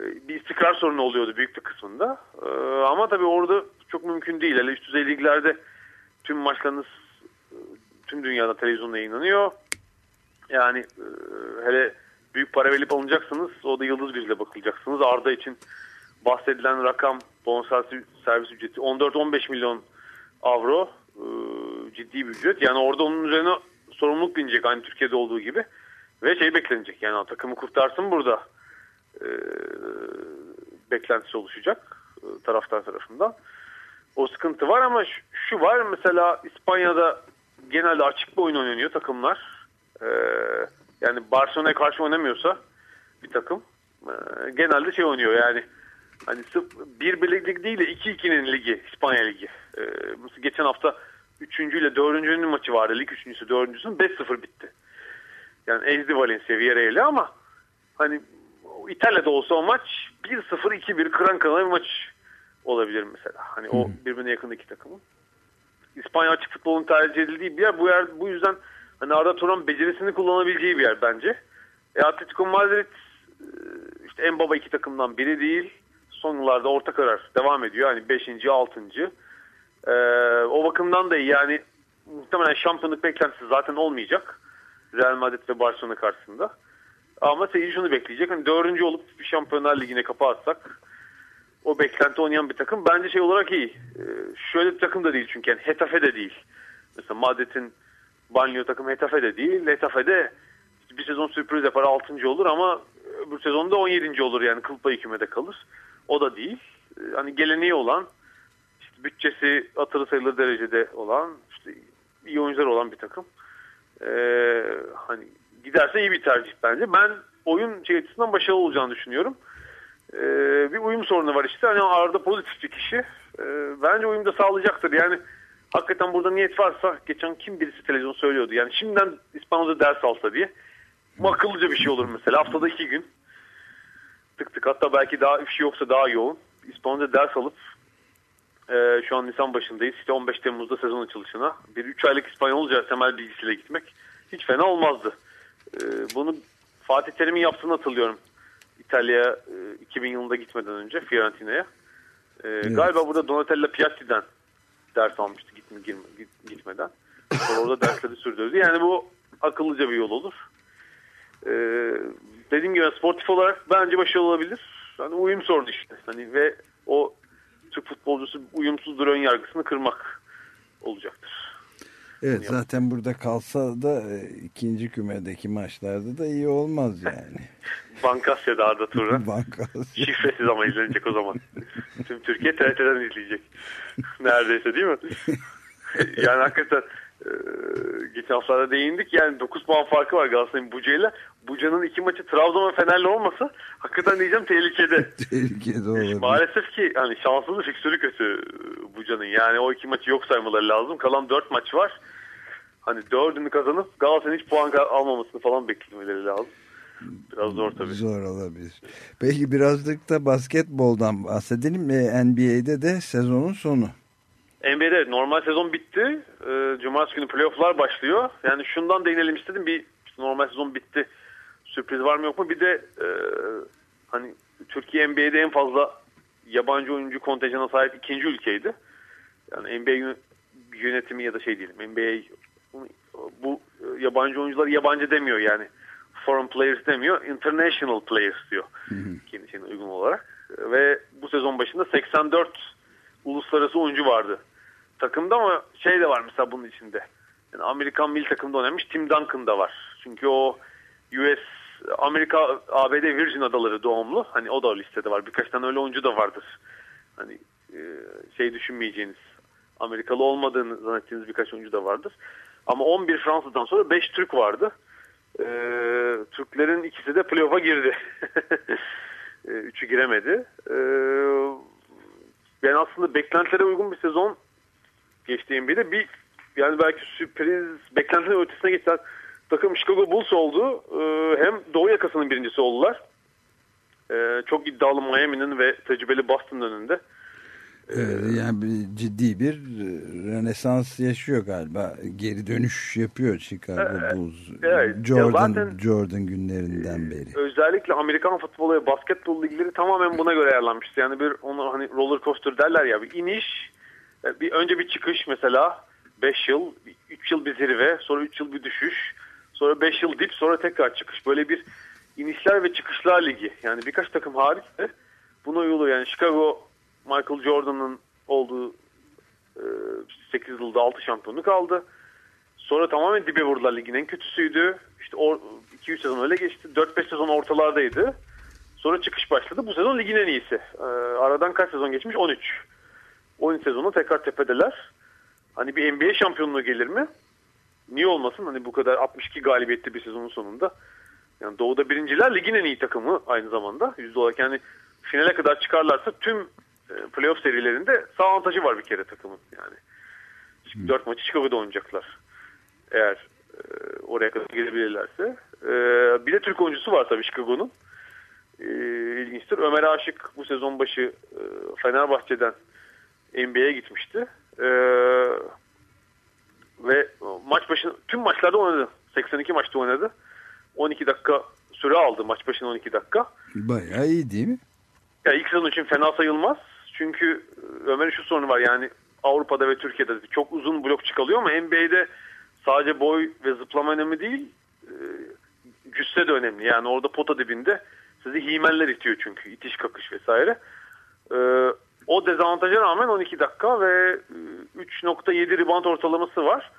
e, bir istikrar sorunu oluyordu büyük bir kısmında. E, Ama tabii orada çok mümkün değil. Hele üst düzey liglerde tüm maçlarınız e, tüm dünyada televizyonda yayınlanıyor. Yani hele büyük para verip alınacaksınız. O da yıldız gözüyle bakılacaksınız. Arda için bahsedilen rakam bonservis servis ücreti 14-15 milyon avro ciddi bir ücret. Yani orada onun üzerine sorumluluk binecek aynı Türkiye'de olduğu gibi. Ve şey beklenecek yani takımı kurtarsın burada e, beklentisi oluşacak e, taraftar tarafından. O sıkıntı var ama şu, şu var mesela İspanya'da genelde açık bir oyun oynanıyor takımlar. E, yani Barcelona'ya karşı oynamıyorsa bir takım e, genelde şey oynuyor yani hani sırf bir birlik değil de 2-2'nin ligi İspanya ligi. E, geçen hafta 3. ile 4.'nün maçı vardı. Lig 3.sü 4.'sünün 5-0 bitti. Yani ezdi Valencia Villarreal'i ama hani İtalya'da olsa o maç 1-0 2-1 kıran kırana bir maç olabilir mesela. Hani o birbirine yakın iki takımın. İspanya açık futbolun tercih edildiği bir yer. Bu yer bu yüzden hani Arda Turan becerisini kullanabileceği bir yer bence. E, Atletico Madrid e, işte en baba iki takımdan biri değil. Son yıllarda orta karar devam ediyor. Hani 5. 6. E, o bakımdan da. Yani muhtemelen şampiyonluk beklentisi zaten olmayacak. Real Madrid ve Barcelona karşısında. Ama seyirci şunu bekleyecek. Hani dördüncü olup bir Şampiyonlar Ligi'ne kapı atsak o beklenti oynayan bir takım bence şey olarak iyi. Ee, şöyle bir takım da değil çünkü yani Hetafe de değil. Mesela Madrid'in banyo takımı Hetafe de değil. Hetafe de bir sezon sürpriz yapar 6. olur ama bu sezonda 17. olur yani kıl payı kalır. O da değil. Ee, Hani geleneği olan bütçesi atırı sayılır derecede olan işte iyi oyuncular olan bir takım. Ee, hani giderse iyi bir tercih bence. Ben oyun şey açısından başarılı olacağını düşünüyorum. Ee, bir uyum sorunu var işte. Hani Arda pozitif bir kişi. Ee, bence uyum da sağlayacaktır. Yani hakikaten burada niyet varsa geçen kim birisi televizyon söylüyordu. Yani şimdiden İspanyolca ders alsa diye. Bu akıllıca bir şey olur mesela. Haftada iki gün. Tık tık hatta belki daha bir şey yoksa daha yoğun. İspanyolca ders alıp e, şu an Nisan başındayız. İşte 15 Temmuz'da sezon açılışına. Bir 3 aylık İspanyolca temel bilgisiyle gitmek hiç fena olmazdı. E, bunu Fatih Terim'in yaptığını hatırlıyorum. İtalya e, 2000 yılında gitmeden önce Fiorentina'ya. E, Galiba burada Donatella Piatti'den ders almıştı gitme, girme, git- gitmeden. Sonra orada dersleri sürdürdü. Yani bu akıllıca bir yol olur. E, dediğim gibi sportif olarak bence başarılı olabilir. Hani uyum sorunu işte. Hani ve o Türk futbolcusu uyumsuzdur ön yargısını kırmak olacaktır. Evet zaten burada kalsa da e, ikinci kümedeki maçlarda da iyi olmaz yani. Bankasya'da Arda Turan. Bankası. Şifresiz ama izlenecek o zaman. Tüm Türkiye TRT'den izleyecek. Neredeyse değil mi? yani hakikaten Ee, geçen haftalarda değindik. Yani 9 puan farkı var Galatasaray'ın Buca'yla. Buca'nın iki maçı Trabzon ve Fener'le olmasa hakikaten diyeceğim tehlikede. Tehlikede olabilir. Maalesef ki hani şanssızlık fiksürü kötü Buca'nın. Yani o iki maçı yok saymaları lazım. Kalan 4 maç var. Hani dördünü kazanıp Galatasaray'ın hiç puan almamasını falan beklemeleri lazım. Biraz zor tabii. Zor olabilir. Peki birazcık da basketboldan bahsedelim. Ee, NBA'de de sezonun sonu. NBA'de normal sezon bitti. Ee, Cumartesi günü playofflar başlıyor. Yani şundan değinelim istedim. Bir işte normal sezon bitti. Sürpriz var mı yok mu? Bir de e, hani Türkiye NBA'de en fazla yabancı oyuncu kontenjana sahip ikinci ülkeydi. Yani NBA yönetimi ya da şey diyelim. NBA bu yabancı oyuncular yabancı demiyor yani. Foreign players demiyor. International players diyor. Kendisine uygun olarak. Ve bu sezon başında 84 uluslararası oyuncu vardı takımda ama şey de var mesela bunun içinde. Yani Amerikan milli takımda oynamış Tim Duncan da var. Çünkü o US Amerika ABD Virgin Adaları doğumlu. Hani o da listede var. Birkaç tane öyle oyuncu da vardır. Hani şey düşünmeyeceğiniz Amerikalı olmadığını zannettiğiniz birkaç oyuncu da vardır. Ama 11 Fransız'dan sonra 5 Türk vardı. Ee, Türklerin ikisi de playoff'a girdi. Üçü giremedi. Ee, yani aslında beklentilere uygun bir sezon geçti NBA'de. Bir yani belki sürpriz beklentilerin ötesine geçen takım Chicago Bulls oldu. Ee, hem Doğu yakasının birincisi oldular. Ee, çok iddialı Miami'nin ve tecrübeli Boston'ın önünde. Evet, yani bir, ciddi bir renesans yaşıyor galiba. Geri dönüş yapıyor Chicago evet, Bulls. Evet, Jordan, zaten, Jordan günlerinden beri. Özellikle Amerikan futbolu ve basketbol ligleri tamamen buna göre ayarlanmıştı. Yani bir onu hani roller coaster derler ya bir iniş, bir önce bir çıkış mesela 5 yıl, 3 yıl bir zirve, sonra 3 yıl bir düşüş, sonra 5 yıl dip, sonra tekrar çıkış. Böyle bir inişler ve çıkışlar ligi. Yani birkaç takım hariç de buna uyuluyor. Yani Chicago Michael Jordan'ın olduğu e, 8 yılda 6 şampiyonluk aldı. Sonra tamamen dibe vurdular ligin en kötüsüydü. İşte 2-3 sezon öyle geçti. 4-5 sezon ortalardaydı. Sonra çıkış başladı. Bu sezon ligin en iyisi. E, aradan kaç sezon geçmiş? 13. 13 sezonu tekrar tepedeler. Hani bir NBA şampiyonluğu gelir mi? Niye olmasın? Hani bu kadar 62 galibiyetli bir sezonun sonunda. Yani Doğu'da birinciler ligin en iyi takımı aynı zamanda. Yüzde olarak yani finale kadar çıkarlarsa tüm playoff serilerinde sağ avantajı var bir kere takımın. Yani Şimdi 4 maçı Chicago'da oynayacaklar. Eğer e, oraya kadar gelebilirlerse. E, bir de Türk oyuncusu var tabii Chicago'nun. E, ilginçtir. Ömer Aşık bu sezon başı e, Fenerbahçe'den NBA'ye gitmişti. E, ve maç başına tüm maçlarda oynadı. 82 maçta oynadı. 12 dakika süre aldı maç başına 12 dakika. Bayağı iyi değil mi? Ya ilk sezon için fena sayılmaz. Çünkü Ömer'in şu sorunu var yani Avrupa'da ve Türkiye'de çok uzun blok çıkalıyor ama NBA'de sadece boy ve zıplama önemli değil. E, cüsse de önemli. Yani orada pota dibinde sizi himenler itiyor çünkü. itiş kakış vesaire. E, o dezavantaja rağmen 12 dakika ve 3.7 rebound ortalaması var.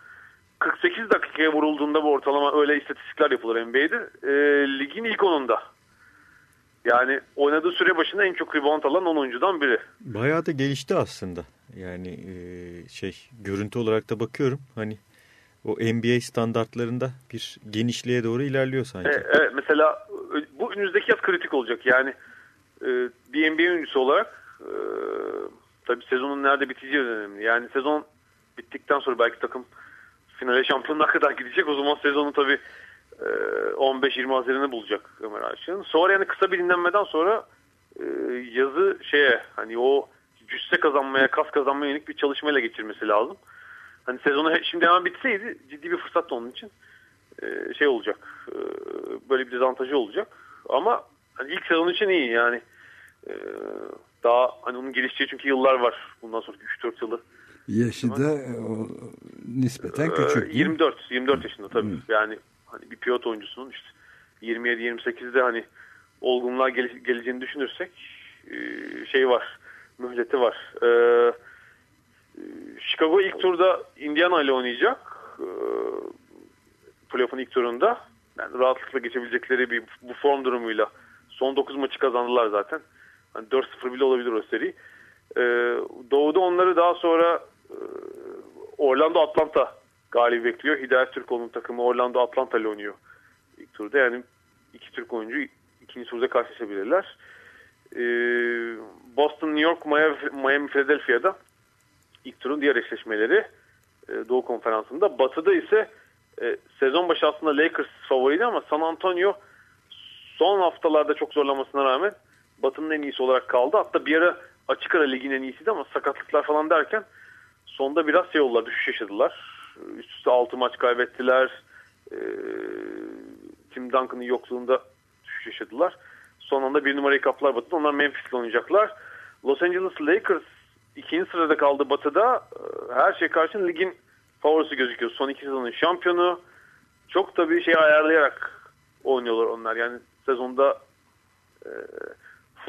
48 dakikaya vurulduğunda bu ortalama öyle istatistikler yapılır NBA'de. E, ligin ilk onunda. Yani oynadığı süre başında en çok rebound alan 10 oyuncudan biri. Bayağı da gelişti aslında. Yani e, şey görüntü olarak da bakıyorum. Hani o NBA standartlarında bir genişliğe doğru ilerliyor sanki. Evet, evet mesela bu önümüzdeki yaz kritik olacak. Yani e, bir NBA oyuncusu olarak e, tabii sezonun nerede biteceği önemli. Yani sezon bittikten sonra belki takım finale şampiyonluğa kadar gidecek. O zaman sezonu tabii 15-20 Haziran'ı bulacak Ömer Aşık'ın. Sonra yani kısa bir dinlenmeden sonra e, yazı şeye hani o cüsse kazanmaya, kas kazanmaya yönelik bir çalışmayla geçirmesi lazım. Hani sezonu şimdi hemen bitseydi ciddi bir fırsat onun için e, şey olacak. E, böyle bir dezavantajı olacak. Ama hani ilk sezon için iyi yani. Daha hani onun gelişeceği çünkü yıllar var. Bundan sonraki 3-4 yılı. Yaşı da o, nispeten küçük. 24 24 yaşında tabii. Hmm. Yani hani bir pilot oyuncusunun işte 27-28'de hani olgunluğa gele, geleceğini düşünürsek şey var mühleti var. Ee, Chicago ilk turda Indiana ile oynayacak. Ee, playoff'un ilk turunda. Yani rahatlıkla geçebilecekleri bir bu form durumuyla son 9 maçı kazandılar zaten. Hani 4-0 bile olabilir o seri. Ee, Doğu'da onları daha sonra e, Orlando Atlanta galibi bekliyor. Hidayet Türkoğlu'nun takımı Orlando Atlanta ile oynuyor ilk turda. Yani iki Türk oyuncu ikinci turda karşılaşabilirler. Ee, Boston, New York, Miami, Philadelphia'da ilk turun diğer eşleşmeleri e, Doğu Konferansı'nda. Batı'da ise e, sezon başı aslında Lakers favoriydi ama San Antonio son haftalarda çok zorlamasına rağmen Batı'nın en iyisi olarak kaldı. Hatta bir ara açık ara ligin en iyisiydi ama sakatlıklar falan derken sonda biraz şey oldular, düşüş yaşadılar. Üst üste 6 maç kaybettiler. Ee, Tim Duncan'ın yokluğunda düşüş yaşadılar. Son anda bir numarayı kaptılar Batı'da. Onlar Memphis'le oynayacaklar. Los Angeles Lakers ikinci sırada kaldı Batı'da. Ee, her şey karşın ligin favorisi gözüküyor. Son iki sezonun şampiyonu. Çok tabii şey ayarlayarak oynuyorlar onlar. Yani sezonda e,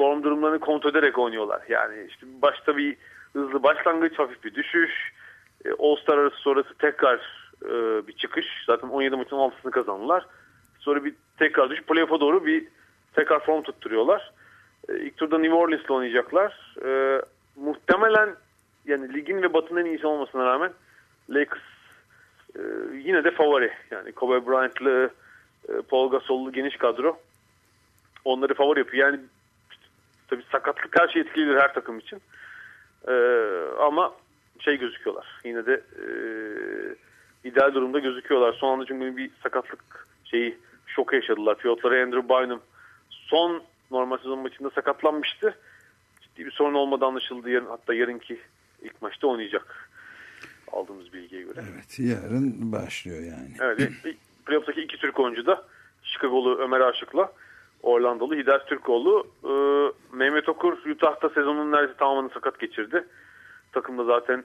form durumlarını kontrol ederek oynuyorlar. Yani işte başta bir hızlı başlangıç, hafif bir düşüş. E, All-Star arası sonrası tekrar e, bir çıkış. Zaten 17 maçın 6'sını kazandılar. Sonra bir tekrar düşüş. Playoff'a doğru bir tekrar form tutturuyorlar. E, ilk turda New Orleans'la oynayacaklar. E, muhtemelen yani ligin ve batının en iyisi olmasına rağmen Lakers e, yine de favori. Yani Kobe Bryant'lı, e, Paul Gasol'lu geniş kadro onları favori yapıyor. Yani tabii sakatlık her şey etkileyebilir her takım için. E, ama şey gözüküyorlar. Yine de e, ideal durumda gözüküyorlar. Son anda çünkü bir sakatlık şeyi şoku yaşadılar. Pilotları Andrew Bynum son normal sezon maçında sakatlanmıştı. Ciddi bir sorun olmadan anlaşıldı. Yarın, hatta yarınki ilk maçta oynayacak. Aldığımız bilgiye göre. Evet yarın başlıyor yani. Evet. Playoff'taki iki Türk oyuncu da Chicago'lu Ömer Aşık'la Orlando'lu Hidayet Türkoğlu. Ee, Mehmet Okur Utah'ta sezonun neredeyse tamamını sakat geçirdi. Takımda zaten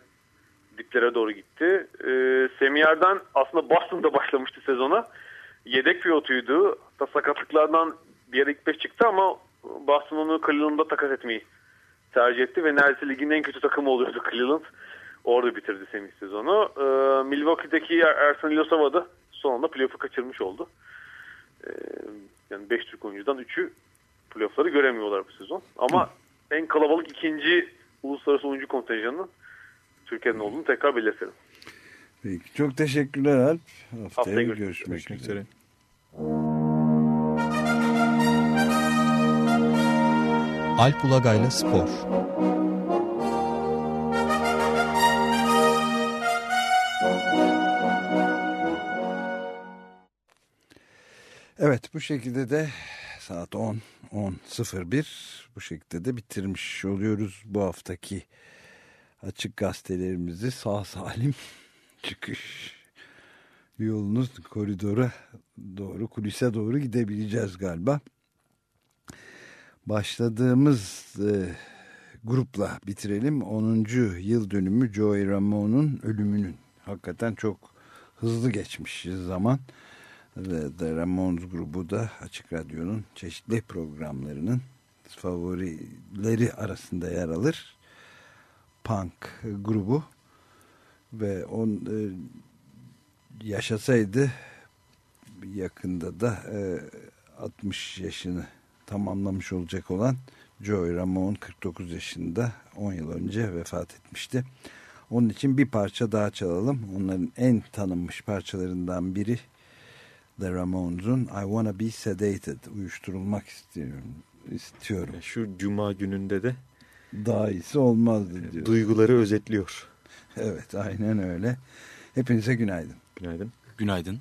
diplere doğru gitti. Ee, Semiyer'den aslında Boston'da başlamıştı sezona. Yedek pilotuydu. Hatta sakatlıklardan bir yere ilk beş çıktı ama Boston onu Cleveland'da takas etmeyi tercih etti ve neredeyse ligin en kötü takımı oluyordu Cleveland. Orada bitirdi Semih sezonu. Ee, Milwaukee'deki Ersan Ilyasova da sonunda playoff'u kaçırmış oldu. Ee, yani 5 Türk oyuncudan 3'ü playoff'ları göremiyorlar bu sezon. Ama en kalabalık ikinci uluslararası oyuncu kontenjanının Türkiye'nin olduğunu tekrar belirtelim. Peki, çok teşekkürler Alp. Haftaya, Haftaya görüşmek, görüşmek üzere. Alp Ulagay'la Spor Evet bu şekilde de saat 10 10.01 bu şekilde de bitirmiş oluyoruz bu haftaki açık gazetelerimizi sağ salim çıkış yolunu koridora doğru kulise doğru gidebileceğiz galiba. Başladığımız e, grupla bitirelim. 10. yıl dönümü Joey Ramone'un ölümünün hakikaten çok hızlı geçmiş zaman ve The Ramones grubu da Açık Radyo'nun çeşitli programlarının favorileri arasında yer alır. Punk grubu ve on e, yaşasaydı yakında da e, 60 yaşını tamamlamış olacak olan Joey Ramone 49 yaşında 10 yıl önce vefat etmişti. Onun için bir parça daha çalalım. Onların en tanınmış parçalarından biri The Ramones'un I Wanna Be Sedated. Uyuşturulmak istiyorum. istiyorum. Şu cuma gününde de daha iyisi olmazdı diyor. Duyguları özetliyor. Evet aynen öyle. Hepinize günaydın. Günaydın. Günaydın.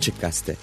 Açık Gazete